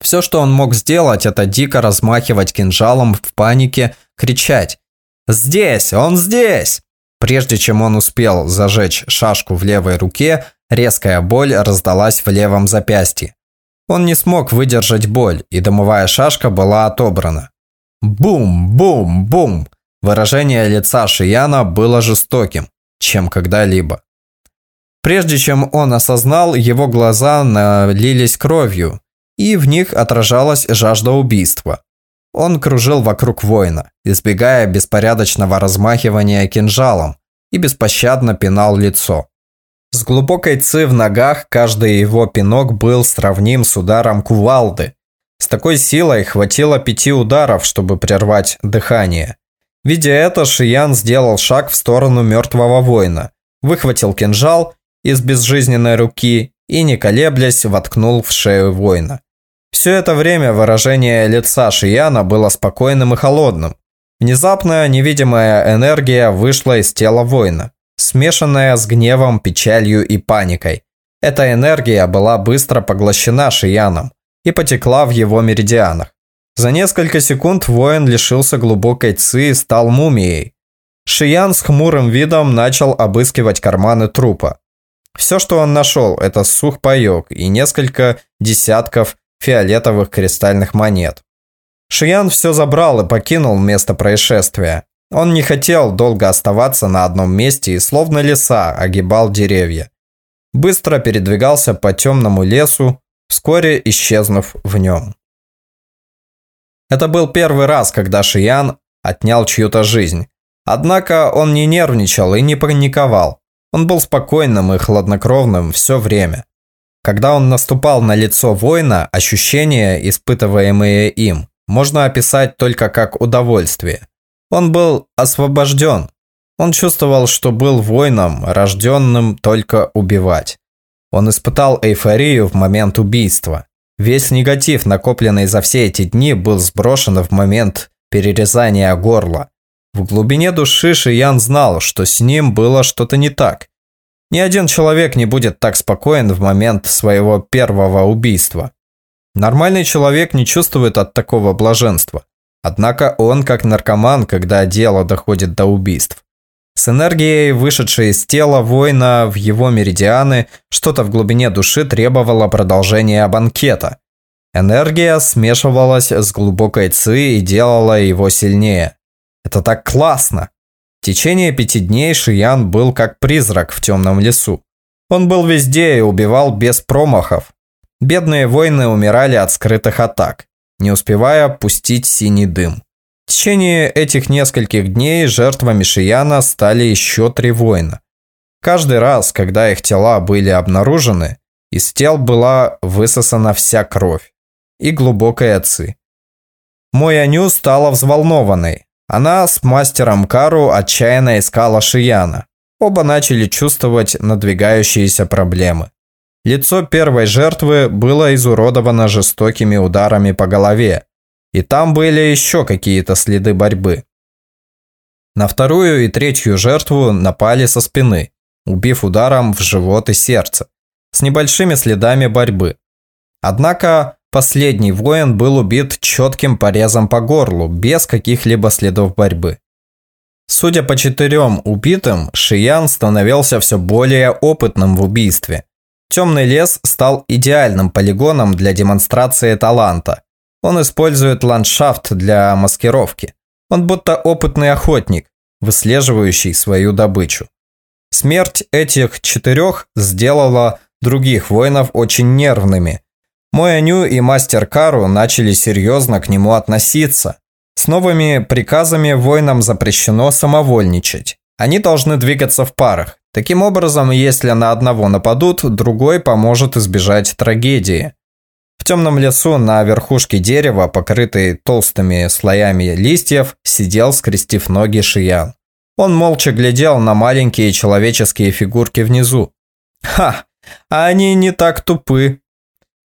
Все, что он мог сделать, это дико размахивать кинжалом в панике, кричать «Здесь! Он здесь!» Прежде чем он успел зажечь шашку в левой руке, резкая боль раздалась в левом запястье. Он не смог выдержать боль, и дымовая шашка была отобрана. Бум-бум-бум! Выражение лица Шияна было жестоким, чем когда-либо. Прежде чем он осознал, его глаза налились кровью, и в них отражалась жажда убийства. Он кружил вокруг воина, избегая беспорядочного размахивания кинжалом, и беспощадно пинал лицо. С глубокой ци в ногах каждый его пинок был сравним с ударом кувалды. С такой силой хватило пяти ударов, чтобы прервать дыхание. Видя это, Шиян сделал шаг в сторону мертвого воина, выхватил кинжал из безжизненной руки и, не колеблясь, воткнул в шею воина. Все это время выражение лица Шияна было спокойным и холодным. Внезапно невидимая энергия вышла из тела воина, смешанная с гневом, печалью и паникой. Эта энергия была быстро поглощена Шияном и потекла в его меридианах. За несколько секунд воин лишился глубокой ци и стал мумией. Шиян с хмурым видом начал обыскивать карманы трупа. Все, что он нашел, это сухпайок и несколько десятков фиолетовых кристальных монет. Шиян все забрал и покинул место происшествия. Он не хотел долго оставаться на одном месте и словно леса огибал деревья. Быстро передвигался по темному лесу, вскоре исчезнув в нем. Это был первый раз, когда Шиян отнял чью-то жизнь. Однако он не нервничал и не паниковал. Он был спокойным и хладнокровным все время. Когда он наступал на лицо воина, ощущения, испытываемые им, можно описать только как удовольствие. Он был освобожден. Он чувствовал, что был воином, рожденным только убивать. Он испытал эйфорию в момент убийства. Весь негатив, накопленный за все эти дни, был сброшен в момент перерезания горла. В глубине души Шиян знал, что с ним было что-то не так. Ни один человек не будет так спокоен в момент своего первого убийства. Нормальный человек не чувствует от такого блаженства. Однако он как наркоман, когда дело доходит до убийств. С энергией, вышедшей из тела воина в его меридианы, что-то в глубине души требовало продолжения банкета. Энергия смешивалась с глубокой ци и делала его сильнее. Это так классно! В течение пяти дней Шиян был как призрак в темном лесу. Он был везде и убивал без промахов. Бедные воины умирали от скрытых атак, не успевая пустить синий дым. В течение этих нескольких дней жертвами Шияна стали еще три воина. Каждый раз, когда их тела были обнаружены, из тел была высосана вся кровь и глубокая ци. Мой Аню стала взволнованной, она с мастером Кару отчаянно искала Шияна. Оба начали чувствовать надвигающиеся проблемы. Лицо первой жертвы было изуродовано жестокими ударами по голове, и там были еще какие-то следы борьбы. На вторую и третью жертву напали со спины, убив ударом в живот и сердце, с небольшими следами борьбы. Однако Последний воин был убит четким порезом по горлу, без каких-либо следов борьбы. Судя по четырем убитым, Шиян становился все более опытным в убийстве. Темный лес стал идеальным полигоном для демонстрации таланта. Он использует ландшафт для маскировки. Он будто опытный охотник, выслеживающий свою добычу. Смерть этих четырех сделала других воинов очень нервными – мой Аню и мастер Кару начали серьезно к нему относиться. С новыми приказами воинам запрещено самовольничать. Они должны двигаться в парах. Таким образом, если на одного нападут, другой поможет избежать трагедии. В темном лесу на верхушке дерева, покрытой толстыми слоями листьев, сидел, скрестив ноги Шиян. Он молча глядел на маленькие человеческие фигурки внизу. «Ха! А они не так тупы!»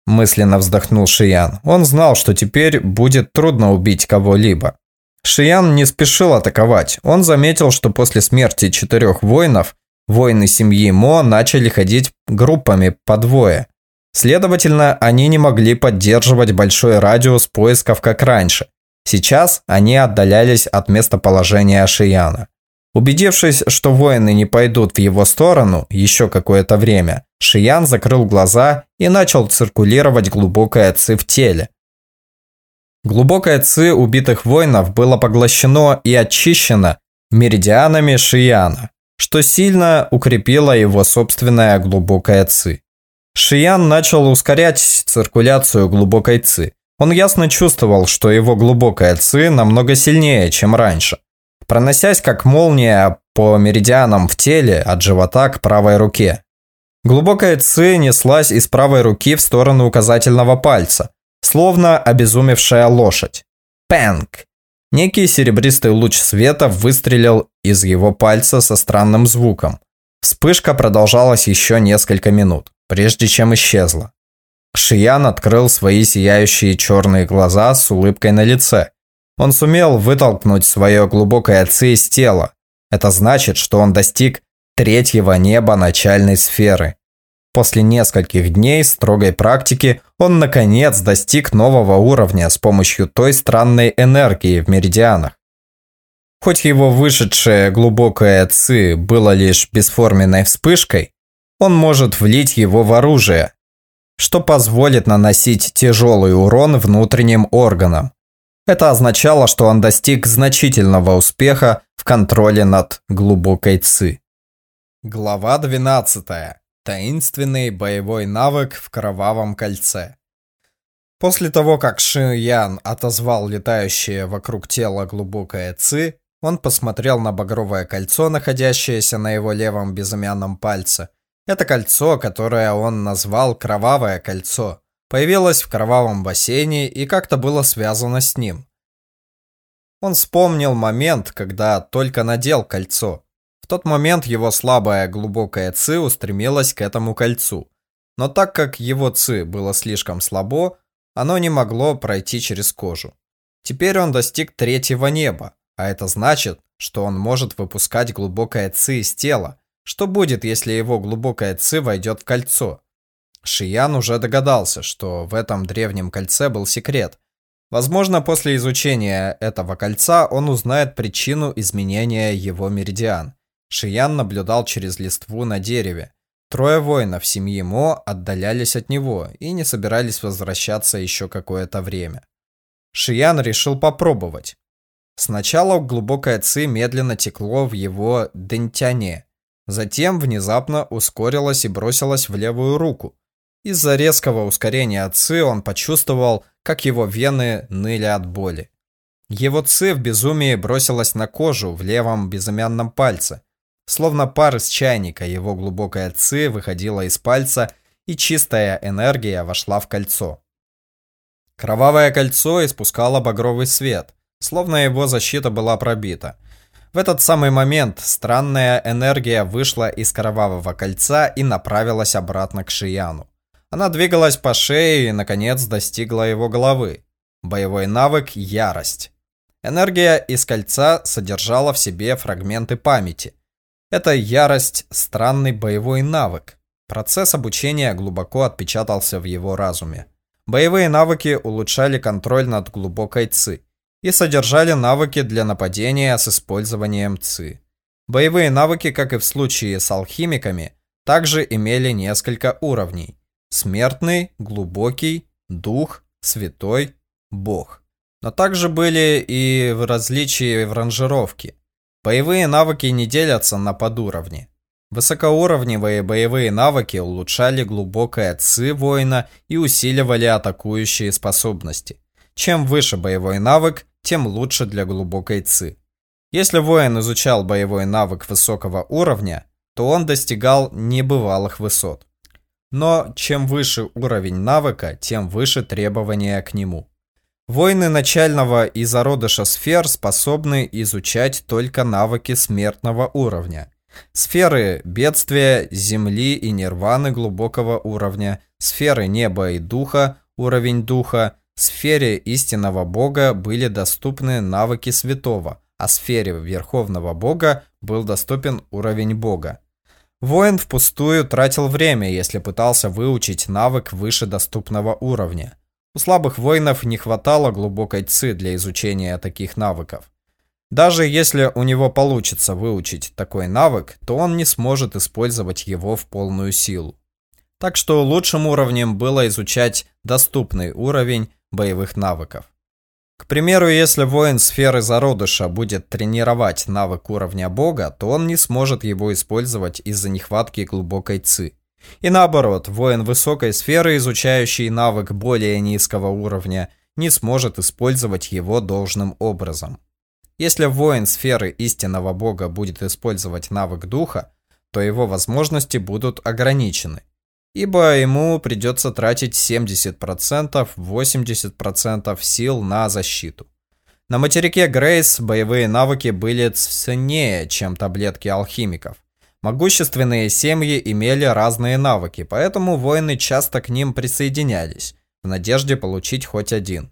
Мысленно вздохнул Шиян. Он знал, что теперь будет трудно убить кого-либо. Шиян не спешил атаковать. Он заметил, что после смерти четырех воинов, воины семьи Мо начали ходить группами по двое. Следовательно, они не могли поддерживать большой радиус поисков, как раньше. Сейчас они отдалялись от местоположения Шияна. Убедившись, что воины не пойдут в его сторону еще какое-то время, Шиян закрыл глаза и начал циркулировать глубокое ци в теле. Глубокое ци убитых воинов было поглощено и очищено меридианами Шияна, что сильно укрепило его собственное глубокое ци. Шиян начал ускорять циркуляцию глубокой ци. Он ясно чувствовал, что его глубокая ци намного сильнее, чем раньше. Проносясь как молния по меридианам в теле от живота к правой руке. Глубокая ци неслась из правой руки в сторону указательного пальца, словно обезумевшая лошадь. Пэнк! Некий серебристый луч света выстрелил из его пальца со странным звуком. Вспышка продолжалась еще несколько минут, прежде чем исчезла. Шиян открыл свои сияющие черные глаза с улыбкой на лице. Он сумел вытолкнуть свое глубокое ци из тела. Это значит, что он достиг третьего неба начальной сферы. После нескольких дней строгой практики он наконец достиг нового уровня с помощью той странной энергии в меридианах. Хоть его вышедшее глубокое ци было лишь бесформенной вспышкой, он может влить его в оружие, что позволит наносить тяжелый урон внутренним органам. Это означало, что он достиг значительного успеха в контроле над глубокой ци. Глава 12. Таинственный боевой навык в кровавом кольце. После того, как Ши Ян отозвал летающее вокруг тела глубокое ци, он посмотрел на багровое кольцо, находящееся на его левом безымянном пальце. Это кольцо, которое он назвал «кровавое кольцо», появилось в кровавом бассейне и как-то было связано с ним. Он вспомнил момент, когда только надел кольцо. В тот момент его слабая глубокая ци устремилась к этому кольцу. Но так как его ци было слишком слабо, оно не могло пройти через кожу. Теперь он достиг третьего неба, а это значит, что он может выпускать глубокое ци из тела. Что будет, если его глубокое ци войдет в кольцо? Шиян уже догадался, что в этом древнем кольце был секрет. Возможно, после изучения этого кольца он узнает причину изменения его меридиан. Шиян наблюдал через листву на дереве. Трое воинов семьи Мо отдалялись от него и не собирались возвращаться еще какое-то время. Шиян решил попробовать. Сначала глубокое ци медленно текло в его дентяне, затем внезапно ускорилось и бросилось в левую руку. Из-за резкого ускорения ци он почувствовал, как его вены ныли от боли. Его ци в безумии бросилась на кожу в левом безымянном пальце, Словно пар из чайника, его глубокая ци выходила из пальца, и чистая энергия вошла в кольцо. Кровавое кольцо испускало багровый свет, словно его защита была пробита. В этот самый момент странная энергия вышла из кровавого кольца и направилась обратно к Шияну. Она двигалась по шее и, наконец, достигла его головы. Боевой навык – ярость. Энергия из кольца содержала в себе фрагменты памяти. Это ярость – странный боевой навык. Процесс обучения глубоко отпечатался в его разуме. Боевые навыки улучшали контроль над глубокой ци и содержали навыки для нападения с использованием ци. Боевые навыки, как и в случае с алхимиками, также имели несколько уровней. Смертный, глубокий, дух, святой, бог. Но также были и различия в ранжировке. Боевые навыки не делятся на подуровни. Высокоуровневые боевые навыки улучшали глубокое ци воина и усиливали атакующие способности. Чем выше боевой навык, тем лучше для глубокой ци. Если воин изучал боевой навык высокого уровня, то он достигал небывалых высот. Но чем выше уровень навыка, тем выше требования к нему. Воины начального и зародыша сфер способны изучать только навыки смертного уровня. Сферы бедствия, земли и нирваны глубокого уровня, сферы неба и духа, уровень духа, сфере истинного бога были доступны навыки святого, а сфере верховного бога был доступен уровень бога. Воин впустую тратил время, если пытался выучить навык выше доступного уровня. У слабых воинов не хватало глубокой ци для изучения таких навыков. Даже если у него получится выучить такой навык, то он не сможет использовать его в полную силу. Так что лучшим уровнем было изучать доступный уровень боевых навыков. К примеру, если воин сферы зародыша будет тренировать навык уровня бога, то он не сможет его использовать из-за нехватки глубокой ци. И наоборот, воин высокой сферы, изучающий навык более низкого уровня, не сможет использовать его должным образом. Если воин сферы истинного бога будет использовать навык духа, то его возможности будут ограничены ибо ему придется тратить 70%, 80% сил на защиту. На материке Грейс боевые навыки были ценнее, чем таблетки алхимиков. Могущественные семьи имели разные навыки, поэтому воины часто к ним присоединялись, в надежде получить хоть один.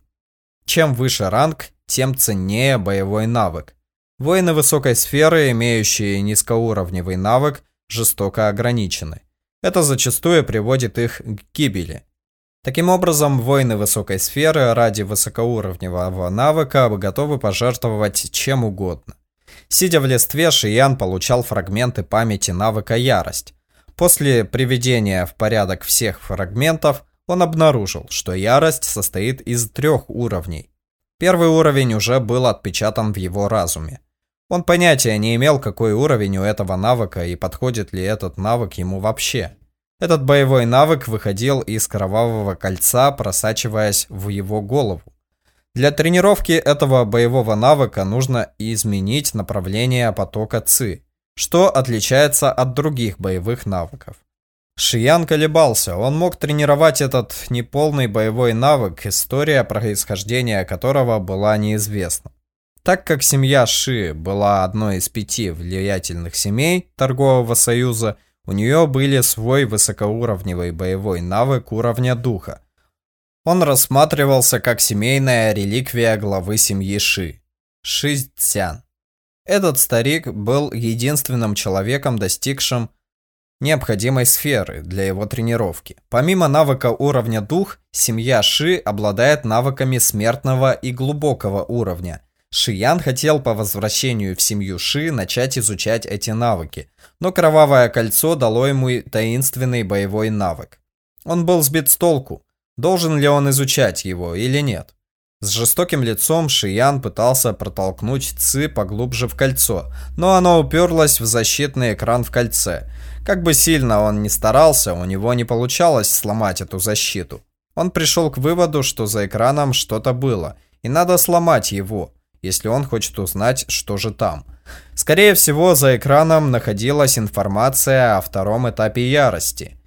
Чем выше ранг, тем ценнее боевой навык. Воины высокой сферы, имеющие низкоуровневый навык, жестоко ограничены. Это зачастую приводит их к гибели. Таким образом, воины высокой сферы ради высокоуровневого навыка готовы пожертвовать чем угодно. Сидя в листве, Шиян получал фрагменты памяти навыка Ярость. После приведения в порядок всех фрагментов, он обнаружил, что Ярость состоит из трех уровней. Первый уровень уже был отпечатан в его разуме. Он понятия не имел, какой уровень у этого навыка и подходит ли этот навык ему вообще. Этот боевой навык выходил из кровавого кольца, просачиваясь в его голову. Для тренировки этого боевого навыка нужно изменить направление потока ЦИ, что отличается от других боевых навыков. Шиян колебался, он мог тренировать этот неполный боевой навык, история происхождения которого была неизвестна. Так как семья Ши была одной из пяти влиятельных семей торгового союза, у нее были свой высокоуровневый боевой навык уровня духа. Он рассматривался как семейная реликвия главы семьи Ши – Ши Цян. Этот старик был единственным человеком, достигшим необходимой сферы для его тренировки. Помимо навыка уровня дух, семья Ши обладает навыками смертного и глубокого уровня, Шиян хотел по возвращению в семью Ши начать изучать эти навыки, но кровавое кольцо дало ему таинственный боевой навык. Он был сбит с толку, должен ли он изучать его или нет. С жестоким лицом Шиян пытался протолкнуть Ци поглубже в кольцо, но оно уперлось в защитный экран в кольце. Как бы сильно он ни старался, у него не получалось сломать эту защиту. Он пришел к выводу, что за экраном что-то было, и надо сломать его если он хочет узнать, что же там. Скорее всего, за экраном находилась информация о втором этапе ярости.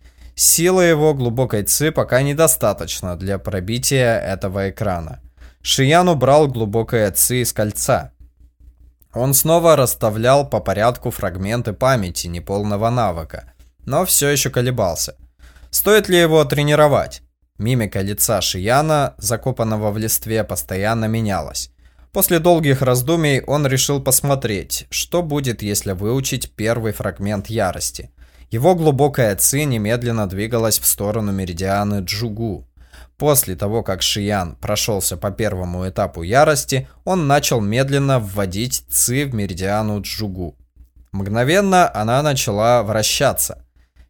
Силы его глубокой ци пока недостаточно для пробития этого экрана. Шиян убрал глубокое ци из кольца. Он снова расставлял по порядку фрагменты памяти неполного навыка, но все еще колебался. Стоит ли его тренировать? Мимика лица Шияна, закопанного в листве, постоянно менялась. После долгих раздумий он решил посмотреть, что будет, если выучить первый фрагмент ярости. Его глубокая ци немедленно двигалась в сторону меридианы Джугу. После того, как Шиян прошелся по первому этапу ярости, он начал медленно вводить ци в меридиану Джугу. Мгновенно она начала вращаться.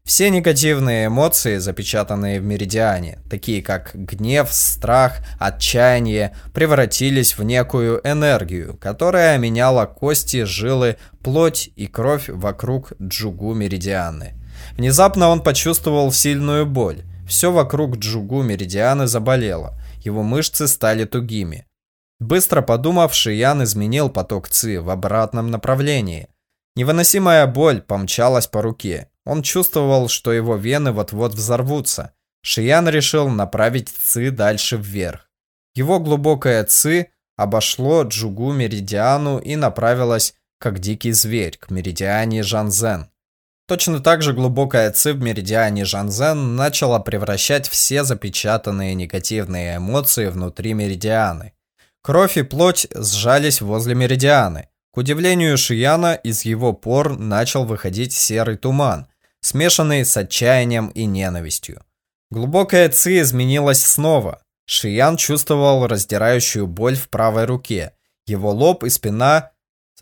Все негативные эмоции, запечатанные в меридиане, такие как гнев, страх, отчаяние, превратились в некую энергию, которая меняла кости, жилы, плоть и кровь вокруг джугу меридианы. Внезапно он почувствовал сильную боль. Все вокруг джугу меридианы заболело. Его мышцы стали тугими. Быстро подумав, Шиян изменил поток ЦИ в обратном направлении. Невыносимая боль помчалась по руке. Он чувствовал, что его вены вот-вот взорвутся. Шиян решил направить Ци дальше вверх. Его глубокое Ци обошло Джугу Меридиану и направилось, как дикий зверь, к Меридиане Жанзен. Точно так же глубокая ци в меридиане Жанзен начала превращать все запечатанные негативные эмоции внутри меридианы. Кровь и плоть сжались возле меридианы. К удивлению Шияна, из его пор начал выходить серый туман, смешанный с отчаянием и ненавистью. Глубокая ци изменилась снова. Шиян чувствовал раздирающую боль в правой руке. Его лоб и спина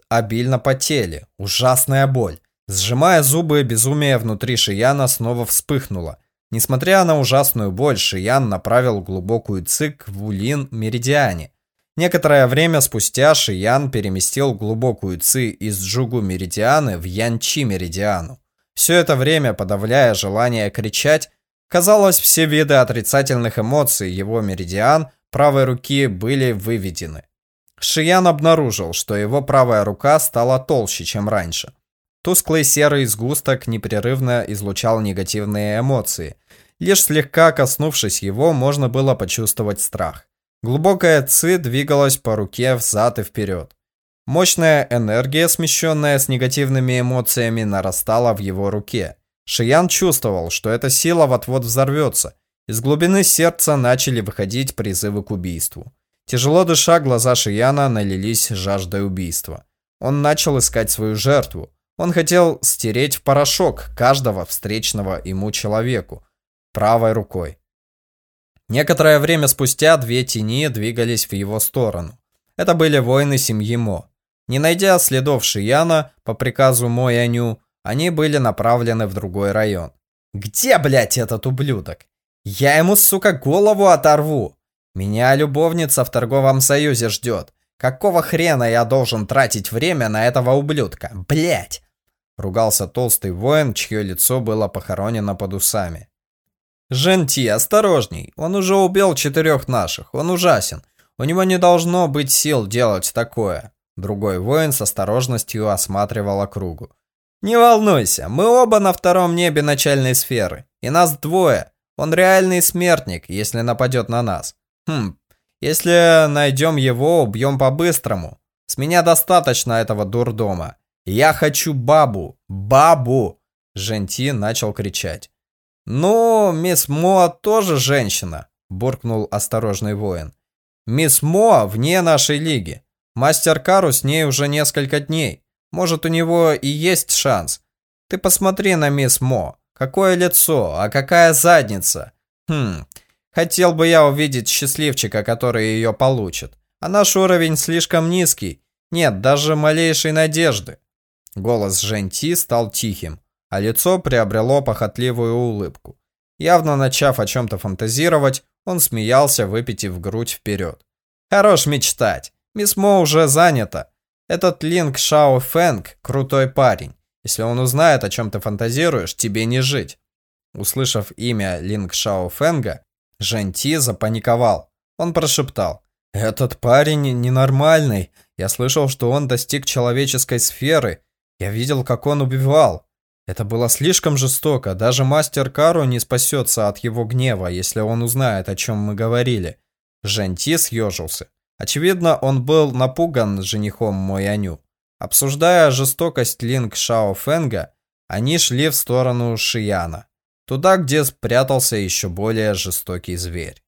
обильно потели. Ужасная боль. Сжимая зубы, безумие внутри Шияна снова вспыхнуло. Несмотря на ужасную боль, Шиян направил глубокую цик в Улин-Меридиане. Некоторое время спустя Шиян переместил глубокую ци из Джугу-Меридианы в Янчи-Меридиану. Все это время, подавляя желание кричать, казалось, все виды отрицательных эмоций его меридиан правой руки были выведены. Шиян обнаружил, что его правая рука стала толще, чем раньше. Тусклый серый сгусток непрерывно излучал негативные эмоции. Лишь слегка коснувшись его, можно было почувствовать страх. Глубокая ци двигалась по руке взад и вперед. Мощная энергия, смещенная с негативными эмоциями, нарастала в его руке. Шиян чувствовал, что эта сила вот-вот взорвется. Из глубины сердца начали выходить призывы к убийству. Тяжело дыша, глаза Шияна налились жаждой убийства. Он начал искать свою жертву. Он хотел стереть в порошок каждого встречного ему человеку правой рукой. Некоторое время спустя две тени двигались в его сторону. Это были воины семьи Мо. Не найдя следов Шияна, по приказу Мо Яню, они были направлены в другой район. «Где, блядь, этот ублюдок? Я ему, сука, голову оторву! Меня любовница в торговом союзе ждет. Какого хрена я должен тратить время на этого ублюдка? Блядь! Ругался толстый воин, чье лицо было похоронено под усами. «Женти, осторожней! Он уже убил четырех наших, он ужасен. У него не должно быть сил делать такое». Другой воин с осторожностью осматривал округу. «Не волнуйся, мы оба на втором небе начальной сферы. И нас двое. Он реальный смертник, если нападет на нас. Хм, если найдем его, убьем по-быстрому. С меня достаточно этого дурдома. «Я хочу бабу! Бабу!» Женти начал кричать. «Ну, мисс Моа тоже женщина», – буркнул осторожный воин. «Мисс Моа вне нашей лиги. Мастер Кару с ней уже несколько дней. Может, у него и есть шанс. Ты посмотри на мисс Мо. Какое лицо, а какая задница. Хм, хотел бы я увидеть счастливчика, который ее получит. А наш уровень слишком низкий. Нет даже малейшей надежды. Голос Женти стал тихим, а лицо приобрело похотливую улыбку. Явно начав о чем-то фантазировать, он смеялся, выпитив грудь вперед. «Хорош мечтать. Мисс Мо уже занята. Этот Линк Шао Фэнг – крутой парень. Если он узнает, о чем ты фантазируешь, тебе не жить». Услышав имя Линк Шао Фэнга, Женти запаниковал. Он прошептал. «Этот парень ненормальный. Я слышал, что он достиг человеческой сферы я видел, как он убивал. Это было слишком жестоко. Даже мастер Кару не спасется от его гнева, если он узнает, о чем мы говорили. Женти съежился. Очевидно, он был напуган женихом Мояню. Обсуждая жестокость Линк Шао Фэнга, они шли в сторону Шияна. Туда, где спрятался еще более жестокий зверь.